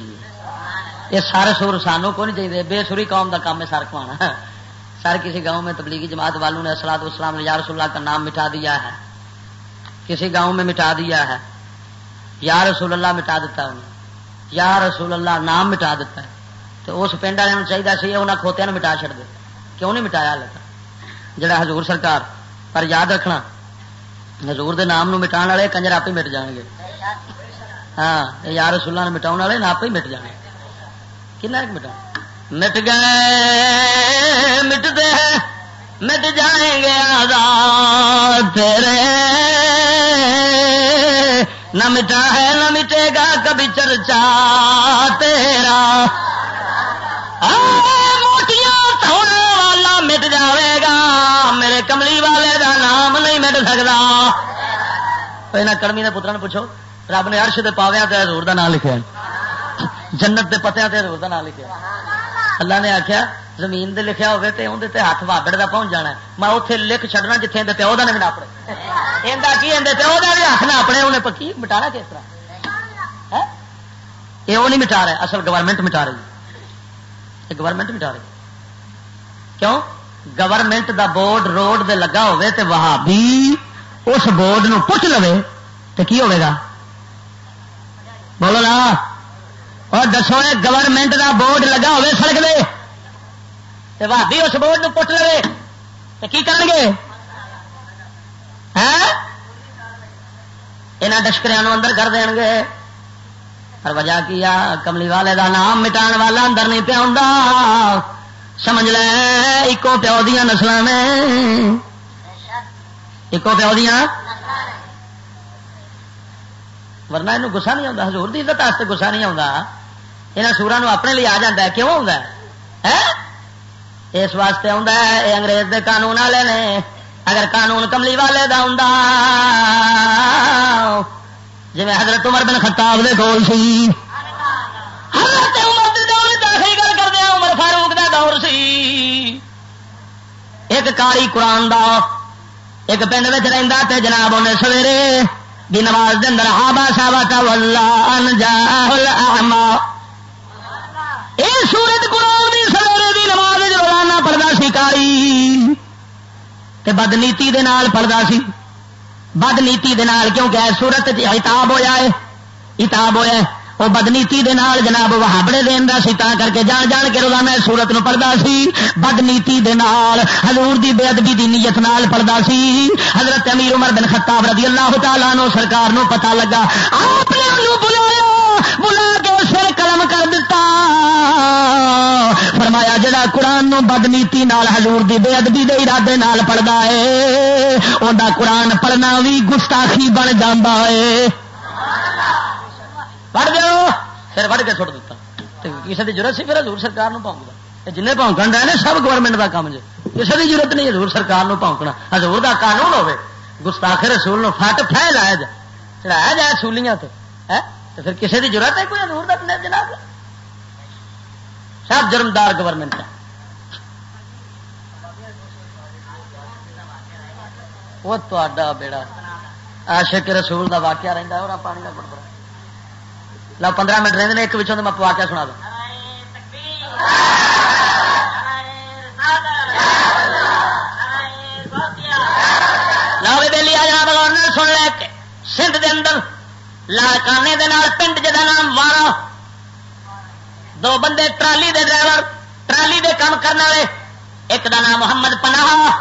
یہ سر سور سانو کو نہیں چاہیے بے سوری قوم کا کام ہے سر کھوانا سر کسی گاؤں میں تبلیغی جماعت والوں نے اسلاد اسلام یا رسول اللہ کا نام مٹا دیا ہے کسی گاؤں میں مٹا دیا ہے۔ یا رسول اللہ مٹا دیتا انہیں۔ یا رسول اللہ نام مٹا دیتا ہے۔ تو اس پنڈ والے چاہیے سی انہیں کھوتیا مٹا چڑ دے۔ کیوں نہیں مٹایا لگا؟ جڑا حضور سرکار، پر یاد رکھنا، حضور دے نام نو مٹا والے کنجر آپ ہی مٹ جان گے۔ ہاں یا رسول اللہ نے مٹاؤ والے آپ ہی مٹ جانے کن مٹا مٹ گئے مٹ دے مٹ جائیں گے آزاد تیرے۔ نہ مٹا ہے، نہ مٹے گا کبھی چرچا تیرا۔ موٹیاں سونے والا مٹ جاوے گا۔ میرے کملی والے دا نام نہیں مٹ سکتا یہاں کڑمی نے پترا نے پوچھو، رب نے ارش دے پاویا حضور دا نام لکھا جنت دے پتیا حضور دا نام لکھا اللہ نے آخیا زمین دے لکھیا ہوگا تو اندر ہاتھ واگڑ کا پہنچ جانا میں اتنے لکھ چڑنا جیتے اندر پیو کا نہیں اپنے اندر کی اندر پیو کا بھی ہاتھ نہ اپنے انہیں پکی مٹانا کس طرح؟ یہ وہ نہیں مٹا رہا اصل گورنمنٹ مٹا رہی گورنمنٹ مٹا رہی کیوں؟ گورنمنٹ دا بورڈ روڈ دے لگا ہوئے تے وہاں بھی اس بورڈ نو پٹ لو تو کی ہوئے گا؟ بولو نا اور دسو گورنمنٹ دا بورڈ لگا ہوئے سڑک دے۔ بھابی اس بورڈ پٹ لے تو کی کریں گے؟ یہاں ڈشکریا اندر کر دیں گے۔ اور وجہ کیا کملی والے دا نام مٹان والا اندر نہیں پیا سمجھ لے ایکو پیو دیا نسل میں ایکو پیو دیا ورنہ یہ گسا نہیں آتا ہزور کی عزت گسا نہیں آتا یہاں سورا اپنے لیے آ جا کیوں آ اس واسطے آ انگریز دے قانون والے نے۔ اگر قانون کملی والے دا ہوں جی حضرت عمر بن خطاب دے کول سی۔ حضرت عمر دے دور داخل گل کر دیا عمر فاروق دا دور سی۔ ایک کاری قرآن دا، ایک پنڈ میں رہتا تے جناب انہیں سویرے دی نماز دن ہابا ساوا کا ولہ ان جا یہ سورت قرآن روزانہ پڑھتا سی کاری تے بدنیتی دے نال پڑھتا سی۔ بدنیتی دے نال کیونکہ سورت اتاب ہوا ہے اتاب ہوا وہ بدنیتی دے نال جناب وہابڑے دین دا سی، تا کر کے جان جان کے روزانہ سورت نو پڑھتا سی۔ بدنیتی دے نال حضور دی بے ادبی دی نیت نال پڑھتا سی۔ حضرت امیر عمر بن خطاب رضی اللہ تعالیٰ نو سرکار نو پتا لگا، آپ نے بلایا۔ بلا کے سر قلم کر دیتا فرمایا، جڑا قرآن نو بدنیتی نال حضور دی بے ادبی دے ارادے نال پڑھتا ہے انہیں قرآن پڑھنا بھی گستاخی بن جانا ہے۔ پڑھ دو پھر وڑ کے سٹ دیتا کسی کی ضرورت سی پھر حضور سرکار پونکتا جن پونکن رہے سب گورنمنٹ کا کام جی کسی کی ضرورت نہیں حضور سرکار پونکنا حضور کا قانون ہوے گستاخ رسول نو فٹ پہ لایا جائے۔ چڑھایا جائے سولیاں تو پھر کسی کی ضرورت ہے کوئی حضور کا جناب سب جرمدار گورنمنٹ وہ تا بیڑا آشک رسول کا واقعہ رہتا ہے، اور پانی کا بڑا لو پندرہ منٹ رہتے ہیں ایک بچوں میں واقعہ سنا دوں لو بہلی آ گورنر سن لے کے۔ سندھ دے اندر لاڑکانے دے نال، پنڈ جا نام وارا۔ دو بندے ٹرالی دے ڈرائیور، ٹرالی دے کام کرنے والے۔ ایک دا نام محمد پناہ۔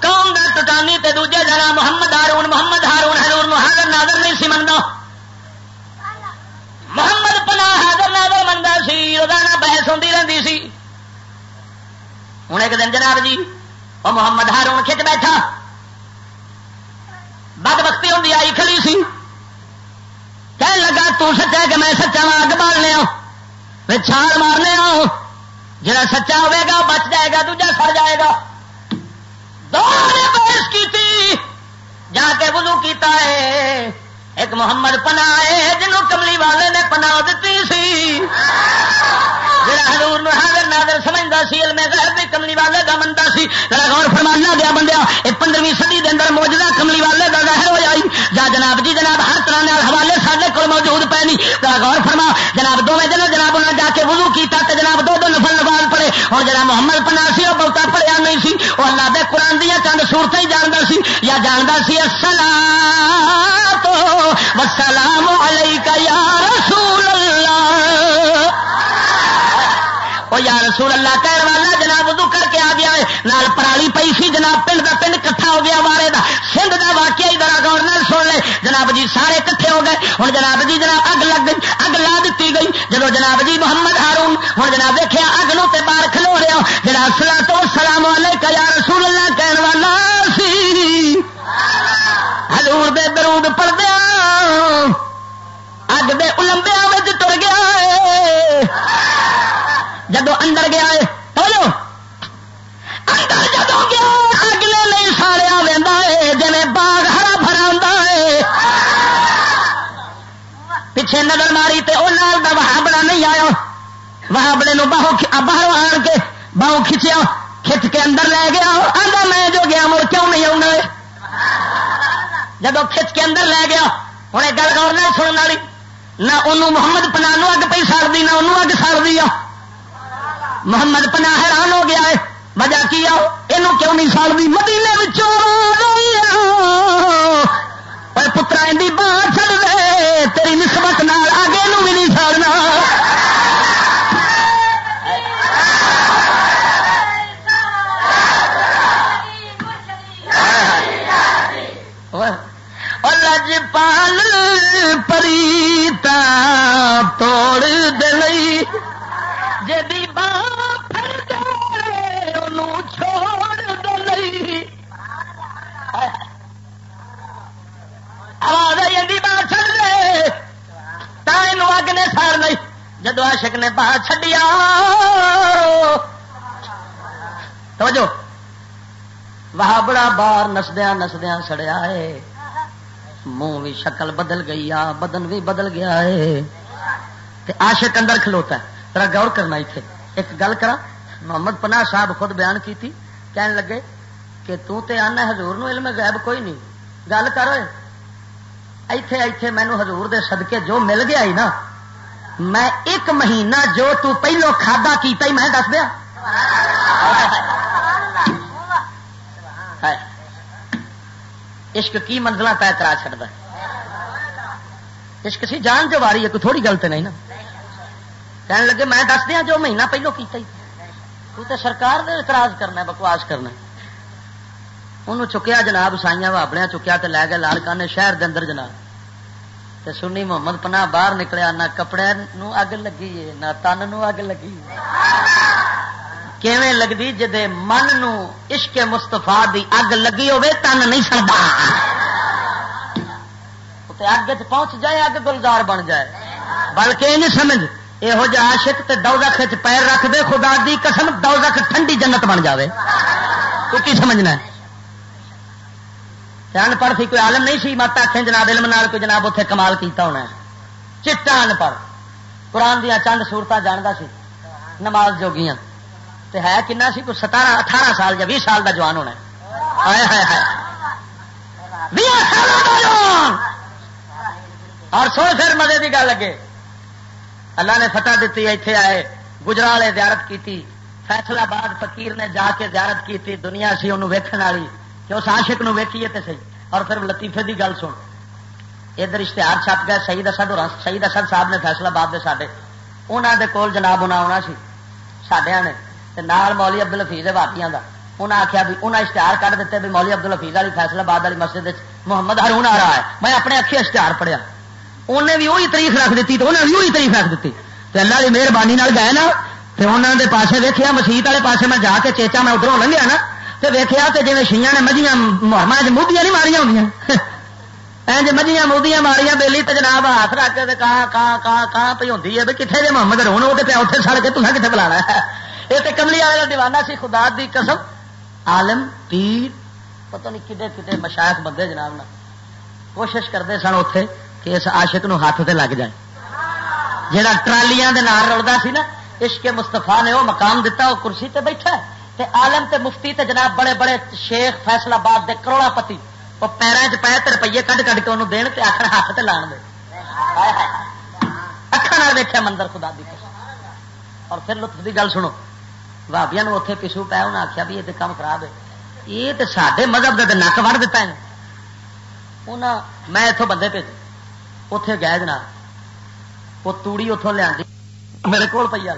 قوم دا ٹٹانی تے دوجے دا نام محمد ہارون محمد ہارون حضور حاضر ناظر نہیں سی منگا محمد پناہ حاضر ناظر منگا سی، روزانہ بحث ہوتی رہتی سی۔ ہوں ایک دن جناب جی وہ محمد ہارون کھچ بیٹھا۔ بد بختی ہوں آئی کھڑی سی۔ کہنے لگا تو سچا کہ میں سچا وا اگ بالنے لیا چھال مارنے آؤ جا سچا ہوے گا بچ جائے گا دوجا سر جائے گا دونوں نے بحث کی جا کے وضو کیتا ہے ایک محمد پنا ہے جنوں کملی والے نے پنا دیتی سی۔ حضور حاضر نادر سمجھتا سی، علم غیر بھی کملی والے کا منتا سی۔ غور فرمانا دیا بندیا یہ پندرہویں سدی کے اندر موجودہ کملی والے کا ظاہر ہو جائی۔ جا جناب جی جناب ہر طرح حوالے سارے کو موجود پے نہیں غور فرما، جناب دونوں دن جناب انہیں جا کے وضو کیتا تے جناب دو دو نفل نماز پڑے اور جناب محمد پنا سی وہ بہتا پڑھیا نہیں سی۔ وہ اللہ دے قرآن دیا چند سورتیں ہی جانتا سی یا جانتا سی السلام تو وسلام علیکہ یا رسول اللہ وہ یا رسول اللہ کہنے والا جناب ادو کر کے آ گیا ہے، نال پرالی پی سی، جناب پنڈ کا پنڈ کٹھا ہو گیا وارے دا۔ سندھ کا واقعہ ادھر گور نال سن لے، جناب جی سارے کٹھے ہو گئے۔ ہوں جناب جی جناب اگ لگ گئی، اگ لا دیتی گئی۔ جب جناب جی محمد ہارون ہوں جناب دیکھا اگ نو تے باہر کھلو رہا جڑا سلا تو سلام والے کا یا رسول اللہ کہنے والا سی۔ حضور دے درود پڑ اگ دے المبیا تر گیا جدو اندر گیا ہے بولو اندر جدو گیا اگلے نہیں سارا لینا ہے جی باغ ہرا بھرا ہے پیچھے نظر ماری تے وہ نال کا وہابڑا نہیں آیا۔ وہابڑے باہو باہر آن کے باہو کھچیا، کھچ کے اندر لے گیا۔ آدھا میں جو گیا، مڑ کیوں نہیں آنا جب کھچ کے اندر لے گیا، ہوں گل گور نہ سننے والی، نہ انہوں محمد پنانو اگ پہ سڑ دی نہ انہوں اگ سڑ دی محمد پنا حیران ہو گیا ہے۔ وجہ کیا یہ کیوں نہیں سال مدینے پر پترا اندی باہر چڑ دے تیری نسبت نال آگے بھی نہیں سڑنا لج پال پریتا توڑ دلئی جی باپ چھوڑ دلئی آواز آئی بات چڑھ دے تین اگ نے سار نہیں جدو آشک نے بات چڈیا توجہ وہ بڑا بار نسدیا نسدیا سڑیا ہے منہ بھی شکل بدل گئی، آ بدن بھی بدل گیا ہے۔ آشک اندر کھلوتا ہے۔ ترا گور کرنا اتنے ایک گل کرا، محمد پناہ صاحب خود بیان کی تھی کہنے لگے کہ تو تے آنا حضور نو علم غیب کوئی نہیں۔ گل کر ایتھے ایتھے مینو حضور دے صدقے جو مل گیا ہی نا، میں ایک مہینہ جو تو پہلو کھادا کیتا ہی میں دس دیا۔ عشق کی منزلہ طے کرا چڑتا عشق سی جان جو واری ہے، کوئی تھوڑی گلت نہیں نا۔ کہنے لگے، میں دس دیا جو مہینہ پہلو کیتا ہی۔ تو تے سرکار دے اعتراض کرنا ہے، بکواس کرنا انہوں چکیا جناب، سائیاں واپڑیا چکیا تے لے گئے لاڑکانے شہر دے اندر جناب۔ تے سنی محمد پناہ باہر نکلیا، نہ کپڑے نو اگ لگی ہے، نہ تن نو اگ لگی ہے۔ کیویں لگتی جدے من نو عشق مستفا دی اگ لگی ہوے تن نہیں سڑتا اگ چ پہنچ جائے، اگ گلزار بن جائے۔ بلکہ یہ نہیں سمجھ، یہو جہ عاشق تے دوزخ چ پیر رکھ دے خدا دی قسم دوزخ ٹھنڈی جنت بن جاوے۔ تو کی سمجھنا ہے؟ ان پڑھ سی کوئی عالم نہیں سی مت آخیں جناب علم نال کوئی جناب اتنے کمال کیتا ہونا ہے۔ چٹا ان پڑھ قرآن دیا چند سورت جانتا سی، نماز جوگیاں۔ تے ہے کنا سی؟ کوئی ستارہ، اٹھارہ سال یا بھی سال دا جوان ہونا اور سو پھر مزے کی گل لگے اللہ نے فتح دیتی اتنے آئے گجرا والے زیارت کی فیصلہ باد فقیر نے جا کے زیارت کی دنیا سی انہوں ویکن والی۔ کہ اس آشک نو ویکھیے تے صحیح۔ اور پھر لطیفے دی گل سن۔ ادھر اشتہار چھپ گئے شہید اسد اور شہید اسد صاحب نے فیصلہ باد دے ساڈے۔ انہوں دے کول جناب انہیں آنا سی۔ سڈیا نے۔ نال مولی ابدل حفیظ ہے واپیاں کا انہیں آخیا بھی انہیں اشتہار کھ دیتے بھی مولی ابدل حفیظ والی فیصلہ باد والی مسجد محمد ہرون آ رہا ہے۔ میں اپنے اکھی اشتہار پڑھیا۔ انہیں بھی وہی تاریخ رکھ دیتی تو انہیں بھی وہی تاریخ رکھ دیتی تو اللہ کی مہربانی گئے نا۔ تو انہوں نے پاسے ویکیا مسیت والے پاسے میں جا کے چیچا میں ادھر لنگیا نا۔ تو ویکیا تو جی شیئر نے مجھے محرم مودیاں نہیں ماریاں ہوں جی مجھے مودیاں ماریاں بےلی تو جناب ہاتھ رکھ کے کہاں کہاں کہاں کہاں پہ ہوتی ہے؟ بھی کتنے جی محمد رونا وہ پہ اتنے سڑ کے تمہیں کتنے بلا یہ تو کملی والے کا دیوانہ سی، خدا دی قسم۔ عالم، پیر، پتہ نہیں کدے کتنے مشاق بندے جناب نا کوشش کرتے سن اتے کہ اس آشک نو ہاتھ سے لگ جائے۔ جہاں ٹرالیاں نار رلتا سی نا، عشق مستفا نے وہ مقام دتا وہ کرسی تے بیٹھا ہے۔ تے عالم تے مفتی تے جناب بڑے بڑے شیخ فیصلہ باد دے کروڑا پتی وہ پیروں چ پہ روپیے کٹ کٹ کے انہوں دین تے آخر ہاتھ تے لان دے۔ اکھان ویخیا مندر خدا دی اور پھر لطف دی گل سنو۔ بابیا اتنے پسو پایا انہیں آخیا بھی یہ تو کام خراب ہے یہ تو سارے مذہب کا نک وڑ دیتا ہے انہیں میں اتوں بندے بھیجے اتے گئے جناب وہ توڑی اتوں لیا میرے کول پی آ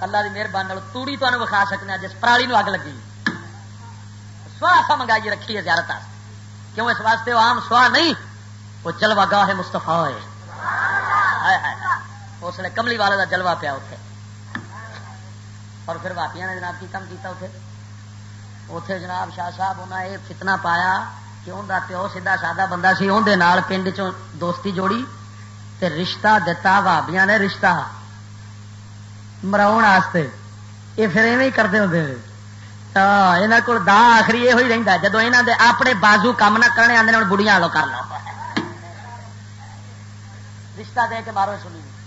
اللہ کی مہربانی توڑی تمہیں وکھا سکتے ہیں جس پرالی نو اگ لگی سوا منگائی رکھی ہے زیارت کیوں اس واسطے وہ آم سوا نہیں وہ جلوا گاہ مستفا ہے اس نے کملی والے کا جلوا پیا اتنے اور پھر واپیا نے جناب کی کام کیتا اتنے اتے جناب شاہ صاحب انہیں یہ فتنا پایا کہ انہیں پیو سیدا سادہ بندہ سی اندر پنڈ چ دوستی جوڑی تے رشتہ دتا بابیا نے رشتہ مراؤ یہ پھر ایویں کرتے ہوتے یہاں ہاں، کو دا آخری یہ ہوئی رہتا جب یہاں دے اپنے بازو کام نہ کرنے آتے ہیں بڑھیا والوں کر لو رشتہ دے کے مارو سنی۔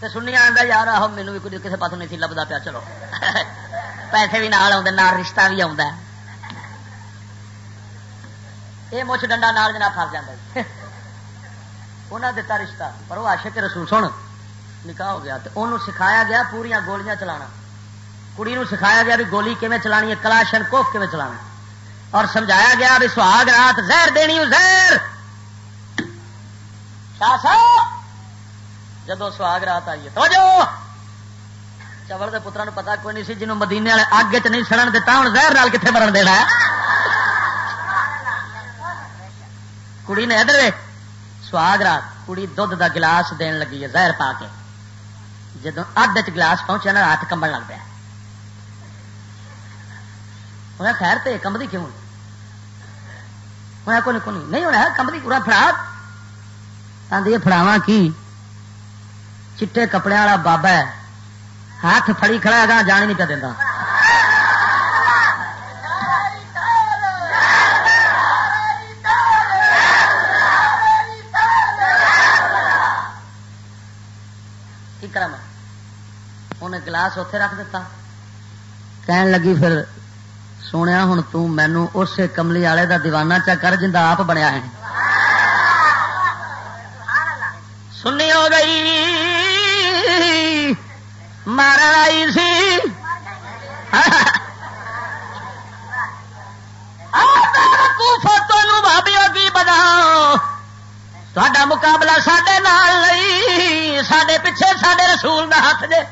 تو سنی آتا یار آہو مینو بھی کچھ کسی پاس نہیں سی لبا پیا چلو پیسے بھی نال آتے نال رشتہ بھی آتا یہ مچھ ڈنڈا نال جناب پس جا انہیں دتا رشتہ پر وہ آشک رسول سن نکاح ہو گیا تو انہوں سکھایا گیا پوریا گولیاں چلانا کڑی نو سکھایا گیا بھی گولی کیون چلانی ہے کلاشن کوف کیون چلانا اور سمجھایا گیا بھی سہاگ رات زہر دینی زہر جب سہاگ رات آئیے تو جو چبل کے پترا پتا کوئی نہیں سی جنوب مدینے والے اگ چ نہیں سڑن دتا ہوں زہر نال کتنے مرن دینا کڑی نے ادھر سواگ رات، کڑی دھد دا گلاس دین لگی ہے، زہر پا کے۔ جدو اد چ گلاس پہنچا نا، ہاتھ کمبن لگ پیا۔ انہیں خیر، تے کمبی کیوں ہونا کوئی نہیں نہیں ہونا کمبی پورا فڑا آدھی فڑاوا کی؟ چٹے کپڑے والا بابا ہے۔ ہاتھ فڑی کھڑا ہے گا جان نہیں پہ دینا انہیں گلاس اتے رکھ دیتا کہن لگی پھر سونے ہوں تینو اس کملی والے کا دیوانہ چا کر جا آپ بنیا ہے۔ سنی ہو گئی۔ مارا آئی سی بھابیو کی بناؤ تا مقابلہ سڈے نال سڈے پیچھے سڈے رسول کا ہاتھ جے۔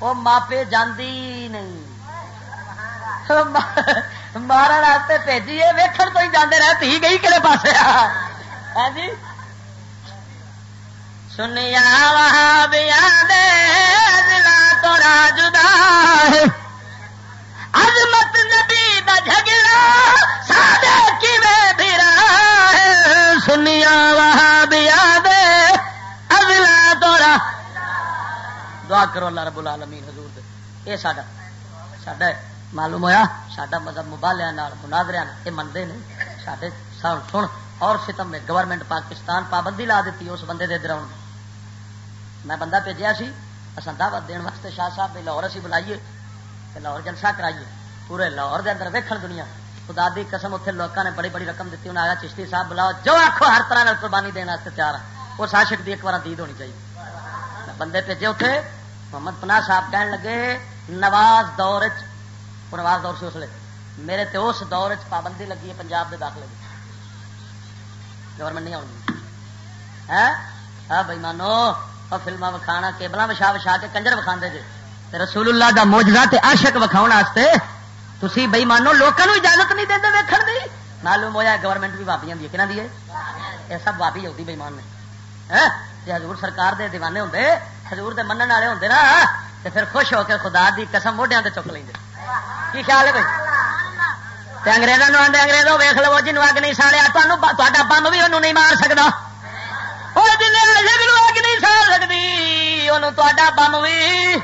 وہ ماپے جاندی نہیں۔ مارن واسطے بھیجیے ویکن تو ہی جانے رہے، تھی گئی کہڑے پاس ہاں جی۔ سنیا وہاں بیا دلا تو راجدا عظمت نبی دا جھگڑا سادے کیویں پھرا سنیا وہاں بیا دے اگلا توڑا دعا کرو اللہ رب العالمین حضور دے اے ساڈا ساڈا معلوم ہویا ساڈا مذہب مبالیا مناظریا یہ منتے نہیں سارے سن اور ستم میں گورنمنٹ پاکستان پابندی لا دیتی اس بندے دے دراؤن میں بندہ بھیجا سی اصل دعوت دن واسطے شاہ صاحب بھی لاہور اسی بلائیے لاہور جلسہ کرائیے، پورے لاہور دے اندر ویکھن دنیا۔ خدا دی قسم اتنے لوگوں نے بڑی بڑی رقم دیتی انہیں آیا چشتی صاحب بلاؤ، جو آخو ہر طرح قربانی دینا تیار ہے وہ ساشک دی ایک بار دید ہونی چاہیے۔ بندے بھیجے اتنے محمد پناہ صاحب کہن لگے، نواز دور نواز دور سے اس لیے میرے تے اس دور چ پابندی لگی ہے پنجاب کے داخلے کی گورنمنٹ نہیں آؤں ہاں؟, ہاں بھائی مانو اور فلما وکھانا کیبل وچھا وچھا کے کنجر وکھا جی رسول اللہ دا موجزہ تے عاشق وکھاؤ واسطے تھی بئی مانو لوگوں اجازت نہیں دے ویکن دی۔ معلوم ہوا گورنمنٹ بھی بابیاں دی کہنا دی یہ سب بابی یہودی ہوتی بےمان نے جی حضور سرکار دے دیوانے ہوں حضور دے منن والے ہوں نا تو پھر خوش ہو کے خدا دی قسم موڈیا سے چک لیں کی خیال ہے بھائی؟ تے انگریزاں اگریزوں آدھے انگریزوں ویخ لو جنوب اگ نہیں ساڑیا تا بم بھی انہوں نہیں مار سکدا۔ سکتا جن اگ نہیں ساڑ سکتی انہوں تا بم بھی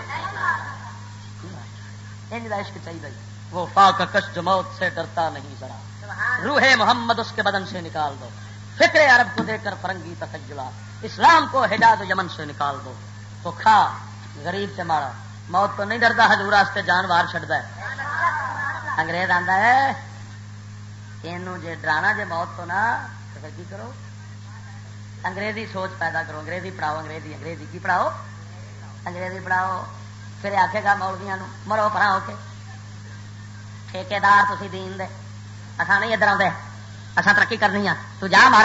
عشق چاہیے وہ پاک کش موت سے ڈرتا نہیں ذرا روح محمد اس کے بدن سے نکال دو فکر عرب کو دے کر فرنگی تخجلا اسلام کو حجاز یمن سے نکال دو تو کھا غریب سے مارا موت تو نہیں ڈرتا ہزور واسطے جان وار چڑھتا ہے انگریز آتا ہے یہ ڈرانا جی موت تو پھر کی کرو انگریزی سوچ پیدا کرو، انگریزی پڑھاؤ، انگریزی انگریزی کی پڑھاؤ؟ انگریزی پڑھاؤ، پھر آخے گا مولویا مرو پڑھا ہو کے۔ ٹھیکار تھی دین دے۔ اصا نہیں ادھر آدھے اصا ترقی کرنی آ تو جا مار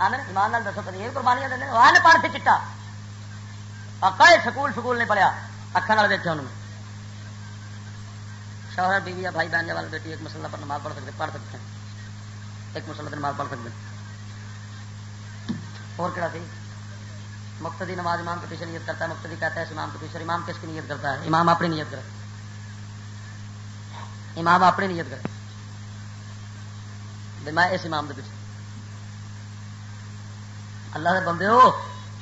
ایمان دسو کدی یہ قربانیاں دیں پڑھ سے چٹا۔ کئی سکول سکول نہیں پڑھیا۔ اکھان والے دیکھے انہوں شوہر بیوی بھائی بہن والے بیٹی ایک مسئلہ پر نماز پڑھ سکتے پڑھ سکتے ہیں۔ ایک مسئلہ نماز پڑھ سکتے اور کہڑا سی مقتدی نماز امام کے پیچھے نیت کرتا ہے، مقتدی کہتا ہے، اس امام کے پیچھے امام کس کی نیت کرتا ہے؟ امام اپنی نیت کرے۔ امام اپنی نیت کرے۔ میں اس امام کے پیچھے۔ اللہ کے بندے ہو،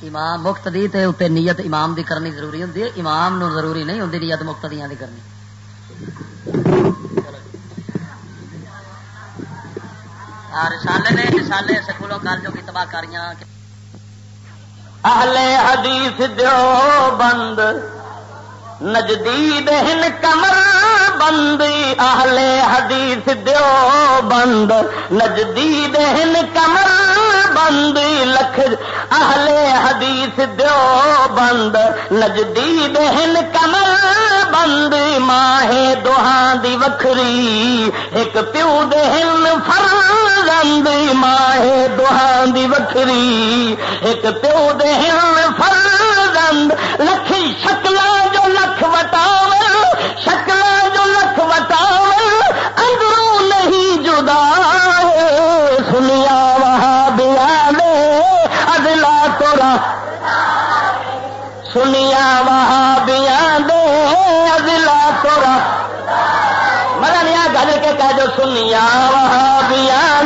امام مقتدی تے اتنے نیت امام دی کرنی ضروری ہوتی ہے، امام نو ضروری نہیں ہوتی نیت مقتدیاں دی کرنی۔ رسالے نے رسالے سکولوں کالجوں کی تباہ کاریاں۔ اہل حدیث دیو بند۔ نجدید ہن کمر بند، اہل حدیث دیو بند۔ نجدید ہن کمر بند، لکھ اہل حدیث دیو بند۔ نجدید ہن کمر بند ماہ دوہاں دی وکھری۔ ایک پیو دہن فرزند ماہ دوہاں دی وکھری۔ ایک پیو دہن فرزند لکھ لکھ وٹاول شکل جو لکھ وٹاول اندروں نہیں جدا سنیا وہاں بیا ادلا تورا۔ سنیا وہاں بیا ادلا تورا۔ مگر یہاں گھر کے کہہ جو سنیا وہاں بیا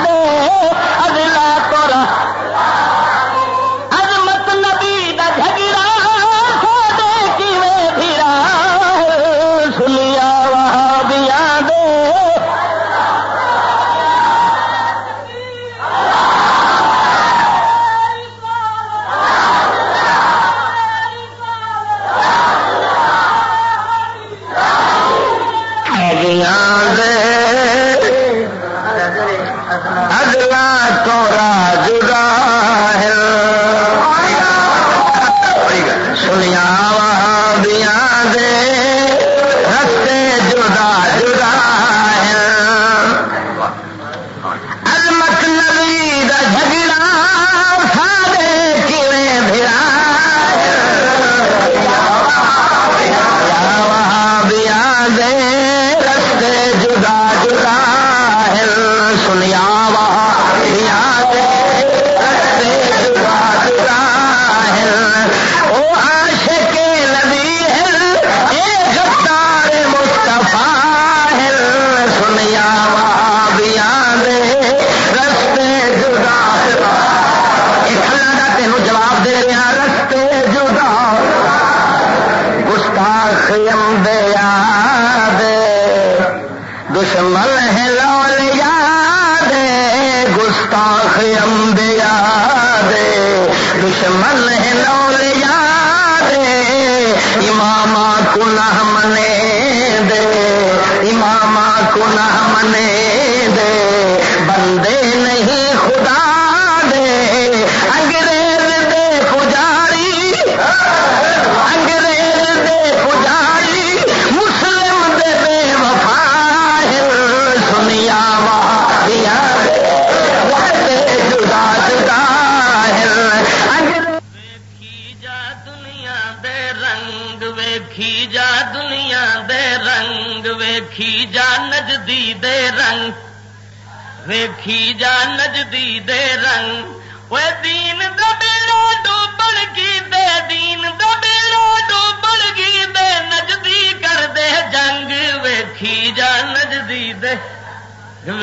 ویکھی جا نجدی دے رنگ وہ دین دبیڑا ڈوبڑ کی دے دین دبیڑا ڈوبڑ کی دے نجدی کر دے جنگ ویکھی جا نجدی دے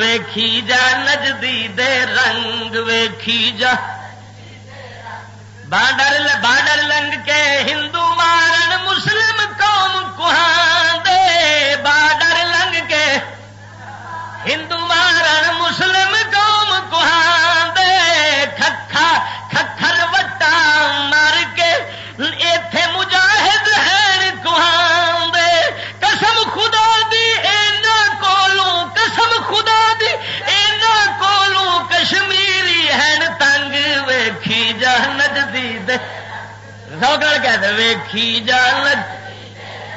ویکھی جا نجدی دے رنگ ویکھی جا بارڈر بارڈر لنگ کے ہندو مارن مسلم قوم کوہاں دے ہندو مارن مسلم قوم کوہاں دے کھکھا، کھکھر وٹا مار کے ایتھے مجاہد ہیں کوہاں دے قسم خدا دی، اینا کولوں قسم خدا دی، اینا کولوں کشمیری ہیں تنگ، ویکھی جا نجدی دے۔ روگڑ کہہ دے، ویکھی جا نجدی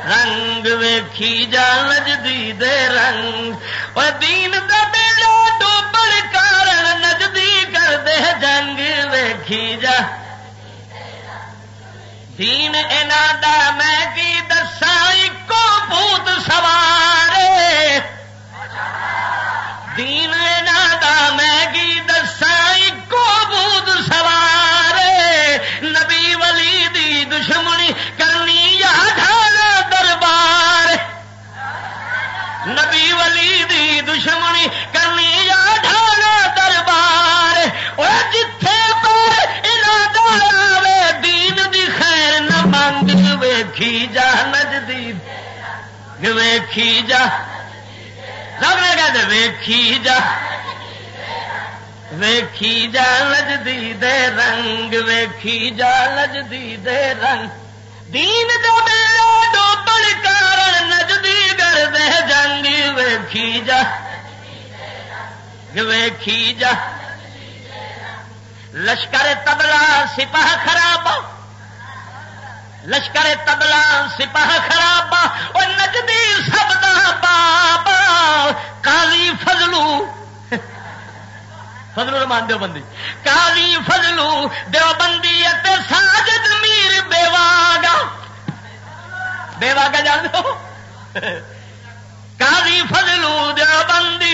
رنگ ویکھی جا نجدی دے رنگ۔ اور دین دا بیڑا ڈوبڑ کارن نجدی کر دے جنگ ویکھی جا۔ دین اینا دا میں کی دسا کو بھوت سوارے۔ دین اینا دا میں کی دسا کو بھوت سوارے۔ نبی ولی دی دشمنی نبی ولی دی دشمنی کرنی یا ڈھانا دربار جتھے پر ارادہ دین دی خیر نہ منگ، ویکھی جا نجدی، ویکھی جا سب نے کہتے ویکھی جا ویکھی جا نجدی دے رنگ، ویکھی جا نجدی دے رنگ۔ دین دو میرا ڈوبڑ کارن نجدی کر دے جنگ ویکھی جا۔ ویکھی جا۔ لشکر تبلا سپاہ خراب لشکر تبلا سپاہ خراب اور نجدی سب دا بابا کالی فضلو فضلو مان دو بندی۔ کالی فضلو دو بندی ساجد میر بیواگا بیواگا جان دو۔ کالی فضلو دو بندی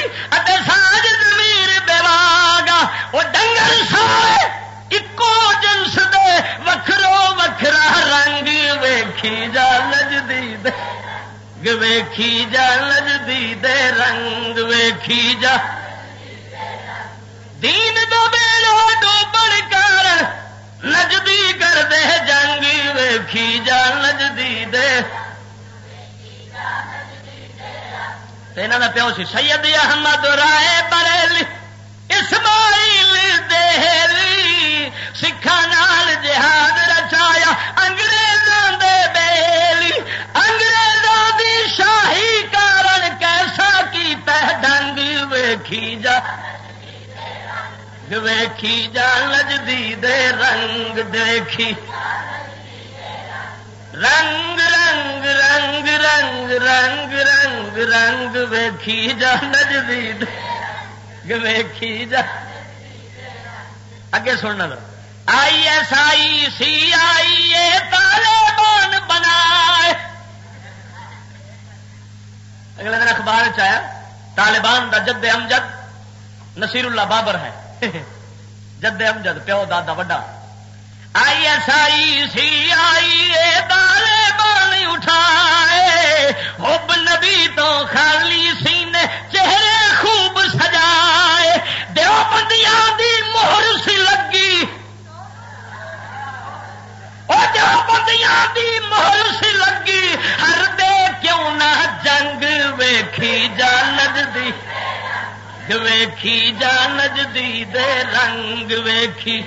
ساجد میر بیواگا وہ ڈنگر سارے ایکو جنس دے وکھرو وکھرا رنگ ویکھی جا نجدی دے۔ ویکھی جا نجدی دے، رنگ ویکھی جا۔ دین دو بیلو ڈوبن کر نجدی کر دے جنگ ویکھی جا نجدی دے۔ یہاں کا پیو سی سید احمد رائے بریلی، اسماعیل دہلی۔ سکھا نال جہاد رچایا انگریزوں دے بیلی۔ انگریزوں دی شاہی کارن کیسا کی پہ ڈنگ ویکھی جا۔ ویکھی جا لجدی دے رنگ دیکھی۔ رنگ رنگ رنگ رنگ رنگ رنگ رنگ ویکھی جا نجدی ویکھی جا۔ اگے سننا آئی ایس آئی سی آئی اے طالبان بنا اگلے دن اخبار چیا طالبان دا جد امجد نصیر اللہ بابر ہے۔ جد امجد پیو دادا وڈا آئی ایس آئی سی آئی اے طالبان اٹھائے حب نبی تو خالی سینے چہرے خوب سجائے دیو بندیاں دی مہر سی لگی دیو بندیاں دی مہر سی لگی ہر دے کیوں نہ جنگ ویکھی جانج دی ویکھی جا نجدی دے رنگ ویکھی